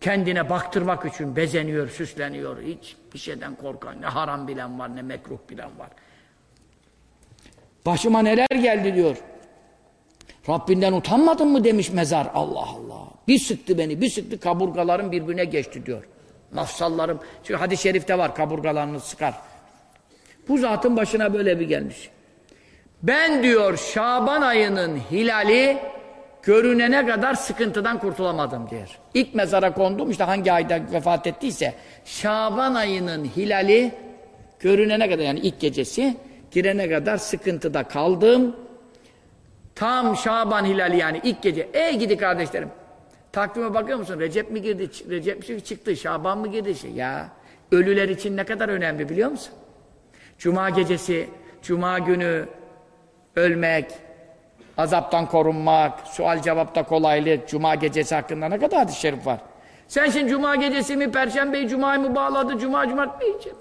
kendine baktırmak için bezeniyor, süsleniyor. Hiç bir şeyden korkan, ne haram bilen var, ne mekruh bilen var. Başıma neler geldi diyor. Rabbinden utanmadın mı demiş mezar. Allah Allah. Bir sıktı beni, bir sıktı kaburgalarım birbirine geçti diyor. Mafsallarım. Çünkü hadis-i şerifte var kaburgalarını sıkar. Bu zatın başına böyle bir gelmiş. Ben diyor Şaban ayının hilali görünene kadar sıkıntıdan kurtulamadım diyor. İlk mezara kondum işte hangi ayda vefat ettiyse Şaban ayının hilali görünene kadar yani ilk gecesi girene kadar sıkıntıda kaldım. Tam Şaban hilali yani ilk gece. Ey gidi kardeşlerim. Takvime bakıyor musun? Recep mi girdi? Recep mi çıktı? Şaban mı girdi? Şey, ya ölüler için ne kadar önemli biliyor musun? Cuma gecesi, Cuma günü ölmek, azaptan korunmak, sual cevapta kolaylık, Cuma gecesi hakkında ne kadar hadis-i şerif var. Sen şimdi Cuma gecesi mi, Perşembeyi Cuma'yı mı bağladı, Cuma, Cumartesi mi?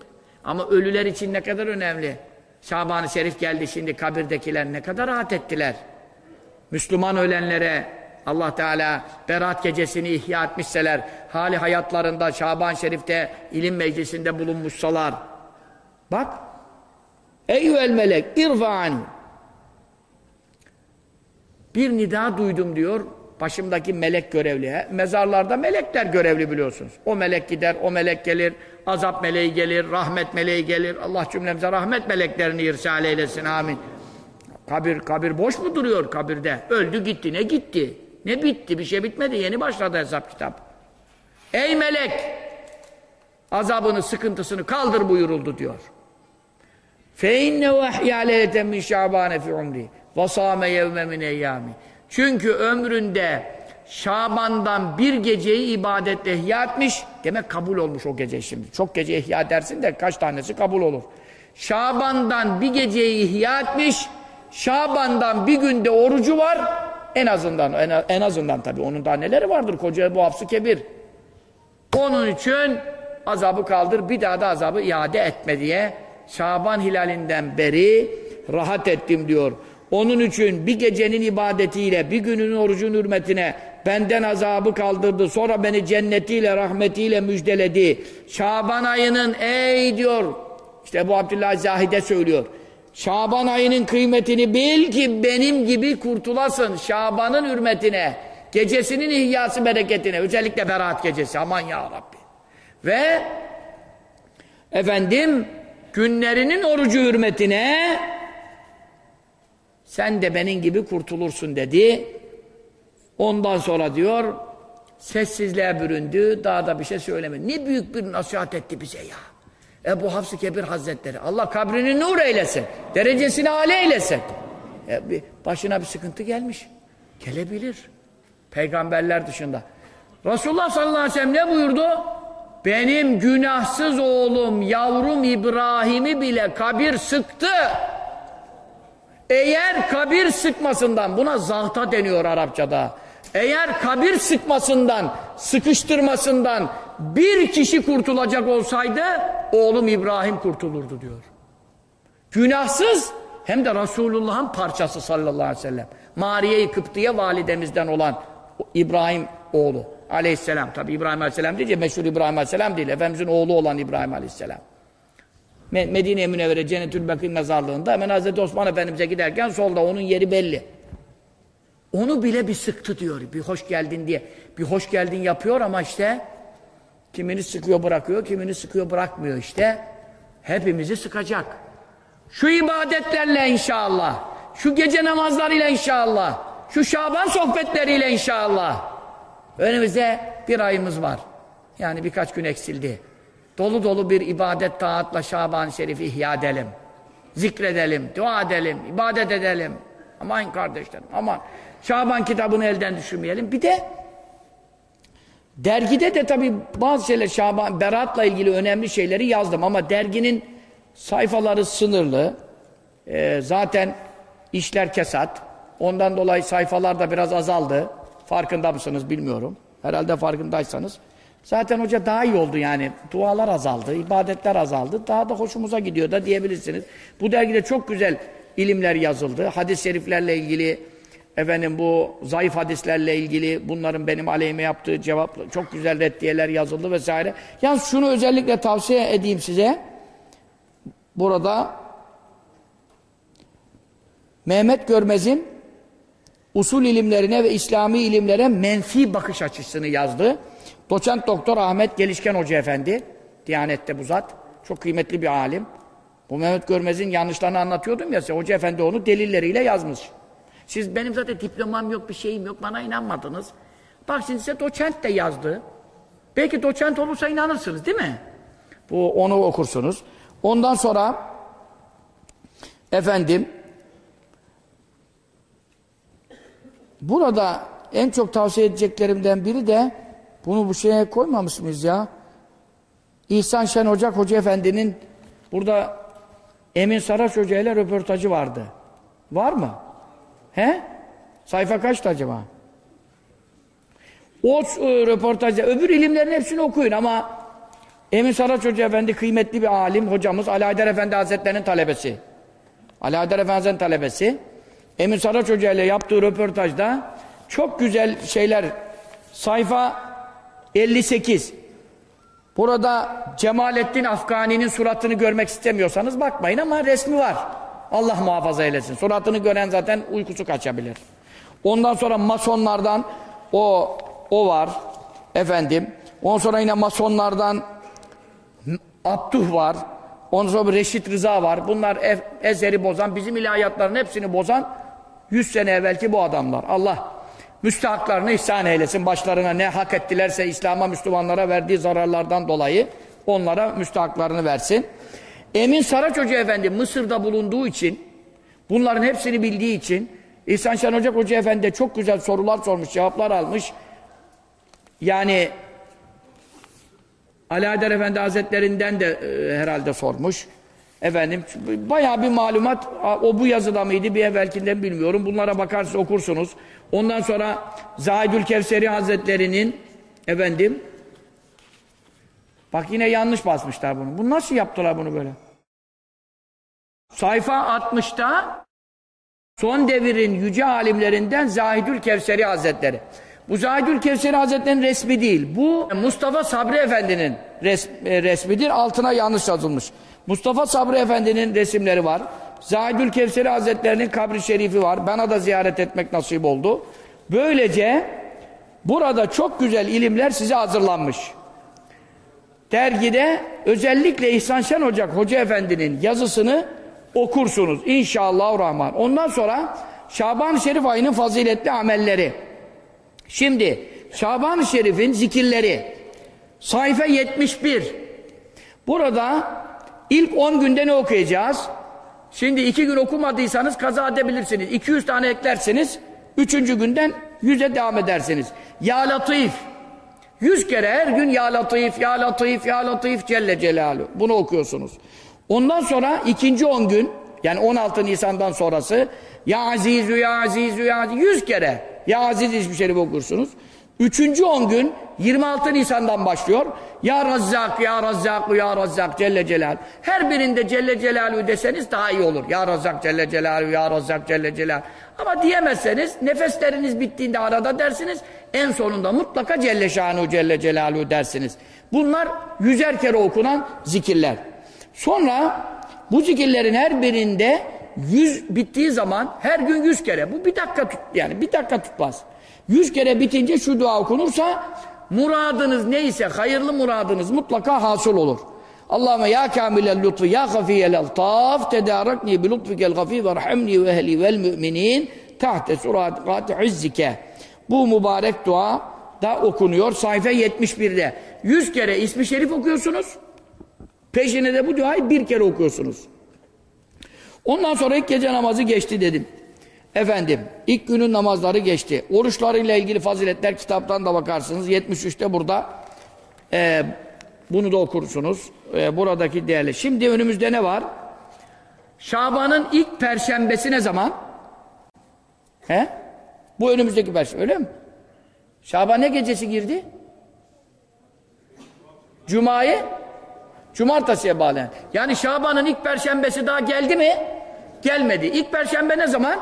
Ama ölüler için ne kadar önemli. Şaban-ı Şerif geldi şimdi kabirdekiler ne kadar rahat ettiler. Müslüman ölenlere Allah Teala Berat gecesini ihya etmişseler, hali hayatlarında Şaban Şerif'te ilim meclisinde bulunmuşsalar. Bak, Eyyüel melek irfa'an bir nida duydum diyor başımdaki melek görevli. Mezarlarda melekler görevli biliyorsunuz. O melek gider, o melek gelir, azap meleği gelir, rahmet meleği gelir. Allah cümlemize rahmet meleklerini irsal eylesin. Amin. Kabir, kabir boş mu duruyor kabirde? Öldü gitti. Ne gitti? Ne bitti? Bir şey bitmedi. Yeni başladı hesap kitap. Ey melek! Azabını, sıkıntısını kaldır buyuruldu diyor. Fe inne vahya leyleten min şabane fi umri ve yevme min eyyâmi. Çünkü ömründe Şaban'dan bir geceyi ibadetle ihya etmiş. Demek kabul olmuş o gece şimdi. Çok gece ihya dersin de kaç tanesi kabul olur. Şaban'dan bir geceyi ihya etmiş. Şaban'dan bir günde orucu var. En azından en, en azından tabii onun daha neleri vardır koca bu hapsı kebir. Onun için azabı kaldır bir daha da azabı iade etme diye Şaban hilalinden beri rahat ettim diyor. Onun için bir gecenin ibadetiyle, bir günün orucun hürmetine benden azabı kaldırdı. Sonra beni cennetiyle, rahmetiyle müjdeledi. Şaban ayının ey diyor, işte bu Abdullah Zahide söylüyor. Şaban ayının kıymetini bil ki benim gibi kurtulasın. Şaban'ın hürmetine, gecesinin ihyası bereketine, özellikle Berat gecesi. Aman ya Rabbi. Ve efendim günlerinin orucu hürmetine sen de benim gibi kurtulursun dedi. Ondan sonra diyor sessizliğe büründü. Daha da bir şey söylemedi. Ne büyük bir nasihat etti bize ya. Ebu Hafs-ı Kebir Hazretleri. Allah kabrini nur eylesin. Derecesini âle eylesin. E, başına bir sıkıntı gelmiş. Gelebilir. Peygamberler dışında. Resulullah sallallahu aleyhi ve sellem ne buyurdu? Benim günahsız oğlum, yavrum İbrahim'i bile kabir sıktı. Eğer kabir sıkmasından, buna zahta deniyor Arapçada. Eğer kabir sıkmasından, sıkıştırmasından bir kişi kurtulacak olsaydı, oğlum İbrahim kurtulurdu diyor. Günahsız, hem de Resulullah'ın parçası sallallahu aleyhi ve sellem. Mariye-i Kıptiye validemizden olan İbrahim oğlu aleyhisselam. Tabi İbrahim aleyhisselam deyince meşhur İbrahim aleyhisselam değil. Efendimizin oğlu olan İbrahim aleyhisselam. Medine-i Münevvere Cennetül Bekir mezarlığında hemen Hazreti Osman Efendimiz'e giderken solda onun yeri belli. Onu bile bir sıktı diyor. Bir hoş geldin diye. Bir hoş geldin yapıyor ama işte kimini sıkıyor bırakıyor, kimini sıkıyor bırakmıyor işte. Hepimizi sıkacak. Şu ibadetlerle inşallah, şu gece namazlarıyla inşallah, şu Şaban sohbetleriyle inşallah. Önümüzde bir ayımız var. Yani birkaç gün eksildi. Dolu dolu bir ibadet taatla Şaban-ı Şerif'i ihya edelim. Zikredelim, dua edelim, ibadet edelim. Aman kardeşlerim, aman. Şaban kitabını elden düşürmeyelim. Bir de dergide de tabii bazı şeyler Şaban, Berat'la ilgili önemli şeyleri yazdım ama derginin sayfaları sınırlı. Ee, zaten işler kesat. Ondan dolayı sayfalar da biraz azaldı. Farkında mısınız bilmiyorum. Herhalde farkındaysanız. Zaten hoca daha iyi oldu yani. Dualar azaldı, ibadetler azaldı. Daha da hoşumuza gidiyor da diyebilirsiniz. Bu dergide çok güzel ilimler yazıldı. Hadis-i şeriflerle ilgili, efendim bu zayıf hadislerle ilgili, bunların benim aleyhime yaptığı cevap, çok güzel reddiyeler yazıldı vesaire. Yalnız şunu özellikle tavsiye edeyim size. Burada Mehmet Görmez'in usul ilimlerine ve İslami ilimlere menfi bakış açısını yazdı. Doçent Doktor Ahmet Gelişken Hoca Efendi, Diyanet'te bu zat, çok kıymetli bir alim. Bu Mehmet Görmez'in yanlışlarını anlatıyordum ya size, Hoca Efendi onu delilleriyle yazmış. Siz benim zaten diplomam yok, bir şeyim yok, bana inanmadınız. Bak şimdi size doçent de yazdı. Belki doçent olursa inanırsınız değil mi? Bu onu okursunuz. Ondan sonra efendim burada en çok tavsiye edeceklerimden biri de bunu bu şeye koymamış mıyız ya? İhsan Şen Ocak Hoca Efendi'nin burada Emin Saraç Hoca ile röportajı vardı. Var mı? He? Sayfa kaçtı acaba? O e, röportajda, öbür ilimlerin hepsini okuyun ama Emin Saraç Hoca Efendi kıymetli bir alim, hocamız Ali Haydar Efendi Hazretleri'nin talebesi. Ali Haydar Efendi Hazretleri'nin talebesi. Emin Saraç Hoca ile yaptığı röportajda çok güzel şeyler, sayfa 58. Burada Cemalettin Afgani'nin suratını görmek istemiyorsanız bakmayın ama resmi var. Allah muhafaza eylesin. Suratını gören zaten uykusu kaçabilir. Ondan sonra masonlardan o o var. Efendim. Ondan sonra yine masonlardan Abduh var. Ondan sonra Reşit Rıza var. Bunlar ezeri bozan, bizim ilahiyatların hepsini bozan 100 sene evvelki bu adamlar. Allah müstahaklarını ihsan eylesin. Başlarına ne hak ettilerse İslam'a, Müslümanlara verdiği zararlardan dolayı onlara müstahaklarını versin. Emin Saraç Hoca Efendi Mısır'da bulunduğu için, bunların hepsini bildiği için, İhsan Şen Hoca Hoca Efendi çok güzel sorular sormuş, cevaplar almış. Yani Haydar Efendi Hazretlerinden de e, herhalde sormuş. Efendim bayağı bir malumat o bu yazıda mıydı bir evvelkinden bilmiyorum. Bunlara bakarsınız okursunuz. Ondan sonra Zahidül Kevseri Hazretleri'nin efendim bak yine yanlış basmışlar bunu. Bu nasıl yaptılar bunu böyle? Sayfa 60'ta son devirin yüce alimlerinden Zahidül Kevseri Hazretleri. Bu Zahidül Kevseri Hazretleri'nin resmi değil. Bu Mustafa Sabri Efendi'nin e, resmidir. Altına yanlış yazılmış. Mustafa Sabri Efendi'nin resimleri var. Zahidül Kevseri Hazretleri'nin kabri şerifi var. Bana da ziyaret etmek nasip oldu. Böylece burada çok güzel ilimler size hazırlanmış. Dergide özellikle İhsan Şen Ocak Hoca Efendi'nin yazısını okursunuz. İnşallah Rahman. Ondan sonra Şaban-ı Şerif ayının faziletli amelleri. Şimdi Şaban-ı Şerif'in zikirleri sayfa 71 burada ilk 10 günde ne okuyacağız? Şimdi iki gün okumadıysanız kaza edebilirsiniz. 200 tane eklersiniz. Üçüncü günden yüze devam edersiniz. Ya Latif. Yüz kere her gün Ya Latif, Ya Latif, Ya Latif Celle Celaluhu. Bunu okuyorsunuz. Ondan sonra ikinci on gün yani 16 Nisan'dan sonrası Ya Azizü, Ya Azizü, Ya Azizü yüz kere Ya Aziz ismi şerif okursunuz. Üçüncü on gün 26 Nisan'dan başlıyor. Ya Razzak, Ya Razzak, Ya Razzak Celle Celal. Her birinde Celle Celaluhu deseniz daha iyi olur. Ya Razzak Celle Celaluhu, Ya Razzak Celle Celal. Ama diyemezseniz nefesleriniz bittiğinde arada dersiniz. En sonunda mutlaka Celle Şanuhu Celle Celaluhu dersiniz. Bunlar yüzer kere okunan zikirler. Sonra bu zikirlerin her birinde yüz bittiği zaman her gün yüz kere. Bu bir dakika tut yani bir dakika tutmaz. Yüz kere bitince şu dua okunursa muradınız neyse hayırlı muradınız mutlaka hasıl olur. Allahümme ya kamilel lütfu ya gafiyel eltaf tedarakni bi lütfikel gafi ve rahimni ve ehli vel müminin tahte surat izzike. Bu mübarek dua da okunuyor sayfa 71'de. Yüz kere ismi şerif okuyorsunuz. Peşine de bu duayı bir kere okuyorsunuz. Ondan sonra ilk gece namazı geçti dedim. Efendim, ilk günün namazları geçti. Oruçlarıyla ilgili faziletler kitaptan da bakarsınız. 73'te burada e, bunu da okursunuz. E, buradaki değerli. Şimdi önümüzde ne var? Şaban'ın ilk perşembesi ne zaman? He? Bu önümüzdeki perşembe, öyle mi? Şaban ne gecesi girdi? Cuma'yı cumartesiye bağlayan. Yani Şaban'ın ilk perşembesi daha geldi mi? Gelmedi. İlk perşembe ne zaman?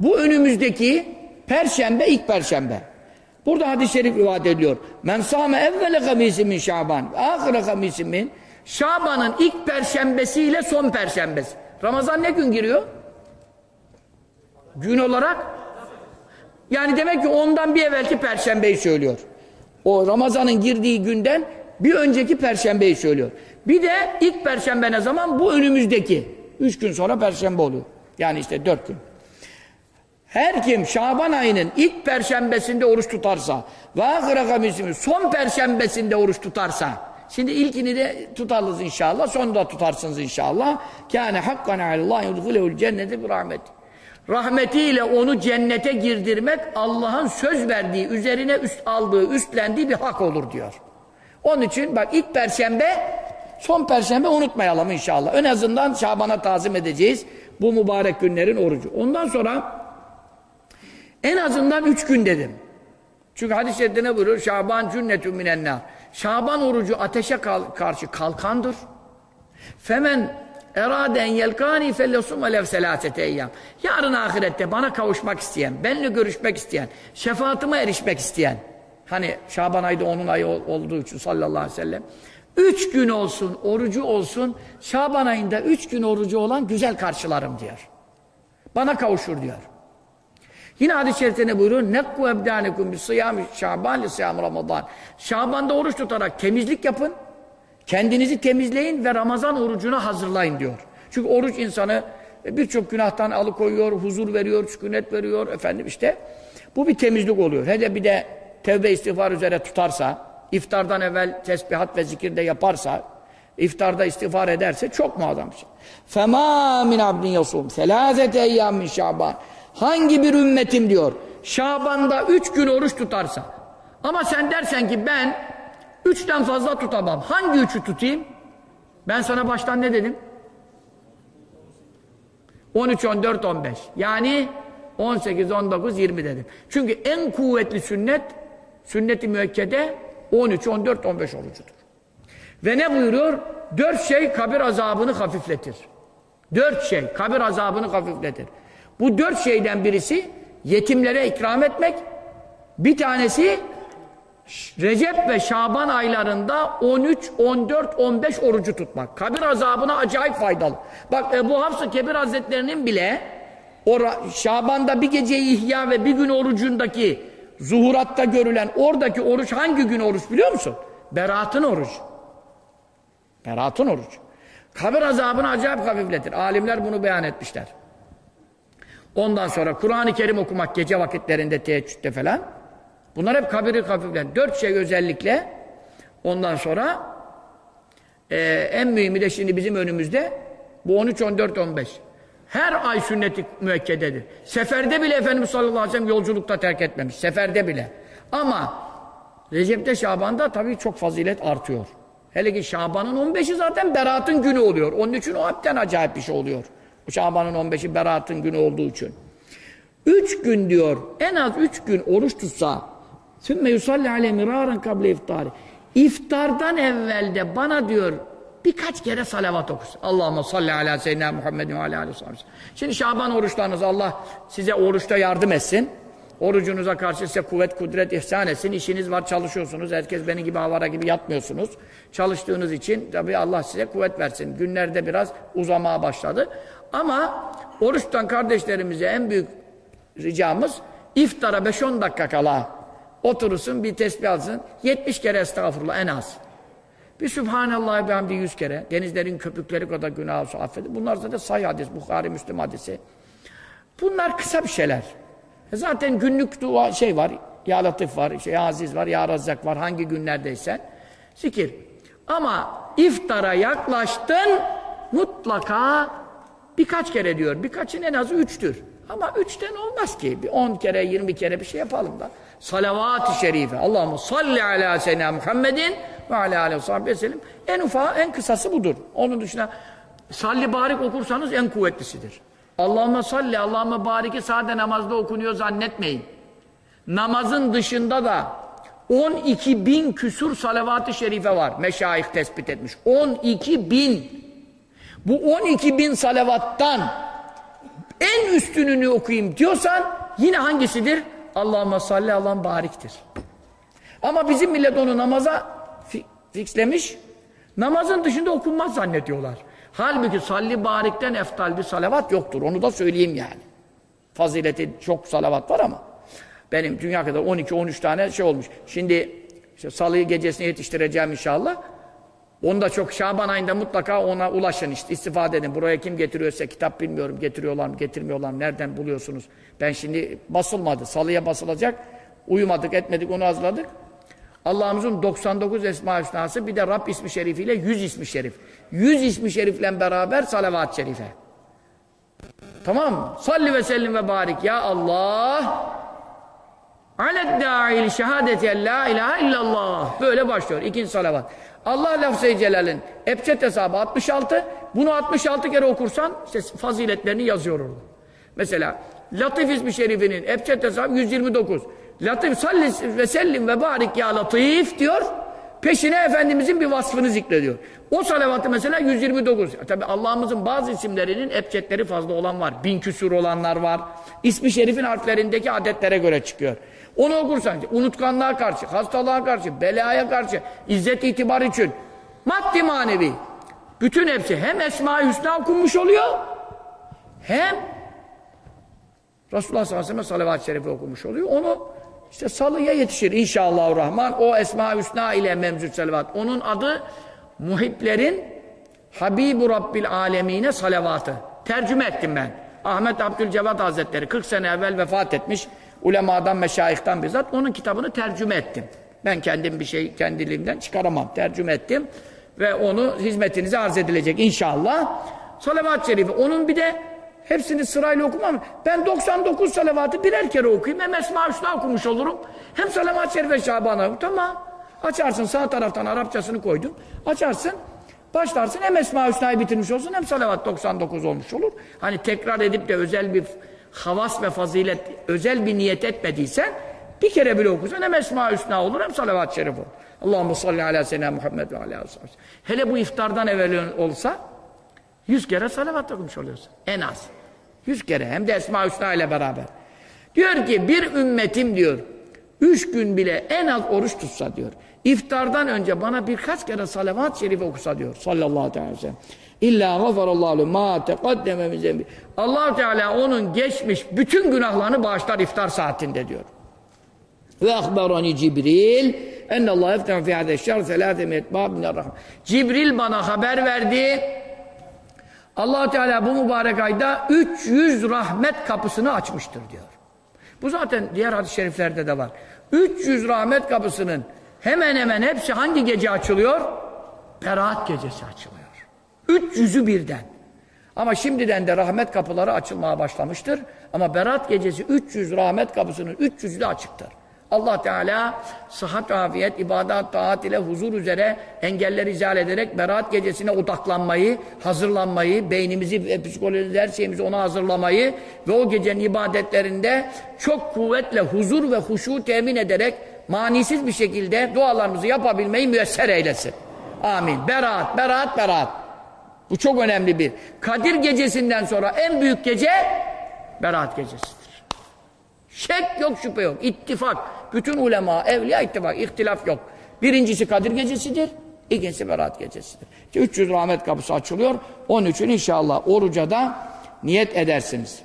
Bu önümüzdeki perşembe ilk perşembe. Burada hadis-i şerif rivayet ediliyor. Men sâme evvele gamisi min Şaban. Ahire gamisi min. Şaban'ın ilk perşembesiyle son perşembesi. Ramazan ne gün giriyor? Gün olarak yani demek ki ondan bir evvelki perşembeyi söylüyor. O Ramazan'ın girdiği günden bir önceki perşembeyi söylüyor. Bir de ilk perşembe ne zaman? Bu önümüzdeki. Üç gün sonra perşembe oluyor. Yani işte dört gün. Her kim Şaban ayının ilk perşembesinde oruç tutarsa ve ahire son perşembesinde oruç tutarsa şimdi ilkini de tutarız inşallah sonunu da tutarsınız inşallah. Kâne hakkan alallâhi yudhulehul cenneti bir rahmet. Rahmetiyle onu cennete girdirmek Allah'ın söz verdiği üzerine üst aldığı üstlendiği bir hak olur diyor. Onun için bak ilk perşembe son perşembe unutmayalım inşallah. En azından Şaban'a tazim edeceğiz bu mübarek günlerin orucu. Ondan sonra en azından üç gün dedim. Çünkü hadis-i şerifte ne buyuruyor? Şaban cünnetün minennâr. Şaban orucu ateşe kal karşı kalkandır. Femen eraden yelkani fellesum alev selasete eyyam. Yarın ahirette bana kavuşmak isteyen, benimle görüşmek isteyen, şefaatime erişmek isteyen. Hani Şaban ayda onun ayı olduğu için sallallahu aleyhi ve sellem. Üç gün olsun, orucu olsun, Şaban ayında üç gün orucu olan güzel karşılarım diyor. Bana kavuşur diyor. Yine hadis-i şerifte ne buyuruyor? Nekku ebdânekum bis sıyâmi şaban li sıyâm ramazan. Şaban'da oruç tutarak temizlik yapın. Kendinizi temizleyin ve Ramazan orucuna hazırlayın diyor. Çünkü oruç insanı birçok günahtan alıkoyuyor, huzur veriyor, sükunet veriyor efendim işte. Bu bir temizlik oluyor. Hele bir de tevbe istiğfar üzere tutarsa, iftardan evvel tesbihat ve zikirde yaparsa, iftarda istiğfar ederse çok muazzam bir şey. فَمَا مِنْ عَبْدٍ يَصُومْ سَلَازَةَ اَيَّامٍ şaban. Hangi bir ümmetim diyor, Şaban'da üç gün oruç tutarsa, ama sen dersen ki ben üçten fazla tutamam. Hangi üçü tutayım? Ben sana baştan ne dedim? 13, 14, 15. Yani 18, 19, 20 dedim. Çünkü en kuvvetli sünnet, sünnet-i müekkede 13, 14, 15 orucudur. Ve ne buyuruyor? Dört şey kabir azabını hafifletir. Dört şey kabir azabını hafifletir. Bu dört şeyden birisi yetimlere ikram etmek, bir tanesi Recep ve Şaban aylarında 13, 14, 15 orucu tutmak. Kabir azabına acayip faydalı. Bak Ebu Hafs-ı Kebir Hazretlerinin bile Şaban'da bir geceyi ihya ve bir gün orucundaki zuhuratta görülen oradaki oruç hangi gün oruç biliyor musun? Beratın oruç. Beratın oruç. Kabir azabını acayip hafifletir. Alimler bunu beyan etmişler. Ondan sonra Kur'an-ı Kerim okumak gece vakitlerinde teheccüde falan. Bunlar hep kabiri hafiflen. Dört şey özellikle ondan sonra e, en mühimi de şimdi bizim önümüzde bu 13, 14, 15. Her ay sünneti müekkededir. Seferde bile Efendimiz sallallahu aleyhi ve sellem yolculukta terk etmemiş. Seferde bile. Ama Recep'te Şaban'da tabii çok fazilet artıyor. Hele ki Şaban'ın 15'i zaten Berat'ın günü oluyor. Onun için o hepten acayip bir şey oluyor. Şaban'ın 15'i Berat'ın günü olduğu için. Üç gün diyor, en az üç gün oruç tutsa sümme yusalli aleyhi miraran kable iftari iftardan evvel de bana diyor birkaç kere salavat okusun. Allahümme salli ala seyyidina Muhammedin ve ala aleyhi Şimdi Şaban oruçlarınız Allah size oruçta yardım etsin. Orucunuza karşı size kuvvet, kudret ihsan etsin. İşiniz var, çalışıyorsunuz. Herkes benim gibi avara gibi yatmıyorsunuz. Çalıştığınız için tabii Allah size kuvvet versin. Günlerde biraz uzamaya başladı. Ama oruçtan kardeşlerimize en büyük ricamız iftara 5-10 dakika kala oturursun bir tesbih alsın 70 kere estağfurullah en az. Bir Sübhanallah ve hamdi 100 kere. Denizlerin köpükleri kadar günah olsa affedin. Bunlar zaten sahih hadis, Bukhari, Müslüm hadisi. Bunlar kısa bir şeyler. E zaten günlük dua şey var, Ya Latif var, Ya Aziz var, Ya Razzak var, hangi günlerdeysen. Zikir. Ama iftara yaklaştın, mutlaka birkaç kere diyor. Birkaçın en az üçtür. Ama üçten olmaz ki. Bir on kere, yirmi kere bir şey yapalım da. Salavat-ı şerife. Allahümme salli ala seyyidina Muhammedin ve ala aleyhi ve sellem. En ufağı, en kısası budur. Onun dışında salli barik okursanız en kuvvetlisidir. Allahümme salli, Allahümme bariki sade namazda okunuyor zannetmeyin. Namazın dışında da 12 bin küsur salavat-ı şerife var. Meşayih tespit etmiş. 12 bin. Bu 12 bin salavattan en üstününü okuyayım diyorsan yine hangisidir? Allahümme salli Allah'ın bariktir. Ama bizim millet onu namaza fi fixlemiş. Namazın dışında okunmaz zannediyorlar. Halbuki salli barikten eftal bir salavat yoktur. Onu da söyleyeyim yani. Fazileti çok salavat var ama. Benim dünya kadar 12-13 tane şey olmuş. Şimdi işte salıyı gecesine yetiştireceğim inşallah. Onu da çok Şaban ayında mutlaka ona ulaşın işte istifade edin. Buraya kim getiriyorsa kitap bilmiyorum getiriyorlar mı getirmiyorlar mı nereden buluyorsunuz. Ben şimdi basılmadı. Salıya basılacak. Uyumadık etmedik onu hazırladık. Allah'ımızın 99 Esma Hüsnası bir de Rab ismi şerifiyle 100 ismi şerif. 100 ismi şerifle beraber salavat-ı şerife. Tamam mı? Salli ve sellim ve barik ya Allah. Aled da'il şehadeti la ilahe illallah. Böyle başlıyor. İkinci salavat. Allah lafz-ı celal'in ebced hesabı 66. Bunu 66 kere okursan işte faziletlerini yazıyor orada. Mesela Latif ismi şerifinin ebced hesabı 129. Latif salli ve sellim ve barik ya latif diyor. Peşine Efendimizin bir vasfını zikrediyor. O salavatı mesela 129. Tabi Allah'ımızın bazı isimlerinin ebcedleri fazla olan var. Bin küsur olanlar var. İsmi şerifin harflerindeki adetlere göre çıkıyor. Onu okursan unutkanlığa karşı, hastalığa karşı, belaya karşı, izzet itibar için, maddi manevi. Bütün hepsi hem Esma-i Hüsna okunmuş oluyor, hem Resulullah sallallahu aleyhi ve sellem salavat-ı şerifi okumuş oluyor. Onu işte salıya yetişir inşallah rahman. O Esma-i Hüsna ile memzut salavat. Onun adı muhiplerin Habibu Rabbil Alemine salavatı. Tercüme ettim ben. Ahmet Abdülcevat Hazretleri 40 sene evvel vefat etmiş. Ulemadan, meşayihtan bizzat onun kitabını tercüme ettim. Ben kendim bir şey kendiliğimden çıkaramam. Tercüme ettim ve onu hizmetinize arz edilecek inşallah. Salavat-ı Şerifi. Onun bir de hepsini sırayla okumam. Ben 99 salavatı birer kere okuyayım. Hem Esma okumuş olurum. Hem Salavat-ı Şerife Şaban'a Tamam. Açarsın sağ taraftan Arapçasını koydum. Açarsın. Başlarsın hem Esma Hüsna'yı bitirmiş olsun hem Salavat 99 olmuş olur. Hani tekrar edip de özel bir havas ve fazilet, özel bir niyet etmediysen bir kere bile okursan hem Esma Hüsna olur hem Salavat-ı Şerif olur. Allahümme salli ala seyyidina Muhammed ve ala Hele bu iftardan evvel olsa yüz kere salavat okumuş oluyorsun. En az. Yüz kere hem de Esma Hüsna ile beraber. Diyor ki bir ümmetim diyor üç gün bile en az oruç tutsa diyor. İftardan önce bana birkaç kere salavat-ı şerife okusa diyor. Sallallahu aleyhi ve sellem. İlla gafarallahu ma teqaddeme min. Allah Teala onun geçmiş bütün günahlarını bağışlar iftar saatinde diyor. Ve ahbarani Cibril enne Allah eftem fi hada şer selâfe metbâ minarrahman. Cibril bana haber verdi. Allah Teala bu mübarek ayda 300 rahmet kapısını açmıştır diyor. Bu zaten diğer hadis-i şeriflerde de var. 300 rahmet kapısının hemen hemen hepsi hangi gece açılıyor? Berat gecesi açılıyor. 300'ü birden. Ama şimdiden de rahmet kapıları açılmaya başlamıştır. Ama Berat gecesi 300 rahmet kapısının 300'ü de açıktır. Allah Teala sıhhat afiyet, ibadat, taat ile huzur üzere engelleri izale ederek Berat gecesine odaklanmayı, hazırlanmayı, beynimizi ve psikolojimizi her şeyimizi ona hazırlamayı ve o gecenin ibadetlerinde çok kuvvetle huzur ve huşu temin ederek manisiz bir şekilde dualarımızı yapabilmeyi müyesser eylesin. Amin. Berat, berat, berat. Bu çok önemli bir. Kadir gecesinden sonra en büyük gece Berat gecesidir. Şek yok, şüphe yok. İttifak. Bütün ulema, evliya ittifak. ihtilaf yok. Birincisi Kadir gecesidir. İkincisi Berat gecesidir. İşte 300 rahmet kapısı açılıyor. Onun için inşallah oruca da niyet edersiniz.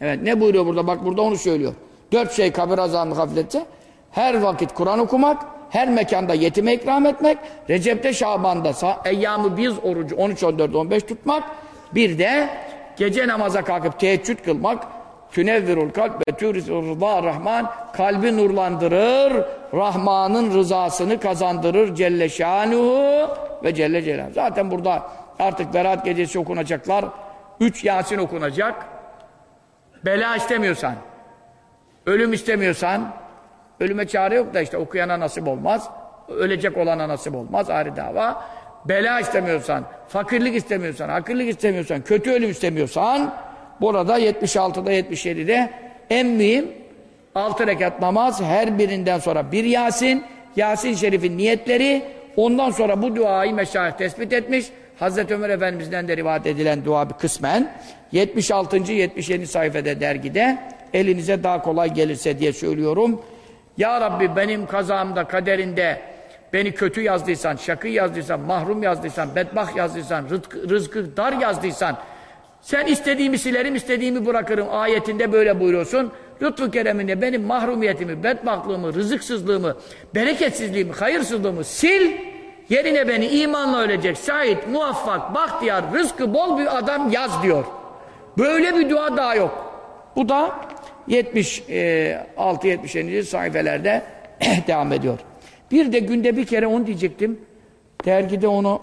Evet ne buyuruyor burada? Bak burada onu söylüyor. Dört şey kabir azabını hafifletse. Her vakit Kur'an okumak, her mekanda yetime ikram etmek, Recep'te Şaban'da eyyamı biz orucu 13, 14, 15 tutmak, bir de gece namaza kalkıp teheccüd kılmak, tünevvirul kalp ve türisur rıza rahman, kalbi nurlandırır, Rahman'ın rızasını kazandırır Celle Şanuhu ve Celle Celaluhu. Zaten burada artık Berat gecesi okunacaklar, üç Yasin okunacak, bela istemiyorsan, ölüm istemiyorsan, Ölüme çare yok da işte okuyana nasip olmaz. Ölecek olana nasip olmaz ayrı dava. Bela istemiyorsan, fakirlik istemiyorsan, hakirlik istemiyorsan, kötü ölüm istemiyorsan burada 76'da 77'de en mühim 6 rekat namaz her birinden sonra bir Yasin Yasin Şerif'in niyetleri ondan sonra bu duayı meşayih tespit etmiş. Hazreti Ömer Efendimiz'den de rivayet edilen dua bir kısmen 76. 77. sayfada dergide elinize daha kolay gelirse diye söylüyorum. Ya Rabbi benim kazamda, kaderinde beni kötü yazdıysan, şakı yazdıysan, mahrum yazdıysan, bedbah yazdıysan, rızkı, rızkı dar yazdıysan, sen istediğimi silerim, istediğimi bırakırım ayetinde böyle buyuruyorsun. Lütfu kereminde benim mahrumiyetimi, bedbahtlığımı, rızıksızlığımı, bereketsizliğimi, hayırsızlığımı sil, yerine beni imanla ölecek, şahit, muvaffak, bahtiyar, rızkı bol bir adam yaz diyor. Böyle bir dua daha yok. Bu da 76-77. sayfelerde devam ediyor. Bir de günde bir kere onu diyecektim. Dergide onu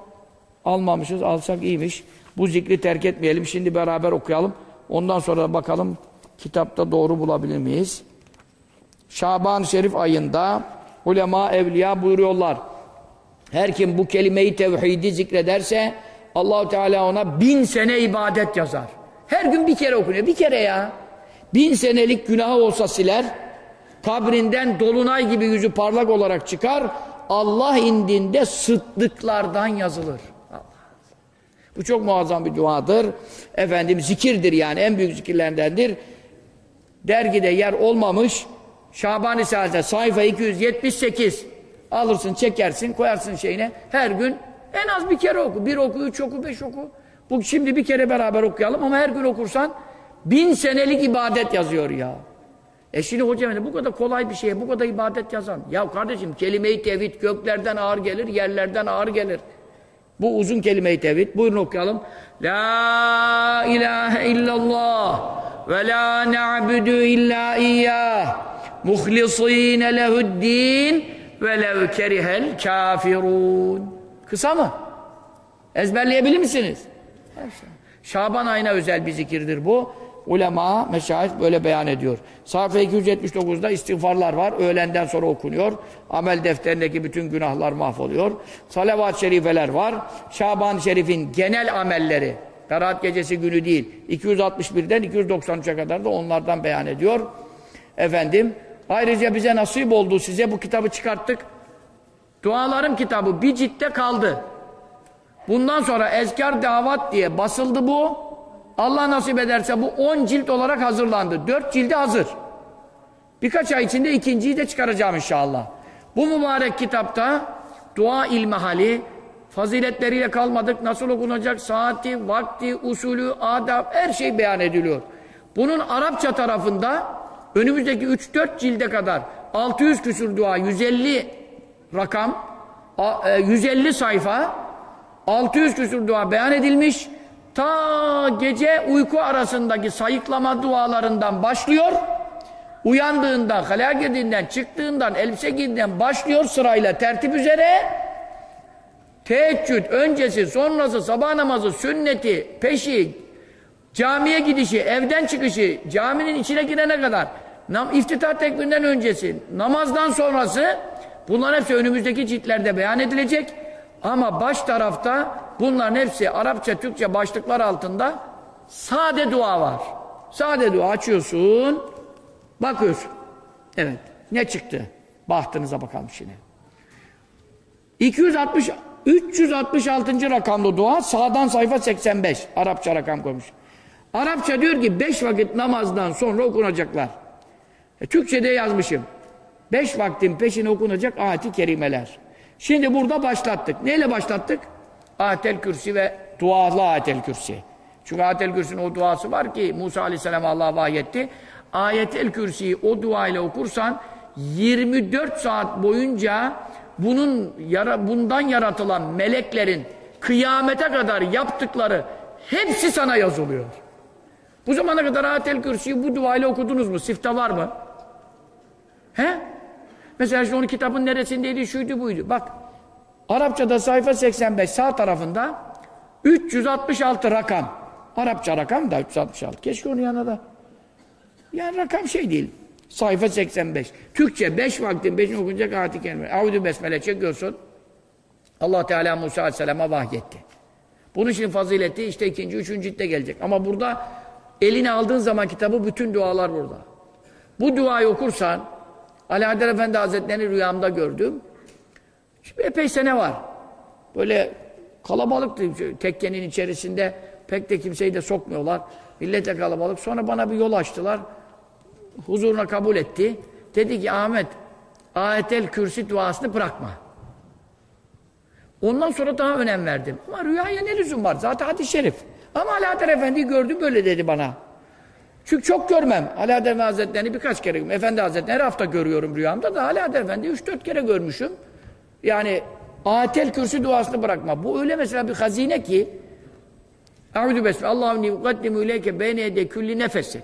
almamışız, alsak iyiymiş. Bu zikri terk etmeyelim. Şimdi beraber okuyalım. Ondan sonra bakalım kitapta doğru bulabilir miyiz? Şaban Şerif ayında ulema evliya buyuruyorlar. Her kim bu kelimeyi tevhidi zikrederse Allahu Teala ona bin sene ibadet yazar. Her gün bir kere okunuyor. Bir kere ya. Bin senelik günahı olsa siler. Kabrinden dolunay gibi yüzü parlak olarak çıkar. Allah indinde sıddıklardan yazılır. Bu çok muazzam bir duadır. Efendim zikirdir yani en büyük zikirlerindendir. Dergide yer olmamış Şaban Risalesi'nde sayfa 278 alırsın çekersin koyarsın şeyine her gün en az bir kere oku. Bir oku, üç oku, beş oku. Bu şimdi bir kere beraber okuyalım ama her gün okursan bin senelik ibadet yazıyor ya. E şimdi hocam bu kadar kolay bir şeye bu kadar ibadet yazan. Ya kardeşim kelime-i tevhid göklerden ağır gelir, yerlerden ağır gelir. Bu uzun kelime-i tevhid. Buyurun okuyalım. La ilahe illallah ve la na'budu illa iyyah muhlisine lehuddin ve lev kerihel kafirun. Kısa mı? Ezberleyebilir misiniz? Şaban ayına özel bir zikirdir bu. Ulema, meşayih böyle beyan ediyor. Sayfa 279'da istiğfarlar var. Öğlenden sonra okunuyor. Amel defterindeki bütün günahlar mahvoluyor. Salavat-ı şerifeler var. Şaban Şerif'in genel amelleri. Berat gecesi günü değil. 261'den 293'e kadar da onlardan beyan ediyor. Efendim, ayrıca bize nasip oldu. Size bu kitabı çıkarttık. Dualarım kitabı bir ciltte kaldı. Bundan sonra Ezkar Davat diye basıldı bu. Allah nasip ederse bu 10 cilt olarak hazırlandı. 4 cildi hazır. Birkaç ay içinde ikinciyi de çıkaracağım inşallah. Bu mübarek kitapta dua ilmihali, faziletleriyle kalmadık, nasıl okunacak, saati, vakti, usulü, adab, her şey beyan ediliyor. Bunun Arapça tarafında önümüzdeki 3-4 cilde kadar 600 küsur dua, 150 rakam, 150 sayfa, 600 küsur dua beyan edilmiş. Ta gece uyku arasındaki sayıklama dualarından başlıyor. Uyandığından, halaya girdiğinden, çıktığından, elbise giydiğinden başlıyor sırayla tertip üzere. Teheccüd, öncesi, sonrası, sabah namazı, sünneti, peşi, camiye gidişi, evden çıkışı, caminin içine girene kadar, iftitah tekbirinden öncesi, namazdan sonrası, bunlar hepsi önümüzdeki ciltlerde beyan edilecek. Ama baş tarafta bunların hepsi Arapça, Türkçe başlıklar altında sade dua var. Sade dua açıyorsun, bakıyorsun. Evet, ne çıktı? Bahtınıza bakalım şimdi. 260 366. rakamlı dua sağdan sayfa 85. Arapça rakam koymuş. Arapça diyor ki 5 vakit namazdan sonra okunacaklar. E, Türkçe'de yazmışım. 5 vaktin peşine okunacak ayet-i kerimeler. Şimdi burada başlattık. Neyle başlattık? Ayetel Kürsi ve dualı Ayetel Kürsi. Çünkü Ayetel Kürsi'nin o duası var ki Musa Aleyhisselam Allah vahyetti. Ayetel Kürsi'yi o duayla okursan 24 saat boyunca bunun bundan yaratılan meleklerin kıyamete kadar yaptıkları hepsi sana yazılıyor. Bu zamana kadar Ayetel Kürsi'yi bu duayla okudunuz mu? Sifte var mı? He? Mesela işte onun kitabın neresindeydi, şuydu buydu. Bak, Arapçada sayfa 85 sağ tarafında 366 rakam. Arapça rakam da 366. Keşke onun yanına da. Yani rakam şey değil. Sayfa 85. Türkçe 5 vaktin 5'ini okunacak ayet-i kerime. Avdü besmele çekiyorsun. Allah Teala Musa Aleyhisselam'a vahyetti. Bunun için fazileti işte ikinci, üçüncü ciltte gelecek. Ama burada eline aldığın zaman kitabı bütün dualar burada. Bu duayı okursan Ali Haydar Efendi Hazretleri'ni rüyamda gördüm. Şimdi epey sene var. Böyle kalabalıktı tekkenin içerisinde pek de kimseyi de sokmuyorlar. Millete kalabalık. Sonra bana bir yol açtılar. Huzuruna kabul etti. Dedi ki Ahmet ayetel kürsi duasını bırakma. Ondan sonra daha önem verdim. Ama rüyaya ne lüzum var? Zaten hadis-i şerif. Ama Alaeddin Efendi'yi gördüm böyle dedi bana. Çünkü çok görmem. Alaeddin Efendi Hazretleri'ni birkaç kere. Efendi Hazretleri'ni her hafta görüyorum rüyamda da Alaeddin Efendi'yi üç dört kere görmüşüm. Yani ayetel kürsü duasını bırakma. Bu öyle mesela bir hazine ki Eûzü besme Allah'ım ni ukaddimu ileyke beyne yede külli nefesi.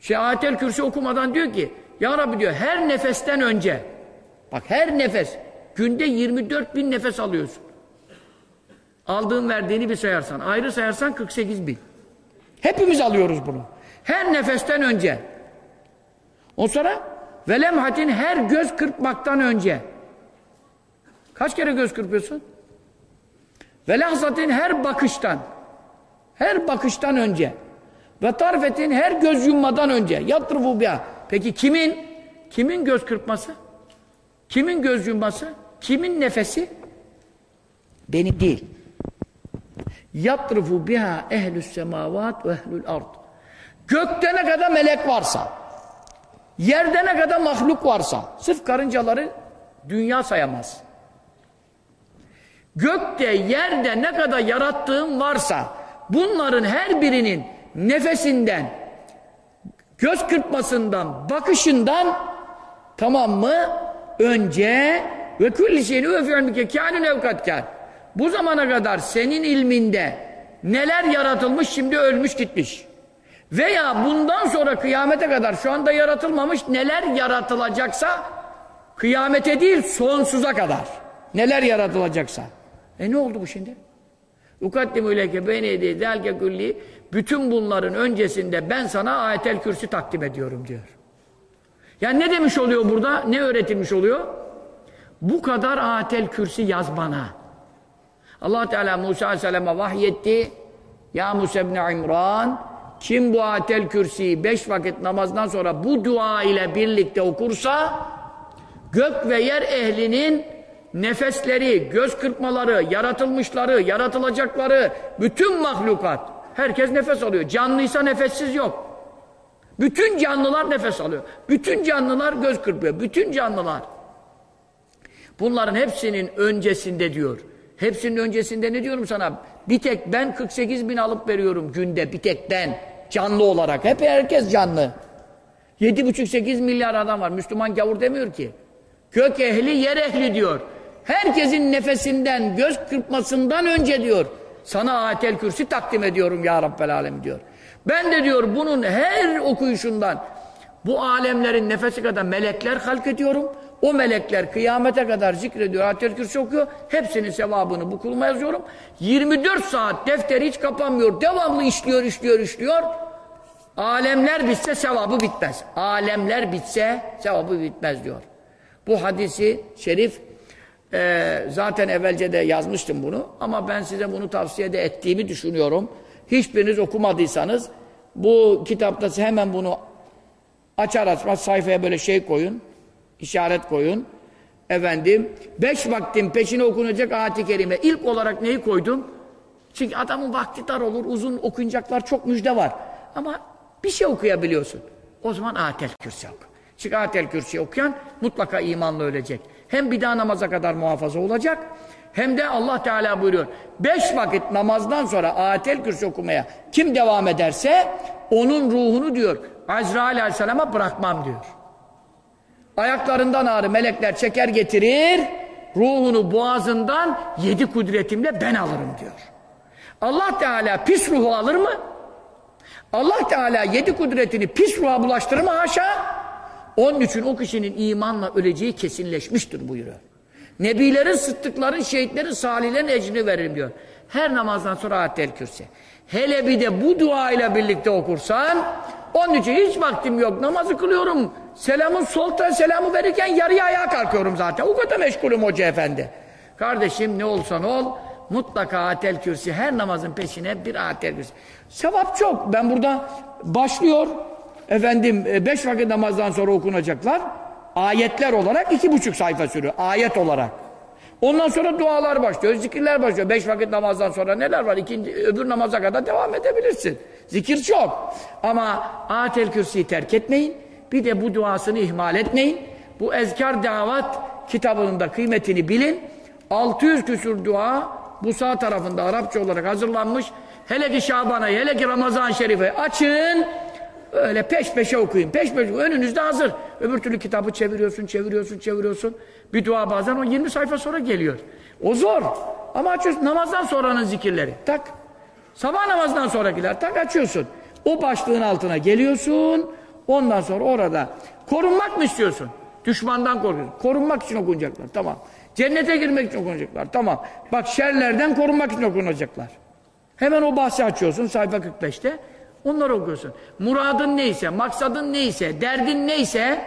Şey ayetel kürsü okumadan diyor ki Ya Rabbi diyor her nefesten önce bak her nefes günde 24 bin nefes alıyorsun. Aldığın verdiğini bir sayarsan ayrı sayarsan 48 bin. Hepimiz alıyoruz bunu. Her nefesten önce. O sonra velemhatin her göz kırpmaktan önce. Kaç kere göz kırpıyorsun? Velahzatin her bakıştan. Her bakıştan önce. Ve tarfetin her göz yummadan önce. Yatrıfu biha. Peki kimin? Kimin göz kırpması? Kimin göz yumması? Kimin nefesi? Benim değil. Yatrıfu biha ehlü's semavat ve ehlül ard. Gökte ne kadar melek varsa, yerde ne kadar mahluk varsa, sırf karıncaları dünya sayamaz. Gökte, yerde ne kadar yarattığım varsa, bunların her birinin nefesinden, göz kırpmasından, bakışından tamam mı? Önce ve külli şeyini öfürmüke kânün evkatkâr. Bu zamana kadar senin ilminde neler yaratılmış şimdi ölmüş gitmiş. Veya bundan sonra kıyamete kadar şu anda yaratılmamış neler yaratılacaksa kıyamete değil sonsuza kadar. Neler yaratılacaksa. E ne oldu bu şimdi? Ukaddimu ileke beyne yedeyhi zelke külli bütün bunların öncesinde ben sana ayetel kürsü takdim ediyorum diyor. Yani ne demiş oluyor burada? Ne öğretilmiş oluyor? Bu kadar ayetel kürsü yaz bana. allah Teala Musa Aleyhisselam'a vahyetti. Ya Musa ibn İmran kim bu ayetel kürsüyü beş vakit namazdan sonra bu dua ile birlikte okursa gök ve yer ehlinin nefesleri, göz kırpmaları, yaratılmışları, yaratılacakları, bütün mahlukat, herkes nefes alıyor. Canlıysa nefessiz yok. Bütün canlılar nefes alıyor. Bütün canlılar göz kırpıyor. Bütün canlılar. Bunların hepsinin öncesinde diyor. Hepsinin öncesinde ne diyorum sana? Bir tek ben 48 bin alıp veriyorum günde. Bir tek ben. Canlı olarak. Hep herkes canlı. 7,5-8 milyar adam var. Müslüman gavur demiyor ki. Gök ehli, yer ehli diyor. Herkesin nefesinden, göz kırpmasından önce diyor. Sana ayetel kürsi takdim ediyorum ya Rabbel Alem diyor. Ben de diyor bunun her okuyuşundan bu alemlerin nefesi kadar melekler halk ediyorum. O melekler kıyamete kadar zikrediyor, ayetel kürsi okuyor. Hepsinin sevabını bu kuluma yazıyorum. 24 saat defteri hiç kapanmıyor. Devamlı işliyor, işliyor, işliyor. Alemler bitse sevabı bitmez. Alemler bitse sevabı bitmez diyor. Bu hadisi şerif e, zaten evvelce de yazmıştım bunu ama ben size bunu tavsiye de ettiğimi düşünüyorum. Hiçbiriniz okumadıysanız bu kitapta hemen bunu açar açmaz sayfaya böyle şey koyun, işaret koyun. Efendim, beş vaktin peşine okunacak ayet-i kerime. İlk olarak neyi koydum? Çünkü adamın vakti dar olur, uzun okunacaklar çok müjde var. Ama bir şey okuyabiliyorsun. O zaman ayetel kürsi oku. Çünkü ayetel kürsi okuyan mutlaka imanla ölecek. Hem bir daha namaza kadar muhafaza olacak, hem de Allah Teala buyuruyor. Beş vakit namazdan sonra ayetel kürsi okumaya kim devam ederse onun ruhunu diyor Azrail Aleyhisselam'a bırakmam diyor. Ayaklarından ağrı melekler çeker getirir, ruhunu boğazından yedi kudretimle ben alırım diyor. Allah Teala pis ruhu alır mı? Allah Teala yedi kudretini pis ruha bulaştırır mı haşa? Onun için o kişinin imanla öleceği kesinleşmiştir buyuruyor. Nebilerin, sıddıkların, şehitlerin, salihlerin ecrini veririm diyor. Her namazdan sonra ayetel kürsi. Hele bir de bu dua ile birlikte okursan, onun için hiç vaktim yok, namazı kılıyorum. Selamın solta selamı verirken yarıya ayağa kalkıyorum zaten. O kadar meşgulüm hoca efendi. Kardeşim ne olsan ol, mutlaka ayetel kürsi, her namazın peşine bir ayetel kürsi. Sevap çok. Ben burada başlıyor, efendim beş vakit namazdan sonra okunacaklar. Ayetler olarak iki buçuk sayfa sürüyor. Ayet olarak. Ondan sonra dualar başlıyor, zikirler başlıyor. Beş vakit namazdan sonra neler var? İkinci, öbür namaza kadar devam edebilirsin. Zikir çok. Ama atel kürsüyü terk etmeyin. Bir de bu duasını ihmal etmeyin. Bu ezkar davat kitabının da kıymetini bilin. 600 küsur dua bu sağ tarafında Arapça olarak hazırlanmış. Hele ki Şaban'a, hele ki Ramazan Şerif'e açın. Öyle peş peşe okuyun. Peş peşe önünüzde hazır. Öbür türlü kitabı çeviriyorsun, çeviriyorsun, çeviriyorsun. Bir dua bazen o 20 sayfa sonra geliyor. O zor. Ama açıyorsun namazdan sonranın zikirleri. Tak. Sabah namazından sonrakiler tak açıyorsun. O başlığın altına geliyorsun. Ondan sonra orada korunmak mı istiyorsun? Düşmandan korkuyorsun. Korunmak için okunacaklar. Tamam. Cennete girmek için okunacaklar. Tamam. Bak şerlerden korunmak için okunacaklar. Hemen o bahsi açıyorsun sayfa 45'te. Onları okuyorsun. Muradın neyse, maksadın neyse, derdin neyse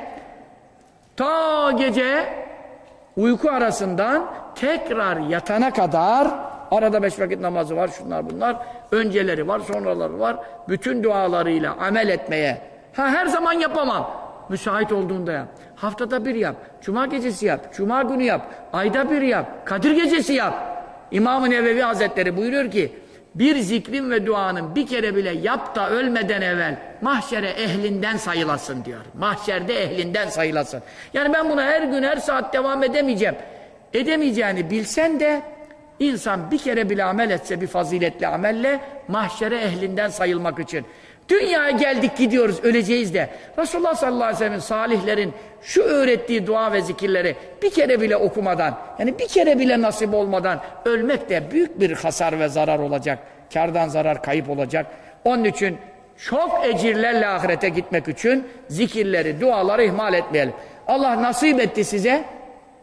ta gece uyku arasından tekrar yatana kadar arada beş vakit namazı var, şunlar bunlar. Önceleri var, sonraları var. Bütün dualarıyla amel etmeye. Ha her zaman yapamam. Müsait olduğunda yap. Haftada bir yap. Cuma gecesi yap. Cuma günü yap. Ayda bir yap. Kadir gecesi yap. İmam-ı Nevevi Hazretleri buyuruyor ki bir zikrin ve duanın bir kere bile yap da ölmeden evvel mahşere ehlinden sayılasın diyor. Mahşerde ehlinden sayılasın. Yani ben buna her gün her saat devam edemeyeceğim. Edemeyeceğini bilsen de insan bir kere bile amel etse bir faziletli amelle mahşere ehlinden sayılmak için. Dünyaya geldik gidiyoruz öleceğiz de Resulullah sallallahu aleyhi ve sellem'in salihlerin şu öğrettiği dua ve zikirleri bir kere bile okumadan yani bir kere bile nasip olmadan ölmek de büyük bir hasar ve zarar olacak. Kardan zarar kayıp olacak. Onun için çok ecirlerle ahirete gitmek için zikirleri, duaları ihmal etmeyelim. Allah nasip etti size.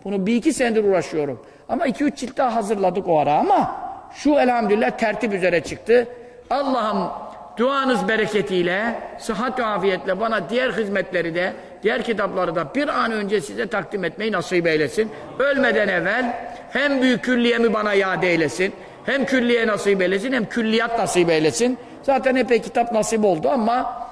Bunu bir iki senedir uğraşıyorum. Ama iki üç cilt daha hazırladık o ara ama şu elhamdülillah tertip üzere çıktı. Allah'ım duanız bereketiyle, sıhhat ve afiyetle bana diğer hizmetleri de, diğer kitapları da bir an önce size takdim etmeyi nasip eylesin. Ölmeden evvel hem büyük külliyemi bana iade eylesin, hem külliye nasip eylesin, hem külliyat nasip eylesin. Zaten epey kitap nasip oldu ama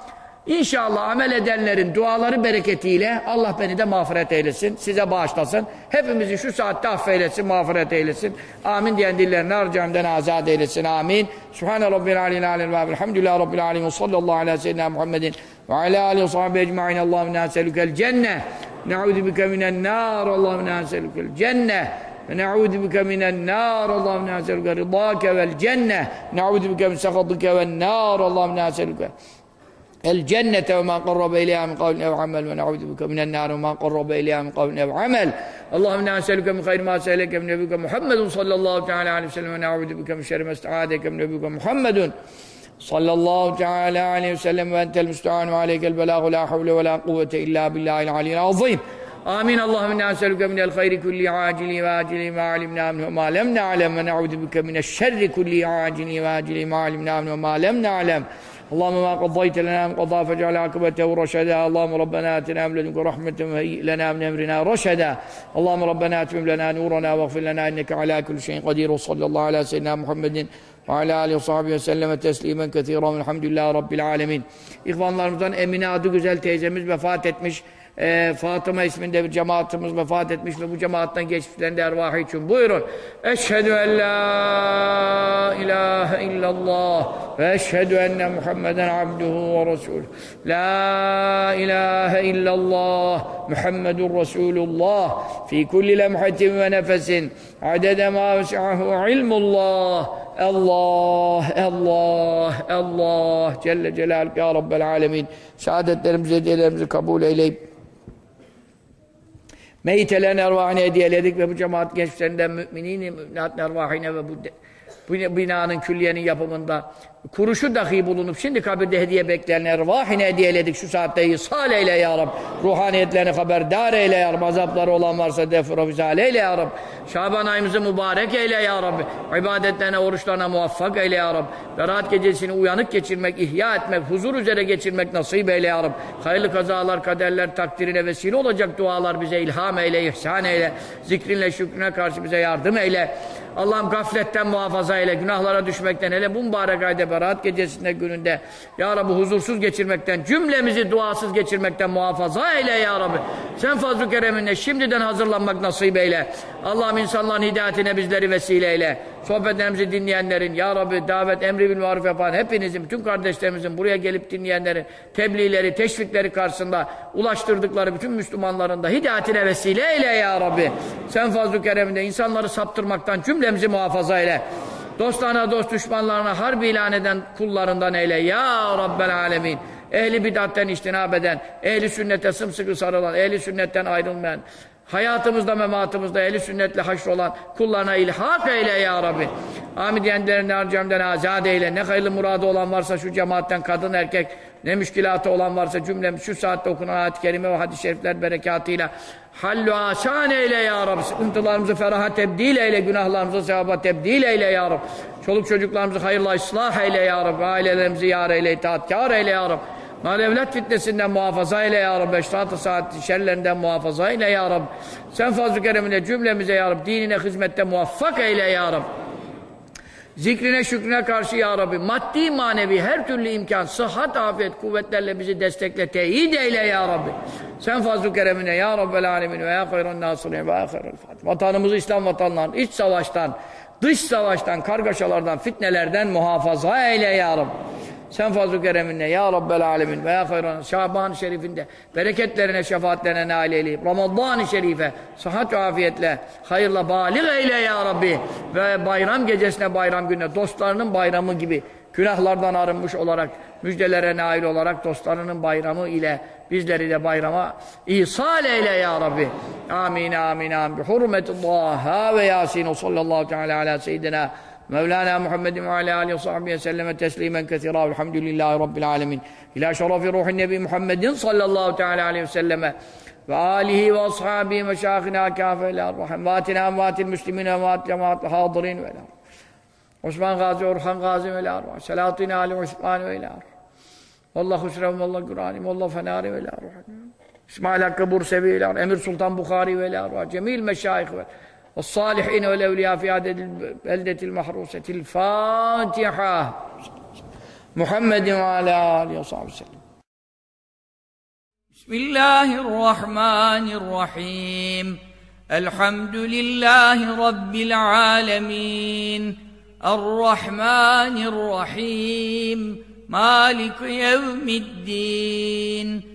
İnşallah amel edenlerin duaları bereketiyle Allah beni de mağfiret eylesin, size bağışlasın. Hepimizi şu saatte affeylesin, mağfiret eylesin. Amin diyen dillerini harcamdan azat eylesin. Amin. Subhane Rabbil aleyhi aleyhi ve elhamdülillahi Rabbil alemin. Sallallahu aleyhi ve seyyidina Muhammedin ve ala aleyhi ve sahibi ecma'in. Allahümme neselükel cenne. Ne'udhu bike minen nar. Allahümme neselükel cenne. ونعوذ بك من النار اللهم نسألك رضاك والجنة نعوذ بك من سخطك والنار اللهم نسألك الجنة وما قرب إليها من قول أو عمل ونعوذ بك من النار وما قرب إليها من قول أو عمل. اللهم إنا نسألك من خير ما سألك من نبيك محمد صلى الله تعالى عليه وسلم ونعوذ بك من شر ما استعاذك من نبيك محمد صلى الله تعالى عليه وسلم وأنت المستعان وعليك البلاغ لا حول ولا قوة إلا بالله العلي العظيم. آمين. اللهم إنا نسألك من الخير كل عاجل وآجل ما علمنا منه وما لم نعلم ونعوذ بك من الشر كل عاجل وآجل ما علمنا منه وما لم نعلم. اللهم ما قضيت لنا من قضاء فاجعل عاقبته رشدا اللهم ربنا اتنا من لدنك رحمه وهيئ لنا من امرنا رشدا اللهم ربنا اتمم لنا نورنا واغفر لنا انك على كل شيء قدير وصلى الله على سيدنا محمد وعلى اله وصحبه وسلم تسليما كثيرا والحمد لله رب العالمين İhvanlarımızdan Emine adı güzel teyzemiz vefat etmiş. Ee, Fatıma isminde bir cemaatimiz vefat etmiş ve bu cemaatten geçmişlerin de ervahı için. Buyurun. Eşhedü en la ilahe illallah ve eşhedü enne Muhammeden abduhu ve resulü. La ilahe illallah Muhammedun Resulullah. Fi kulli lemhatin ve nefesin. Adede ma vesi'ahu ilmullah. Allah, Allah, Allah. Celle Celaluhu Ya Rabbel Alemin. Saadetlerimizi, hediyelerimizi kabul eyleyip Meyitelerin ervahını hediyeledik ve bu cemaat gençlerinden müminin, müminat ervahine ve bu binanın külliyenin yapımında kuruşu dahi bulunup şimdi kabirde hediye bekleyen ervahine hediyeledik şu saatte ihsal eyle ya Rab. Ruhaniyetlerini haberdar eyle ya Rab. Azapları olan varsa defrofizal eyle ya Rab. Şaban ayımızı mübarek eyle ya Rab. İbadetlerine, oruçlarına muvaffak eyle ya Rab. Berat gecesini uyanık geçirmek, ihya etmek, huzur üzere geçirmek nasip eyle ya Rab. Hayırlı kazalar, kaderler, takdirine vesile olacak dualar bize ilham eyle, ihsan eyle. Zikrinle, şükrüne karşı bize yardım eyle. Allah'ım gafletten muhafaza eyle, günahlara düşmekten, hele bu mübarek ayda berat gecesinde gününde Ya Rabbi huzursuz geçirmekten, cümlemizi duasız geçirmekten muhafaza eyle Ya Rabbi. Sen fazl-ı kereminle şimdiden hazırlanmak nasip eyle. Allah'ım insanların hidayetine bizleri vesile eyle. Sohbetlerimizi dinleyenlerin, Ya Rabbi davet, emri bil maruf yapan hepinizin, bütün kardeşlerimizin buraya gelip dinleyenlerin tebliğleri, teşvikleri karşısında ulaştırdıkları bütün Müslümanların da hidayetine vesile eyle Ya Rabbi. Sen fazl-ı kereminde insanları saptırmaktan cümlemizi muhafaza eyle. Dostlarına, dost düşmanlarına harp ilan eden kullarından eyle. Ya Rabbel Alemin. Ehli bidatten iştinab eden, ehli sünnete sımsıkı sarılan, ehli sünnetten ayrılmayan, hayatımızda mematımızda ehli sünnetle haşr olan kullarına ilhak eyle ya Rabbi. Amin diyenlerini harcamdan azade eyle. Ne hayırlı muradı olan varsa şu cemaatten kadın erkek, ne müşkilatı olan varsa cümlemiz şu saatte okunan ayet-i kerime ve hadis-i şerifler berekatıyla hallu asan eyle ya Rabbi. Sıkıntılarımızı feraha tebdil eyle, günahlarımızı sevaba tebdil eyle ya Rabbi. Çoluk çocuklarımızı hayırla ıslah eyle ya Rabbi. Ailelerimizi yar eyle, itaatkar eyle ya Rabbi. Mal evlat fitnesinden muhafaza eyle ya Rabbi. Eşrat-ı saat şerlerinden muhafaza eyle ya Rabbi. Sen fazl-ı keremine cümlemize ya Rabbi. Dinine hizmette muvaffak eyle ya Rabbi. Zikrine şükrüne karşı ya Rabbi maddi manevi her türlü imkan, sıhhat, afiyet, kuvvetlerle bizi destekle, teyit eyle ya Rabbi. Sen fazl-ı keremine ya Rabbel alemin ve ya hayran nasirin ve ya hayral fatih. Vatanımızı İslam vatanlarının iç savaştan, dış savaştan, kargaşalardan, fitnelerden muhafaza eyle ya Rabbi. Sen fazl-ı kereminle ya Rabbel alemin ve ya hayran Şaban-ı şerifinde bereketlerine, şefaatlerine nail eyleyip Ramazan-ı şerife sıhhat ve afiyetle hayırla balik eyle ya Rabbi ve bayram gecesine bayram gününe dostlarının bayramı gibi günahlardan arınmış olarak müjdelere nail olarak dostlarının bayramı ile bizleri de bayrama ihsal eyle ya Rabbi. Amin amin amin. Hurmetullah ve Yasin sallallahu teala ala seyyidina مولانا محمد وعلى آله وصحبه وسلم تسليما كثيرا والحمد لله رب العالمين. إلى شرف روح النبي محمد صلى الله تعالى عليه وسلم وآله وأصحابه مشايخنا كافة إلى أمواتنا أموات المسلمين أموات جماعة الحاضرين وإلى عثمان غازي وأرخان غازي وإلى أرواح سلاطين آل عثمان وإلى أرواح والله خسرهم والله قرانهم والله فناري وإلى أرواح إسماعيل حق بورسبي إلى أمير سلطان بخاري وإلى أرواح جميع المشايخ والصالحين والأولياء في عدد البلدة المحروسة الفاتحة. محمد وعلى آله وصحبه وسلم. بسم الله الرحمن الرحيم. الحمد لله رب العالمين. الرحمن الرحيم. مالك يوم الدين.